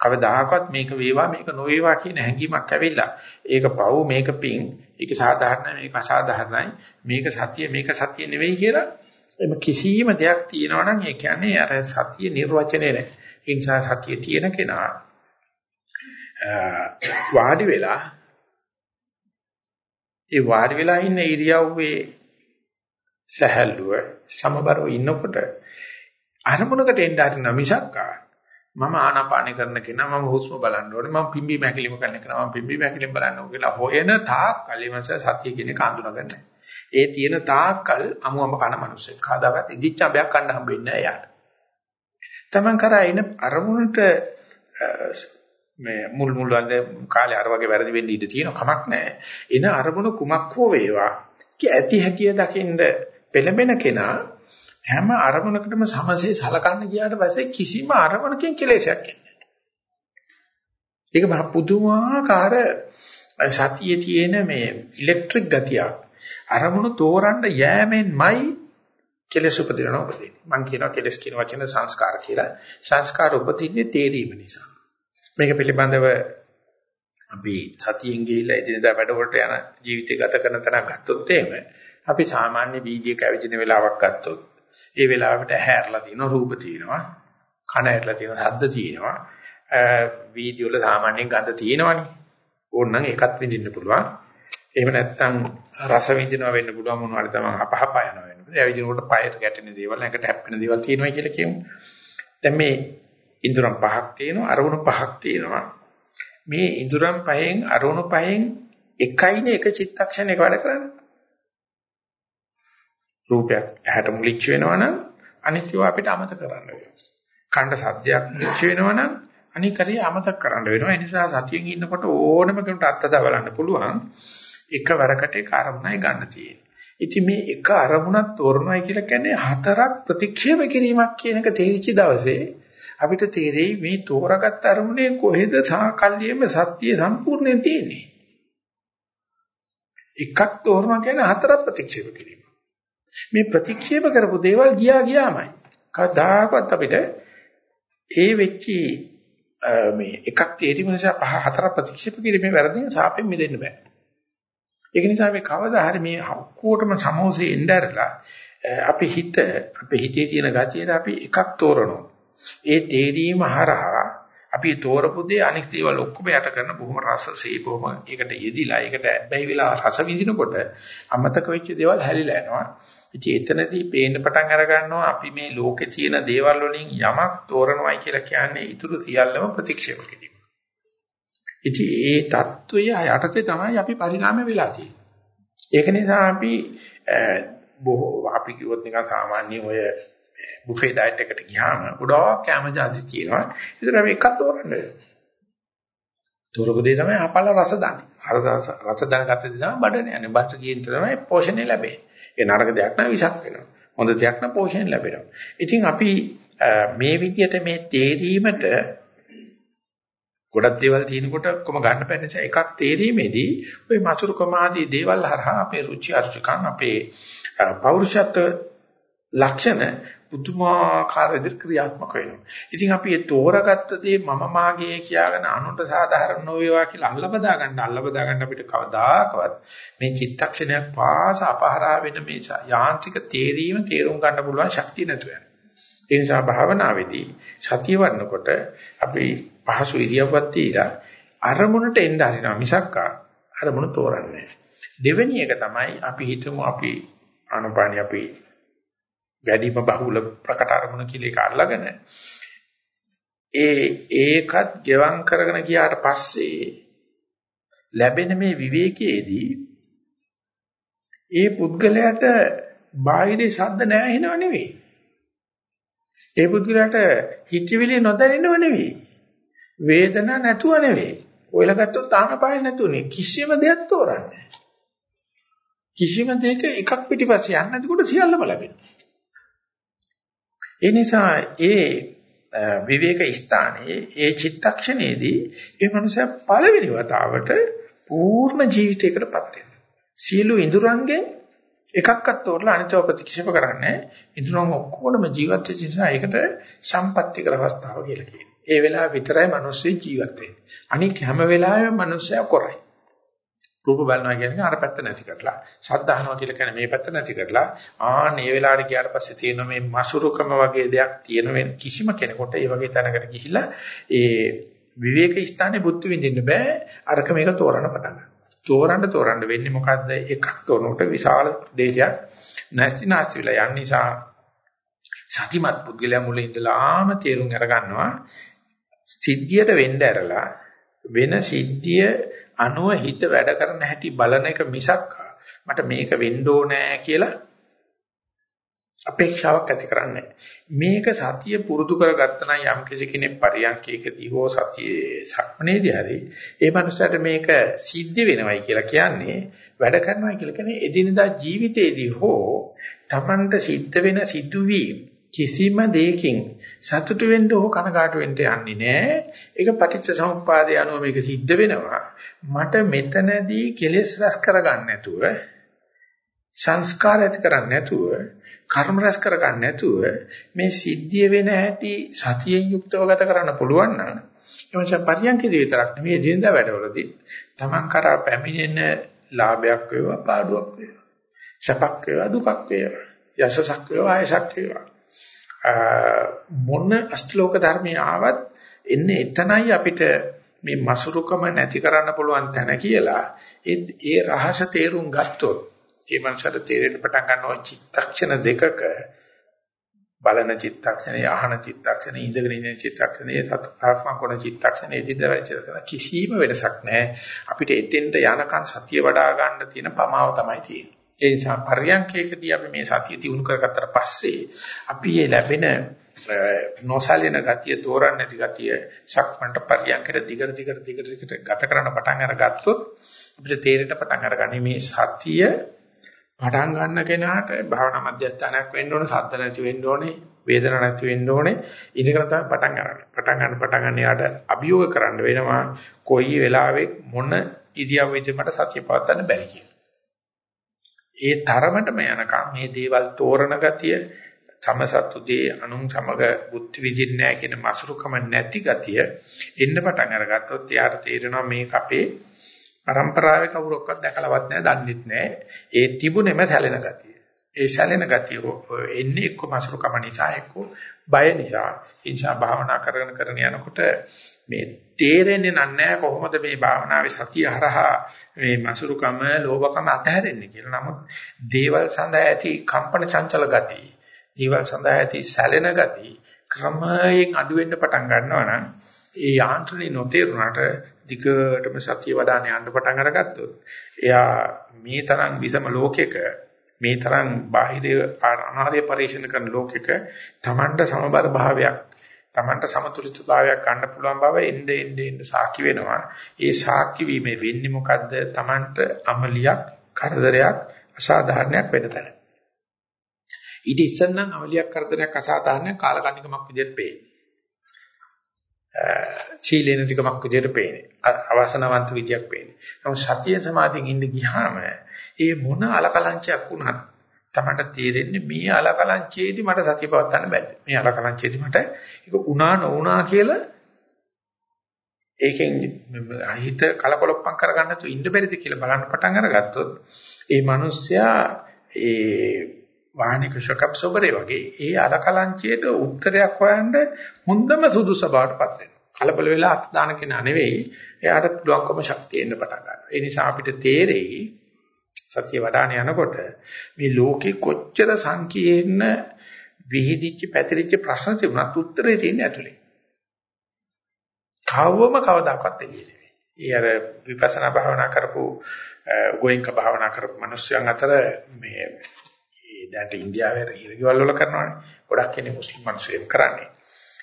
කවදාහකවත් මේක වේවා මේක නොවේවා කියන හැඟීමක් ඇවිල්ලා ඒක පව් මේක පිං ඒක සාධාරණයි මේක අසාධාරණයි මේක සත්‍ය මේක සත්‍ය නෙවෙයි කියලා එම කිසියම් දෙයක් තියෙනවා නම් ඒ කියන්නේ අර සත්‍ය නිර්වචනය නෑ. ඒ නිසා සත්‍ය තියෙන කෙනා වාඩි වෙලා ඒ වාඩි වෙලා ඉන්න ඉරියව්වේ සහැල්ලුව සමබරව ඉන්නකොට අරමුණකට එන්න හරින මිසක්කා මම ආනාපාන කරන කෙනා මම හුස්ම බලන්න ඕනේ මම පිම්බි මැකිලිම කරන කෙනා මම පිම්බි මැකිලිම බලන්න ඕනේ කියලා හොයන තාක් කලිමස සතිය කියන එක අඳුනගන්න. ඒ තියෙන තාක්කල් අමුමම කන මිනිස්සෙක්. කාදාවත් ඉදිච්ච අබයක් ගන්න හම්බෙන්නේ නැහැ යාට. Taman කරා එන අරමුණට මේ මුල් මුල් වන්ද කාලේ අර වගේ වැරදි වෙන්න ඉඩ තියෙන කමක් නැහැ. එන අරමුණ කුමක් හෝ වේවා. කි ඇති හැකිය දකින්න පෙළඹෙන කෙනා හැම අරමුණකටම සමසේ සලකන්න ගියාට පස්සේ කිසිම අරමුණකින් කෙලෙසයක් එන්නේ ඒක මහ පුදුමාකාර සතියේ තියෙන මේ ඉලෙක්ට්‍රික් ගතියක්. අරමුණු තෝරන්න යෑමෙන්මයි කෙලෙස් උපදිනවා උපදින්නේ. මම කියනවා කෙලෙස් කියන වචන සංස්කාර කියලා. සංස්කාර උපදින්නේ තේරීම නිසා. මේක පිළිබඳව අපි සතියෙන් ගිහිල්ලා එදිනදා වැඩවලට යන ජීවිතය ගත කරන තරම් ගත්තොත් එහෙම අපි සාමාන්‍ය වීදියේක ඇවිදින වෙලාවක් ගත්තොත් ඒ වෙලාවට හැරලා තියෙනවා රූප තියෙනවා කන ඇරලා තියෙනවා ශබ්ද තියෙනවා. වීදිය වල සාමාන්‍යයෙන් ගඳ තියෙනවනේ. ඕනනම් ඒකත් විඳින්න පුළුවන්. එහෙම නැත්නම් රස විඳිනවා වෙන්න පුළුවන් මොනවාරි තමයි අපහප යනවා වෙන්න පුළුවන්. ඒ විදිහට පයයට ගැටෙන දේවල් නැකට හැප්පෙන දේවල් තියෙනවා කියලා කියමු. දැන් මේ ඉන්ද්‍රම් පහක් තියෙනවා අරමුණු පහක් තියෙනවා මේ ඉන්ද්‍රම් පහෙන් අරමුණු පහෙන් එකයිනේ එක චිත්තක්ෂණයක වැඩ කරන්නේ රූපයක් ඇහැට මුලිච්ච වෙනවනම් අනිත්‍යව අපිට අමතක කරන්න වෙනවා. කණ්ඩ සද්දයක් මුලිච්ච වෙනවනම් අනික හරිය අමතක කරන්න වෙනවා. ඒ නිසා සතියෙන් ඉන්නකොට ඕනම කෙනෙකුට අත්දැක බලන්න පුළුවන්. එකවරකට ඒක අරමුණයි ගන්න තියෙන්නේ. ඉතින් මේ එක අරමුණක් තෝරනයි කියලා කියන්නේ හතරක් ප්‍රතික්ෂේප කිරීමක් කියන එක තේරිච්ච දවසේ අපිට තේරෙයි මේ තෝරාගත් අරමුණේ කොහෙද සාකල්යෙම සත්‍ය සම්පූර්ණයෙන් තියෙන්නේ. එකක් තෝරනවා කියන්නේ හතරක් ප්‍රතික්ෂේප කිරීම. මේ ප්‍රතික්ෂේප කරපු දේවල් ගියා ගියාමයි. කවදාකවත් අපිට ඒ වෙච්චි මේ එකක් තේරීම නිසා පහ හතර ප්‍රතික්ෂේප කිරීමේ වැරදින් සාපෙන් මිදෙන්න බෑ. ඒක නිසා මේ කවදා හරි මේ ඔක්කොටම සමෝසේ එnderලා අපි හිත අපේ හිතේ තියෙන ගතියට අපි එකක් තෝරනවා. ඒ තේරීම හරහා අපි තෝරපු දේ අනික් දේවල් ඔක්කොම යට කරන බොහොම රස සීපොම ඒකට යෙදිලා ඒකට බැහැ වෙලා රස විඳිනකොට අමතක වෙච්ච දේවල් හැලිලා යනවා. ඉතින් එතනදී පේන්න පටන් අර ගන්නවා අපි මේ ලෝකේ තියෙන දේවල් වලින් යමක් තෝරනවායි කියලා කියන්නේ ඊටු සියල්ලම ප්‍රතික්ෂේප කිරීම. ඉතින් ඒ తত্ত্বය යටතේ තමයි අපි පරිණාමය වෙලා තියෙන්නේ. ඒක නිසා අපි බොහෝ අපි කිව්වොත් නිකන් සාමාන්‍ය ඔය බුෆේ ඩයට් එකට ගියාම ගොඩාක් කැම ජාති තියෙනවා. ඒතර අපි එකක් තෝරන්නේ. තෝරපදේ තමයි අපල රස දන්නේ. රස රස දැනගත්තේ තමයි බඩනේ. අනේ බඩට කියන තමයි පෝෂණය ලැබෙන්නේ. ඒ නරක දෙයක් නම් විසක් වෙනවා. හොඳ දෙයක් නම් පෝෂණය ලැබෙනවා. ඉතින් අපි මේ විදිහට මේ තේරීමට ගොඩක් දේවල් තියෙනකොට කොම ගන්න බැහැ නිසා එකක් තේරීමේදී ওই මසුරුකම ආදී දේවල් හරහා අපේ රුචි අරුචිකම් අපේ පෞරුෂත්ව ලක්ෂණ පුදුමාකාර විදිහට ක්‍රියාත්මක වෙනවා. ඉතින් අපි ඒ තෝරාගත්ත දේ මම මාගේ කියාගෙන අනුන්ට සාධාරණ නොවේවා කියලා අල්ල බදා ගන්න අල්ල බදා ගන්න අපිට කවදාකවත් මේ චිත්තක්ෂණයක් පාස අපහරා වෙන මේ යාන්ත්‍රික තේරීම තේරුම් ගන්න පුළුවන් ශක්තිය නැතුව යනවා. ඒ නිසා භාවනාවේදී සතිය වඩනකොට අපි පහසු ඉරියව්වක් තියලා අරමුණට එන්න හරිනවා මිසක් අරමුණ තෝරන්නේ දෙවෙනි එක තමයි අපි හිතමු අපි ආනපානිය අපි වැඩිම බහුල ප්‍රකට අරමුණ කියලා එක අල්ලගෙන ඒ ඒකත් ගෙවම් කරගෙන ගියාට පස්සේ ලැබෙන මේ විවේකයේදී ඒ පුද්ගලයාට බාහිරේ ශබ්ද නැහැ හිනව නෙවෙයි. ඒ පුද්ගලයාට හිතවිලි නොදැනෙනව නෙවෙයි. වේදනා නැතුව නෙවෙයි. ඔයලා ගත්තොත් ආනපාය නැතුනේ කිසිම දෙයක් තෝරන්නේ කිසිම දෙයක එකක් පිටිපස්සේ යන්නේ නැතිකොට සියල්ලම ලැබෙනවා. ඒ නිසා ඒ විවේක ස්ථානයේ ඒ චිත්තක්ෂණයේදී ඒ මනුස්සයා පළවෙනි වතාවට පූර්ණ ජීවිතයකටපත් වෙනවා. සියලු ඉඳුරංගෙන් එකක්වත් තෝරලා අනිතව ප්‍රතික්ෂේප කරන්නේ ඉඳුරන් ඔක්කොම ජීවත් වෙච්ච නිසා ඒකට සම්පත්‍ති කර අවස්ථාව කියලා කියනවා. ඒ වෙලාව විතරයි මිනිස්සු ජීවත් වෙන්නේ. අනික හැම වෙලාවෙම මිනිස්සයා කරයි. රූප බලනවා කියන්නේ අර පැත්ත නැති කරලා ශබ්ද අහනවා කියලා කියන්නේ මේ පැත්ත නැති කරලා ආන් මේ වෙලාවට ගියාට පස්සේ තියෙන මේ මසුරුකම වගේ දෙයක් තියෙන වෙන කිසිම කෙනෙකුට ඒ වගේ තැනකට ගිහිල්ලා ඒ විවේක ස්ථානේ බුද්ධ විඳින්න බෑ. අරක මේක තෝරන්න පටන් තෝරන්න තෝරන්න වෙන්නේ මොකද්ද? එකක් තෝරනකොට විශාල දේශයක් නැස්ති නැස්ති වෙලා යන නිසා සතිමත් පුද්ගලයා මුලින් ඉඳලාම තේරුම් අරගන්නවා. සිද්ධියට වෙන්න ඇරලා වෙන සිද්ධිය අනුව හිත වැඩ කරන හැටි බලන එක මිසක් මට මේක වෙන්න ඕනෑ කියලා අපේක්ෂාවක් ඇති කරන්නේ මේක සතිය පුරුදු කරගත්තා නම් යම් කිසි කෙනෙක් පරියන්කේකදී හෝ සතියේ සක්මනේදී හරි ඒ මනුස්සයාට මේක සිද්ධ වෙනවයි කියලා කියන්නේ වැඩ කරනවා කියලා කියන්නේ එදිනදා ජීවිතේදී හෝ Tamanට සිද්ධ වෙන සිදුවීම් කිසිම දෙයකින් සතුටු වෙන්න හෝ කනගාටු වෙන්න යන්නේ නැහැ. ඒක පටිච්ච සමුප්පාදේ අනුව මේක සිද්ධ වෙනවා. මට මෙතනදී කෙලෙස් රැස් කරගන්න නැතුව සංස්කාර ඇති කරන්නේ නැතුව කර්ම රැස් කරගන්න නැතුව මේ සිද්ධිය වෙන හැටි සතියෙන් යුක්තව ගත කරන්න පුළුවන් නම් එමන්ස පරියන්කේදී විතරක් නෙමෙයි දිනදා වැඩවලදී Taman කරා පැමිණෙන ලාභයක් වේවා පාඩුවක් වේවා සපක් වේවා දුකක් වේවා යසසක් වේවා ආයසක් වේවා මොන අෂ්ටලෝක ධර්මයේ ආවත් එන්නේ එතනයි අපිට මේ මසුරුකම නැති කරන්න පුළුවන් තැන කියලා ඒ ඒ රහස තේරුම් ගත්තොත් ඒ මනසට තේරෙන්න පටන් ගන්නවා චිත්තක්ෂණ දෙකක බලන චිත්තක්ෂණේ අහන චිත්තක්ෂණේ ඉඳගෙන ඉන්න චිත්තක්ෂණේ සත්‍යාත්මක කොන චිත්තක්ෂණේ ඉදිරියට චිත්තක්ෂණ කිසිම වෙනසක් නැහැ. අපිට එතෙන්ට යනකන් සතිය වඩා ගන්න තියෙන පමාව තමයි තියෙන්නේ. ඒ නිසා පරියන්කේකදී අපි මේ සතිය තියුණු කරගත්තට පස්සේ අපි මේ ලැබෙන නොසලින ගතිය තෝරන්න නැති ගතිය සක්මන්ට පරියන්කේට දිගට දිගට දිගට දිගට ගත කරන්න පටන් අරගත්තොත් අපිට තේරෙන්න පටන් අරගන්නේ මේ සතිය පටන් ගන්න කෙනාට භාවනා මධ්‍යස්ථානයක් වෙන්න ඕනේ සද්ද නැති වෙන්න ඕනේ වේදන නැති වෙන්න ඕනේ ඉඳගෙන තමයි පටන් ගන්න. පටන් ගන්න පටන් ගන්න යාට අභියෝග කරන්න වෙනවා කොයි වෙලාවෙ මොන ඉරියව්වෙද මට සතිය පවත්වන්න බැරි කියලා. ඒ තරමටම යනකම් මේ දේවල් තෝරන ගතිය සමසත්තුදී අනුන් සමග බුද්ධ විදින්නේ නැහැ කියන මසුරුකම නැති ගතිය එන්න පටන් අරගත්තොත් යාට තේරෙනවා මේක අපේ પરම්පරාවේ කවුරක්වත් දැකලවත් නැහැ දන්නෙත් නැහැ. ඒ තිබුණෙම සැලෙන ගතිය. ඒ සැලෙන ගතිය එන්නේ එක්ක මසුරුකම නිසා එක්ක බය නිසා ඉන්ෂා භාවනා කරගෙන කරගෙන යනකොට මේ තේරෙන්නේ නැහැ කොහොමද මේ භාවනාවේ සතිය හරහා මේ මසුරුකම, ලෝභකම අතහැරෙන්නේ කියලා. නමුත් දේවල් සඳහා ඇති කම්පන චංචල ගති, දේවල් සඳහා ඇති සැලෙන ගති ක්‍රමයෙන් අඩු වෙන්න පටන් ගන්නවා නම් ඒ යාන්ත්‍රණය නොතේරුණාට දිගටම සතිය වඩාන යන්න පටන් අරගත්තොත් එයා මේ තරම් විසම ලෝකයක මේ තරම් බාහිර අනාර්ය පරිශන කරන ලෝකයක Tamanට සමබර භාවයක් Tamanට සමතුලිත භාවයක් ගන්න පුළුවන් බව එnde ende ende සාකි වෙනවා. ඒ සාකි වීමේ වෙන්නේ මොකද්ද? Tamanට අමලියක්, කරදරයක්, අසාධාරණයක් වෙන තැන. ඊට ඉස්සෙල්නම් අමලියක්, කරදරයක්, අසාධාරණයක් කාලකන්නිකමක් විදිහට පේන්නේ. සීලේන ටිකමක් විදිහට පේන්නේ. අවසනවන්ත විදියක් පේන්නේ. නමුත් සතිය සමාධියෙන් ඉන්න ගියාම ඒ මොන අලකලංචයක් වුණත් තමන්ට තේරෙන්නේ මේ අලකලංචේදී මට සතිය පවත්වන්න බැහැ. මේ අලකලංචේදී මට ඒක උනා නොඋනා කියලා ඒකෙන් හිත කලකොලොප්පම් කරගන්න තු ඉන්න බැරිද කියලා බලන්න පටන් අරගත්තොත් ඒ මිනිස්සයා ඒ වාහනික ෂොකප් සොබරේ වගේ ඒ අලකලංචියට උත්තරයක් හොයන්න හොඳම සුදුසු බවටපත් වෙනවා. කලබල වෙලා අත් දාන කෙනා නෙවෙයි එයාට පුළුවන්කම ශක්තිය එන්න පටන් ගන්නවා. ඒ නිසා අපිට තේරෙයි සතිය වඩාන යනකොට මේ ලෝකේ කොච්චර සංකීර්ණ විහිදිච්ච පැතිරිච්ච ප්‍රශ්න තිබුණත් උත්තරේ තියෙන්නේ ඇතුලේ. කවවම කවදාකවත් එළියේ නෙවෙයි. ඒ අර විපස්සනා භාවනා කරපු ගෝයන්ක භාවනා කරපු මිනිස්යන් අතර මේ දැන්ට ඉන්දියාවේ ඉරගවල් වල කරනවානේ. ගොඩක් කෙනෙක් මුස්ලිම් මිනිස්සු එහෙම කරන්නේ.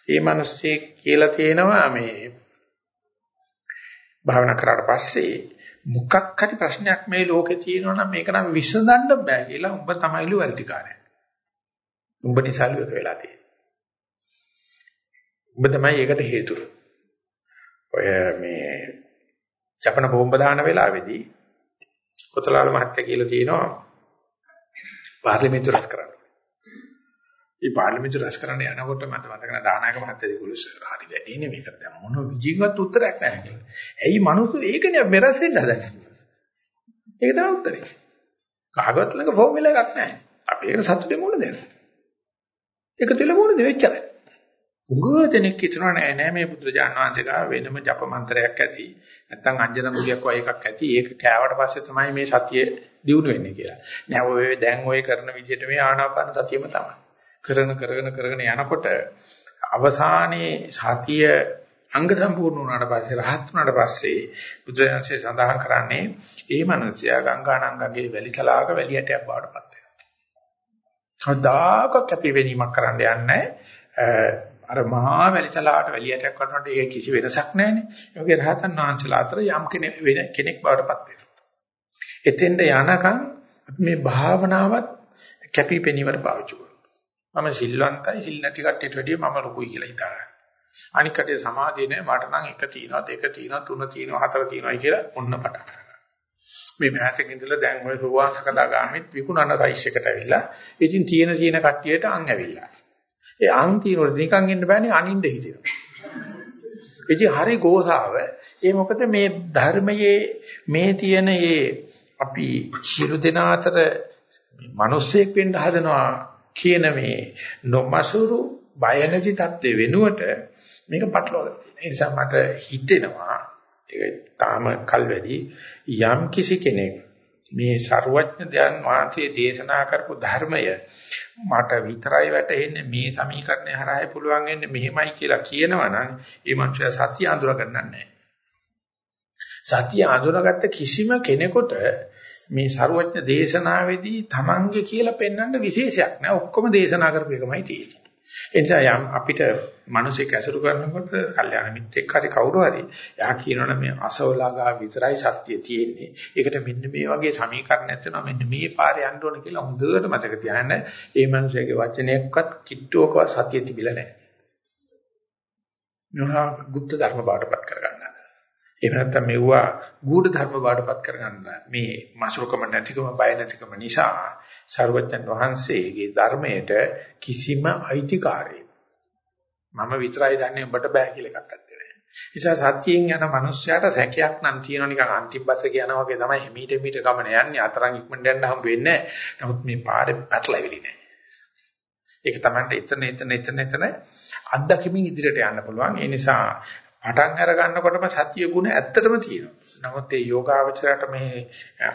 ඒ මිනිස්සේ කියලා තියෙනවා මේ භාවනා කරාට පස්සේ මොකක් හරි ප්‍රශ්නයක් මේ ලෝකේ තියෙනවා නම් මේක නම් විසඳන්න බෑ කියලා උඹ තමයිලු වර්තිකාරය. උඹ නිසාලු එක වෙලා තියෙන්නේ. උඹ තමයි ඒකට හේතුව. ඔය මේ ජපන බෝම්බ දාන වෙලාවේදී කොතලාල මහත්තයා කියලා තියෙනවා පාර්ලිමේන්තුව රැස් කරන්න. මේ පාර්ලිමේන්තුව රැස් කරන්න යනකොට මට මතක නැහැ දානායක මහත්තයා දිගුලස් හරි වැඩිනේ මේකට දැන් මොන විජින්වත් උත්තරයක් නැහැ කියලා. ඇයි මිනිස්සු ඒකනේ මෙරසෙන්න හදන්නේ. ඒක තමයි උත්තරේ. කාගවත් ළඟ ෆෝමියුලා එකක් නැහැ. අපි ඒක සතුටේ මොන දෙන්න. ඒක දෙල මොන දෙ වෙච්චරයි. උගව දෙනෙක් හිතනවා නෑ නෑ මේ බුදුරජාණන් වහන්සේ ගාව වෙනම ජප මන්ත්‍රයක් ඇති. නැත්තම් අංජන මුලියක් වගේ එකක් ඇති. ඒක කෑවට පස්සේ තමයි මේ සතිය දියුණු වෙන්නේ කියලා. නෑ ඔය දැන් ඔය කරන විදිහට මේ ආනාපාන සතියම තමයි. කරන කරගෙන කරගෙන යනකොට අවසානයේ සතිය අංග සම්පූර්ණ වුණාට පස්සේ රහත් වුණාට පස්සේ බුදුරජාණන්සේ සඳහන් කරන්නේ ඒ මනුස්සයා ගංගානංගගේ වැලිතලාක වැලියටයක් බවට පත් වෙනවා. කවදාක කැපිවීමක් කරන්න යන්නේ අර මහා වැලිතලාවට වැලියටයක් කරනකොට ඒක කිසි වෙනසක් නැහැනේ. ඒ වගේ රහතන් වහන්සේලා අතර යම් කෙනෙක් කෙනෙක් බවට පත් වෙනවා. එතෙන්ද යනකම් මේ භාවනාවත් කැපිපෙනීමට පාවිච්චි කරනවා. මම සිල්වන්තයි සිල් නැති කට්ටියට වැඩිය මම ලොකුයි කියලා හිතාගන්න. අනික් කටේ සමාධිය නෑ මට නම් එක තියෙනවා දෙක තියෙනවා තුන තියෙනවා හතර තියෙනවායි කියලා ඔන්න පටන් ගන්නවා. මේ මෑතක ඉඳලා දැන් ඔය සුවාසකදා ගාමිත් විකුණන සයිස් එකට ඇවිල්ලා ඉතින් තියෙන තියෙන කට්ටියට අං ඇවිල්ලා. ඒ අං තියෙනකොට නිකන් ඉන්න බෑනේ අනින්න හිතෙනවා. ඉතින් හරි ගෝසාව ඒ මොකද මේ ධර්මයේ මේ තියෙන මේ අපි සියලු දෙනා අතර මිනිස්සෙක් වෙන්න හදනවා කියන මේ නොමසුරු බය නැති தත්ත්වේ වෙනුවට මේක පටලවාගෙන තියෙනවා. ඒ නිසා මට හිතෙනවා ඒක තාම කල්වැඩි යම් කිසි කෙනෙක් මේ ਸਰුවඥ දයන් වහන්සේ දේශනා කරපු ධර්මය මට විතරයි වැටහෙන්නේ මේ සමීකරණය හරහා පුළුවන් වෙන්නේ මෙහෙමයි කියලා කියනවනම් ඒ මනුස්සයා සත්‍ය අඳුර ගන්නන්නේ නැහැ. සත්‍ය අඳුරගත්ත කිසිම කෙනෙකුට මේ ਸਰුවඥ දේශනාවේදී තමන්ගේ කියලා පෙන්වන්න විශේෂයක් නෑ ඔක්කොම දේශනා කරපු එකමයි තියෙන්නේ. ඒ නිසා යම් අපිට මිනිසෙක් ඇසුරු කරනකොට කල්යාණ මිත්‍රෙක් හරි කවුරු හරි එයා කියනවනේ මේ අසවලාගා විතරයි සත්‍ය තියෙන්නේ. ඒකට මෙන්න මේ වගේ සමීකරණයක් තියෙනවා මෙන්න මේ පාරේ යන්න ඕන කියලා හොඳට මතක තියාගන්න. ඒ මිනිසෙගේ වචනයක්වත් කිට්ටුවකවත් සත්‍ය තිබිලා නෑ. මෙහා গুপ্ত ධර්ම බාටපත් කරගන්න. එහෙම නැත්නම් මෙවුවා ගුඪ ධර්ම බාටපත් කරගන්න. මේ මාසුකම නැතිකම බය නැතිකම නිසා සර්වඥන් වහන්සේගේ ධර්මයට කිසිම අයිතිකාරයෙක් මම විතරයි දන්නේ ඔබට බෑ කියලා එකක් නැත්තේ. නිසා සත්‍යයෙන් යන මනුස්සයාට සැකයක් නම් තියෙනවා නිකන් අන්තිම බස් එක යනවා වගේ තමයි හිමීට මීට ගමන යන්නේ අතරන් ඉක්මනට යන්න හම්බ වෙන්නේ නැහැ. නමුත් මේ පාරේ පැටලෙවිලි නැහැ. ඒක තමයි එතන එතන එතන එතන අත්දැකීමින් ඉදිරියට යන්න පුළුවන්. ඒ නිසා පටන් අර ගන්නකොටම සතිය ගුණ ඇත්තටම තියෙනවා. නමුත් ඒ යෝගාවචරයට මේ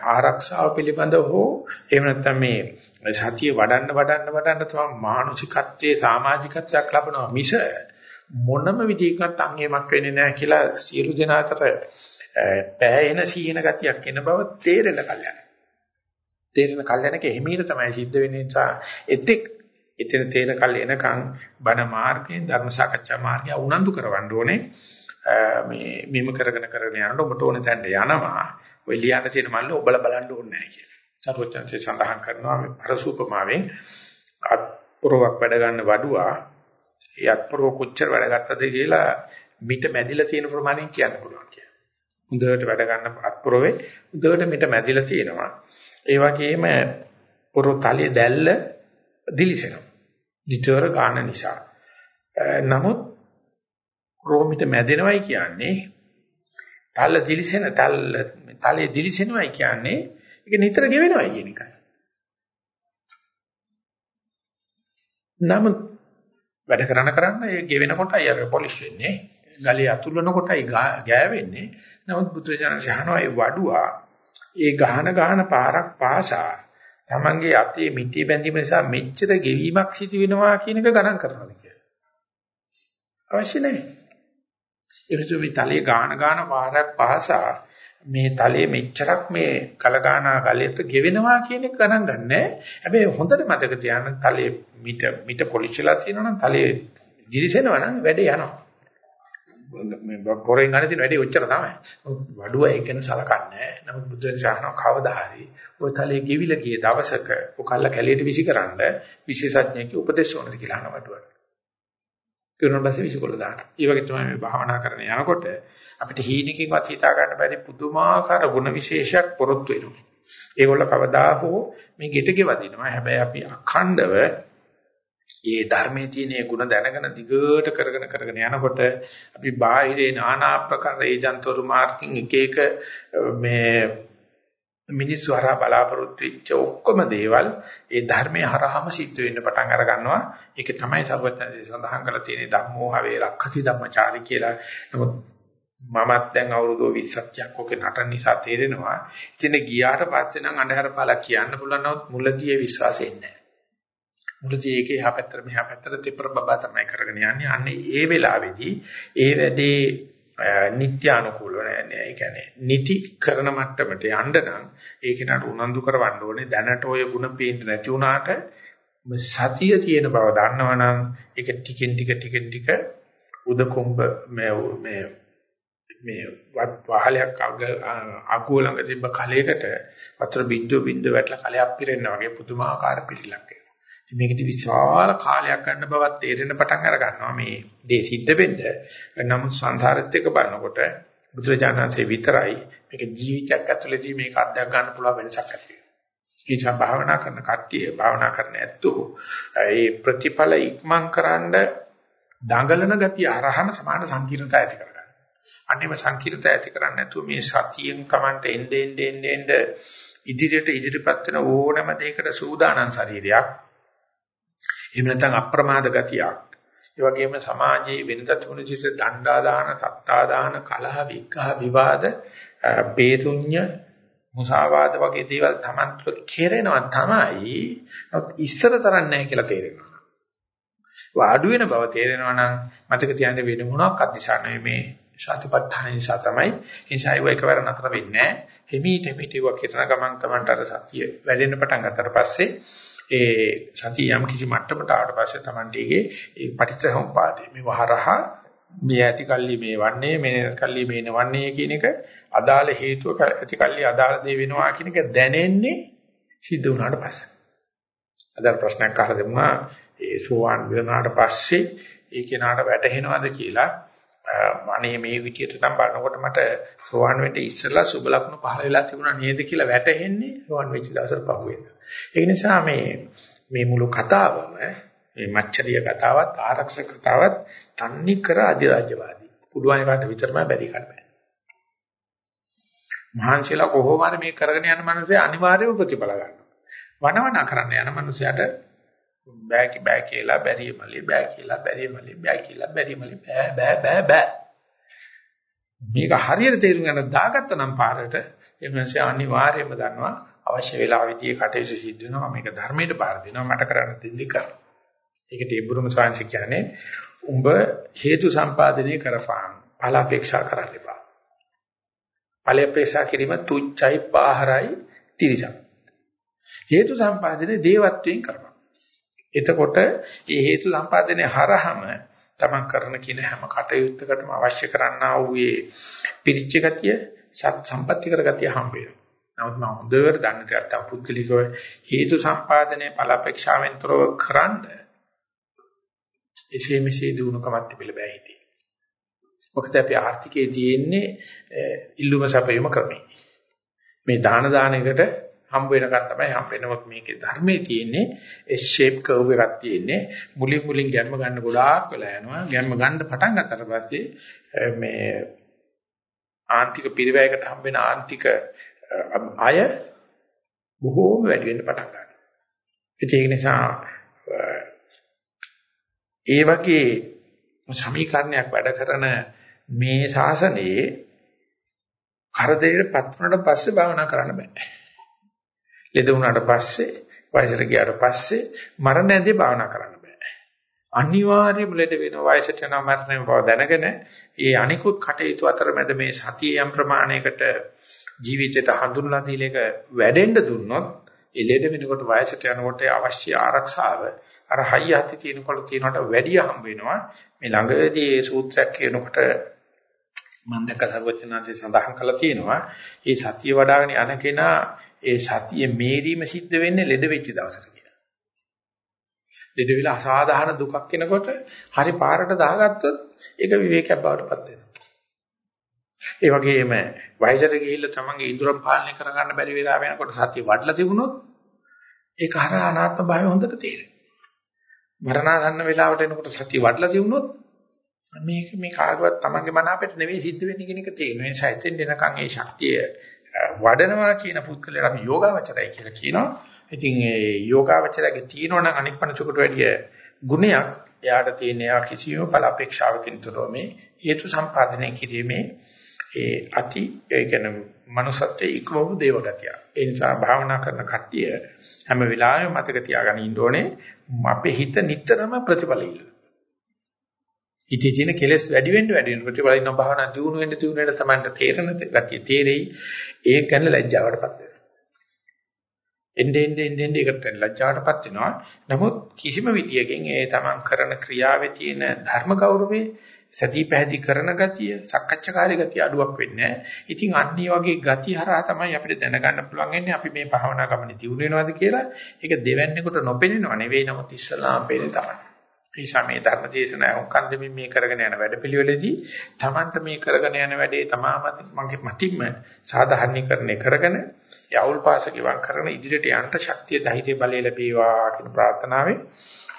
ආරක්ෂාව පිළිබඳව හෝ එහෙම නැත්නම් මේ සතිය වඩන්න වඩන්න වඩන්න තමයි මානසිකත්වයේ සමාජිකත්වයක් ලබනවා මිස මොනම විදිහකට අංගෙමක් වෙන්නේ නැහැ කියලා සියලු දෙනා අතර පෑයෙන සීන ගතියක් එන බව තේරෙන කල්යන. තේරෙන කල්යනක එහිමීට තමයි සිද්ධ වෙන්නේ නිසා එතෙක් එතන තේන කල් එනකන් බණ මාර්ගයෙන් ධර්ම සාකච්ඡා මාර්ගය උනන්දු කරවන්න ඕනේ. මේ මෙම කරගෙන කරගෙන යනකොට ඔබට ඕනේ තැනට යනවා. ඔය ලියන්න තියෙන මල්ල ඔබලා බලන්න ඕනේ නැහැ කියලා. සර්වඥන්සේ සඳහන් කරනවා මේ පරසූපමාවෙන් අත්පුරවක් වැඩ ගන්න වඩුවා ඒ අත්පුරව කොච්චර වැඩ ගත්තද කියලා මිට මැදිලා තියෙන ප්‍රමාණයෙන් කියන්න පුළුවන් කියලා. හොඳට වැඩ ගන්න අත්පුරවේ හොඳට මිට මැදිලා තියෙනවා. ඒ වගේම පොරො තලයේ දැල්ල දිලිසෙනවා. නිතර ගන්න නිසා. නමුත් රෝමිට මැදෙනවයි කියන්නේ තල්ල දිලිසෙන තල්ල තලයේ දිලිසෙනවයි කියන්නේ ඒක නිතර ගෙවෙනවයි කියන එකයි. නමුත් වැඩ කරන කරන්න ඒ ගෙවෙන කොටයි අර පොලිෂ් වෙන්නේ. ගලේ අතුල්වන කොටයි ගෑවෙන්නේ. නමුත් බුදුරජාණන් ශානෝ ඒ වඩුවා ඒ ගහන ගහන පාරක් පාසා තමන්ගේ අතේ මිටි බැඳීම නිසා මෙච්චර ගෙවීමක් සිදු වෙනවා කියන එක ගණන් කරනවා කියලා. අවශ්‍ය නැහැ. එනිසා මේ තලයේ ගාන ගාන පාරක් පහසා මේ තලයේ මෙච්චරක් මේ කලගානා ගලයට ගෙවෙනවා කියන එක ගණන් ගන්නෑ. හැබැයි හොඳට මතක තියාගන්න තලයේ මිට මිට පොලිච්චලා තියෙනවා නම් තලයේ දිලිසෙනවා නම් වැඩ යනවා. මේ පොරෙන් ගන්න තියෙන වැඩේ ඔච්චර තමයි. වඩුව ඒකෙන් සලකන්නේ. නමුත් බුදුන් ශාසන කවදා හරි ඔය තලයේ ගෙවිලා ගිය දවසක ඔකල්ල කැලේට විසිකරන්න විශේෂඥයෙක් උපදේශ වුණා කියලා අහන වඩුවට. කිරුණා පස්සේ විසිකොල දාන්න. ඒ වගේ තමයි මේ භාවනා කරන යනකොට අපිට හීනකින්වත් හිතා ගන්න බැරි පුදුමාකාර ගුණ විශේෂයක් පොරොත්තු වෙනවා. ඒගොල්ල කවදා හෝ මේ ගෙට ගෙවදිනවා. හැබැයි අපි අඛණ්ඩව ඒ ධර්මයේ තියෙන ගුණ දැනගෙන දිගට කරගෙන කරගෙන යනකොට අපි බාහිරේ নানা ආකාර ඒජන්තවරු මාර්ගින් එක එක මේ මිනිස්සු හරහා බලාපොරොත්තු වෙච්ච ඔක්කොම දේවල් ඒ ධර්මයේ හරහාම සිද්ධ වෙන්න පටන් අර ගන්නවා. ඒක තමයි සර්වඥයන්සේ සඳහන් කරලා තියෙන ධම්මෝ හවේ රක්ඛති ධම්මචාරි කියලා. නමුත් මමත් දැන් අවුරුදු 20ක් ඔකේ නටන නිසා තේරෙනවා. ඉතින් ගියාට පස්සේ නම් අඳුර පාලා කියන්න පුළුවන් නමුත් මුලදී ඒ විශ්වාසෙ නැහැ. මුලදී ඒකේ එහා පැත්තට මෙහා පැත්තට තිප්පර බබා තමයි කරගෙන යන්නේ. අන්නේ ඒ වෙලාවේදී ඒ වැඩේ නිත්‍ය අනුකූලව නෑ. ඒ කියන්නේ නිති කරන මට්ටමට යන්න නම් ඒක නට උනන්දු කරවන්න ඕනේ. දැනට ඔය ಗುಣ පේන්න නැති වුණාට සතිය තියෙන බව දන්නවනම් ඒක ටිකෙන් ටික ටිකෙන් ටික උදකොඹ මේ මේ මේ වහලයක් අගුව ළඟ තිබ්බ කලයකට වතුර බින්දුව බින්දුව වැටලා කලයක් පිරෙන්න වගේ පුදුමාකාර පිළිලක් එනවා. මේකදී විශාල කාලයක් ගන්න බවත් තේරෙන පටන් අර ගන්නවා මේ දේ සිද්ධ වෙන්න. නමුත් සංසාරෙත් එක්ක බලනකොට බුදුරජාණන්සේ විතරයි මේක ජීවිතයක් ඇතුළතදී මේක අත්දැක ගන්න පුළුවන් වෙනසක් ඇති වෙනවා. ඒචා භාවනා කරන කට්ටිය භාවනා කරන ඇත්තෝ ඒ ප්‍රතිඵල ඉක්මන් කරන්න දඟලන ගතිය අරහම සමාන සංකීර්ණතා ඇති කරගන්න. අන්නේම සංකීර්ණතා ඇති කරන්නේ නැතුව මේ සතියෙන් කමන්ට එන්නේ එන්නේ එන්නේ ඉදිරියට ඉදිරියපත් වෙන ඕනම දෙයකට සූදානම් ශරීරයක් එහෙම නැත්නම් අප්‍රමාද ගතියක්. ඒ වගේම සමාජයේ වෙනදත් වුණ විදිහට දණ්ඩා දාන, තත්තා දාන, කලහ, විග්ඝහ, විවාද, බේතුඤ්ඤ, මුසාවාද වගේ දේවල් Taman තුළ කෙරෙනවා තමයි. ඉස්සර තරම් නැහැ කියලා තේරෙනවා. වාඩු වෙන බව තේරෙනවා නම් මතක තියාගන්න වෙන මොනක් අධිශානයි මේ සතිපට්ඨාන නිසා තමයි. ඒ නිසා ඒක එකවර නතර වෙන්නේ නැහැ. හිමීට හිමීට ඒක කරන ගමන් කමන්ට අර සතිය වැඩෙන්න පටන් ගත්තට පස්සේ ඒ සතිය යම් කිසි මට්ටමකට ආවට පස්සේ Tamante ගේ ඒ පටිච්චසමුපාදේ මේ වහරහ මේ ඇති කල්ලි මේ වන්නේ මේ කල්ලි මේ නවන්නේ කියන එක අදාළ හේතුව ඇති කල්ලි අදාළ දේ වෙනවා කියන එක දැනෙන්නේ සිද්ධ වුණාට පස්සේ. අදාළ ප්‍රශ්නයක් අහලා දෙමුනා ඒ සෝවාන් වෙනාට පස්සේ ඒ කෙනාට වැටහෙනවද කියලා අනේ මේ විදියට නම් බලනකොට මට සෝවාන් වෙන්න ඉස්සෙල්ලා සුබ ලක්ෂණ පහළ වෙලා තිබුණා නේද කියලා වැටහෙන්නේ සෝවාන් වෙච්ච දවසට පහුවෙන්න. ඒ නිසා මේ මේ මුළු කතාවම මේ මච්චරිය කතාවත් ආරක්ෂක කතාවත් තන්නේ කර අධිරාජ්‍යවාදී. පුළුවන් එකට විතරමයි බැරි කන්න බෑ. මහන්සියලා කොහොම හරි මේ කරගෙන යන මනසේ අනිවාර්යව ප්‍රතිඵල ගන්නවා. වනවන කරන්න යන මනුස්සයාට බෑ කි බෑ කියලා බැරි මලි බෑ කියලා බැරි මලි බෑ කියලා බැරි මලි බෑ බෑ බෑ බෑ මේක හරියට තේරුම් ගන්න දාගත්ත නම් පාරට එමන්සේ අනිවාර්යයෙන්ම දන්නවා අවශ්‍ය වෙලාවෙදී කටයුතු සිද්ධ වෙනවා මේක ධර්මයට බාර දෙනවා මට කරන්න දෙන්නේ කර. ඒකට ඉබ්බුරුම සාංශ කියන්නේ උඹ හේතු සම්පාදනය කරපහන් ඵල අපේක්ෂා කරන්න එපා. ඵල අපේක්ෂා කිරීම තුච්චයි පාහරයි තිරිසන්. හේතු සම්පාදනයේ දේවත්වයෙන් කරපන්. එතකොට මේ හේතු සම්පාදනයේ හරහම තමන් කරන කියන හැම කටයුත්තකටම අවශ්‍ය කරන්නා වූ මේ පිරිච්ච ගතිය සත් සම්පත්‍ති කරගතිය හම්බ වෙනවා. නමුත් මම හොඳට දන්න දෙයක් තමයි පුද්ගලිකව හේතු සම්පාදනයේ ඵලපේක්ෂාවෙන් තොරව කරන්න එසේ මෙසේ දුණුකමක් තිබිලා බෑ හිතේ. මොකද අපි ආර්ථිකයේ තියෙන්නේ ඉල්ලුම සැපයීම ක්‍රමයි. මේ දාන දානයකට හම්බ වෙනකන් තමයි හම්බ වෙනවත් මේකේ ධර්මයේ තියෙන්නේ ඒ ෂේප් කර්ව් එකක් තියෙන්නේ මුලින් මුලින් ගැම්ම ගන්න ගොඩාක් වෙලා යනවා ගැම්ම ගන්න පටන් ගන්නතර පස්සේ මේ ආන්තික පිරිවැයකට හම්බ වෙන ආන්තික අය බොහෝම වැඩි වෙන්න පටන් ගන්නවා. ඒක නිසා ඒ වගේ සමීකරණයක් වැඩ කරන මේ ශාසනයේ කරදරේට පත්වනට පස්සේ භාවනා කරන්න බෑ. ලෙඩ වුණාට පස්සේ වයසට ගියාට පස්සේ මරණ ඇදී භාවනා කරන්න බෑ. අනිවාර්යයෙන්ම ලෙඩ වෙන වයසට යන මරණ බව දැනගෙන ඒ අනිකුත් කටයුතු අතරමැද මේ සතිය යම් ප්‍රමාණයකට ජීවිතයට හඳුන්ලා දීලා එක වැඩෙන්න දුන්නොත් එළෙඩ වෙනකොට වයසට යනකොට අවශ්‍ය ආරක්ෂාව අර හයිය හති තියෙනකොට තියෙනවට වැඩිය හම්බ වෙනවා. මේ ළඟදී මේ සූත්‍රයක් කියනකොට මම දැක්ක සර්වචනාංශය සඳහන් කරලා තියෙනවා මේ සතිය වඩ아가න යන කෙනා ඒ සතිය මේරීම සිද්ධ වෙන්නේ ලෙඩ වෙච්ච දවසට කියලා. ලෙඩ වෙලා අසාධාරණ දුකක් එනකොට හරි පාරට දාගත්තොත් ඒක විවේකයක් බවට පත් වෙනවා. ඒ වගේම වයසට ගිහිල්ලා තමන්ගේ ඉඳුරම් පාලනය කරගන්න බැරි වෙලා වෙනකොට සතිය වඩලා තිබුණොත් ඒක හරහා අනාත්ම භාවය හොඳට තේරෙනවා. මරණාසන්න වෙලාවට එනකොට සතිය වඩලා තිබුණොත් මේක මේ කාගවත් තමන්ගේ මන අපිට නෙවෙයි සිද්ධ වෙන්නේ කියන එක තේරෙනවා. ඒ සයිතෙන් එනකන් ඒ ශක්තිය වඩනවා කියන පුද්ගලයාට අපි යෝගාවචරයි කියලා කියනවා. ඉතින් ඒ යෝගාවචරයේ තියෙනවනම් අනික් පණචුකට වැඩිය ගුණයක් එයාට තියෙන එයා කිසියම් බල අපේක්ෂාවකින් තොරව මේ හේතු සම්පාදනය කිරීමේ ඒ අති ඒ කියන්නේ manussත්වයේ ඉක්මවු දේවගතිය. ඒ නිසා භාවනා කරන කට්ටිය හැම වෙලාවෙම මතක තියාගන්න ඉන්න ඕනේ අපේ හිත නිතරම ප්‍රතිඵල ඉල්ල. හිතේ තියෙන කෙලෙස් වැඩි වෙන්න වැඩි වෙන ප්‍රතිඵල ඉන්න භාවනා දියුණු වෙන්න දියුණු වෙන්න තමයි තේරෙන ගතිය තේරෙයි. ඒක ගැන ලැජ්ජාවටපත් වෙනවා. එnde ende ende ende එකට ලැජ්ජාවටපත් වෙනවා. නමුත් කිසිම විදියකින් ඒ තමන් කරන ක්‍රියාවේ තියෙන ධර්ම ගෞරවේ සතිය පැහැදි කරන ගතිය, සක්කච්ඡාකාරී ගතිය අඩුවක් වෙන්නේ නැහැ. ඉතින් අන්න ඒ වගේ ගති හරහා තමයි අපිට දැනගන්න පුළුවන් වෙන්නේ අපි මේ භාවනා ගමනේ දියුණු වෙනවද කියලා. ඒක දෙවැන්නේකට නොපෙනෙනව නෙවෙයි නමුත් ඉස්සලාම පේන්නේ තමයි. ඒ සමේ ධර්ම දේශනා උකන් දෙමින් මේ කරගෙන යන වැඩපිළිවෙලේදී Tamanට මේ කරගෙන යන වැඩේ තමාම මගේ මතින්ම සාධාරණීකරණය කරගෙන යවුල් පාස ගිවන් කරන ඉදිරියට යන්න ශක්තිය ධෛර්ය බලය ලැබේවා කියන ප්‍රාර්ථනාවෙන්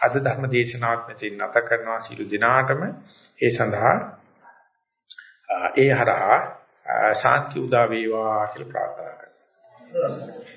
අද ධර්ම දේශනාවත් මෙතන නැත කරනවා සිළු දිනාටම. ඒ සඳහා ඒ හරහා ශාන්ති උදා වේවා කියලා ප්‍රාර්ථනා කරනවා.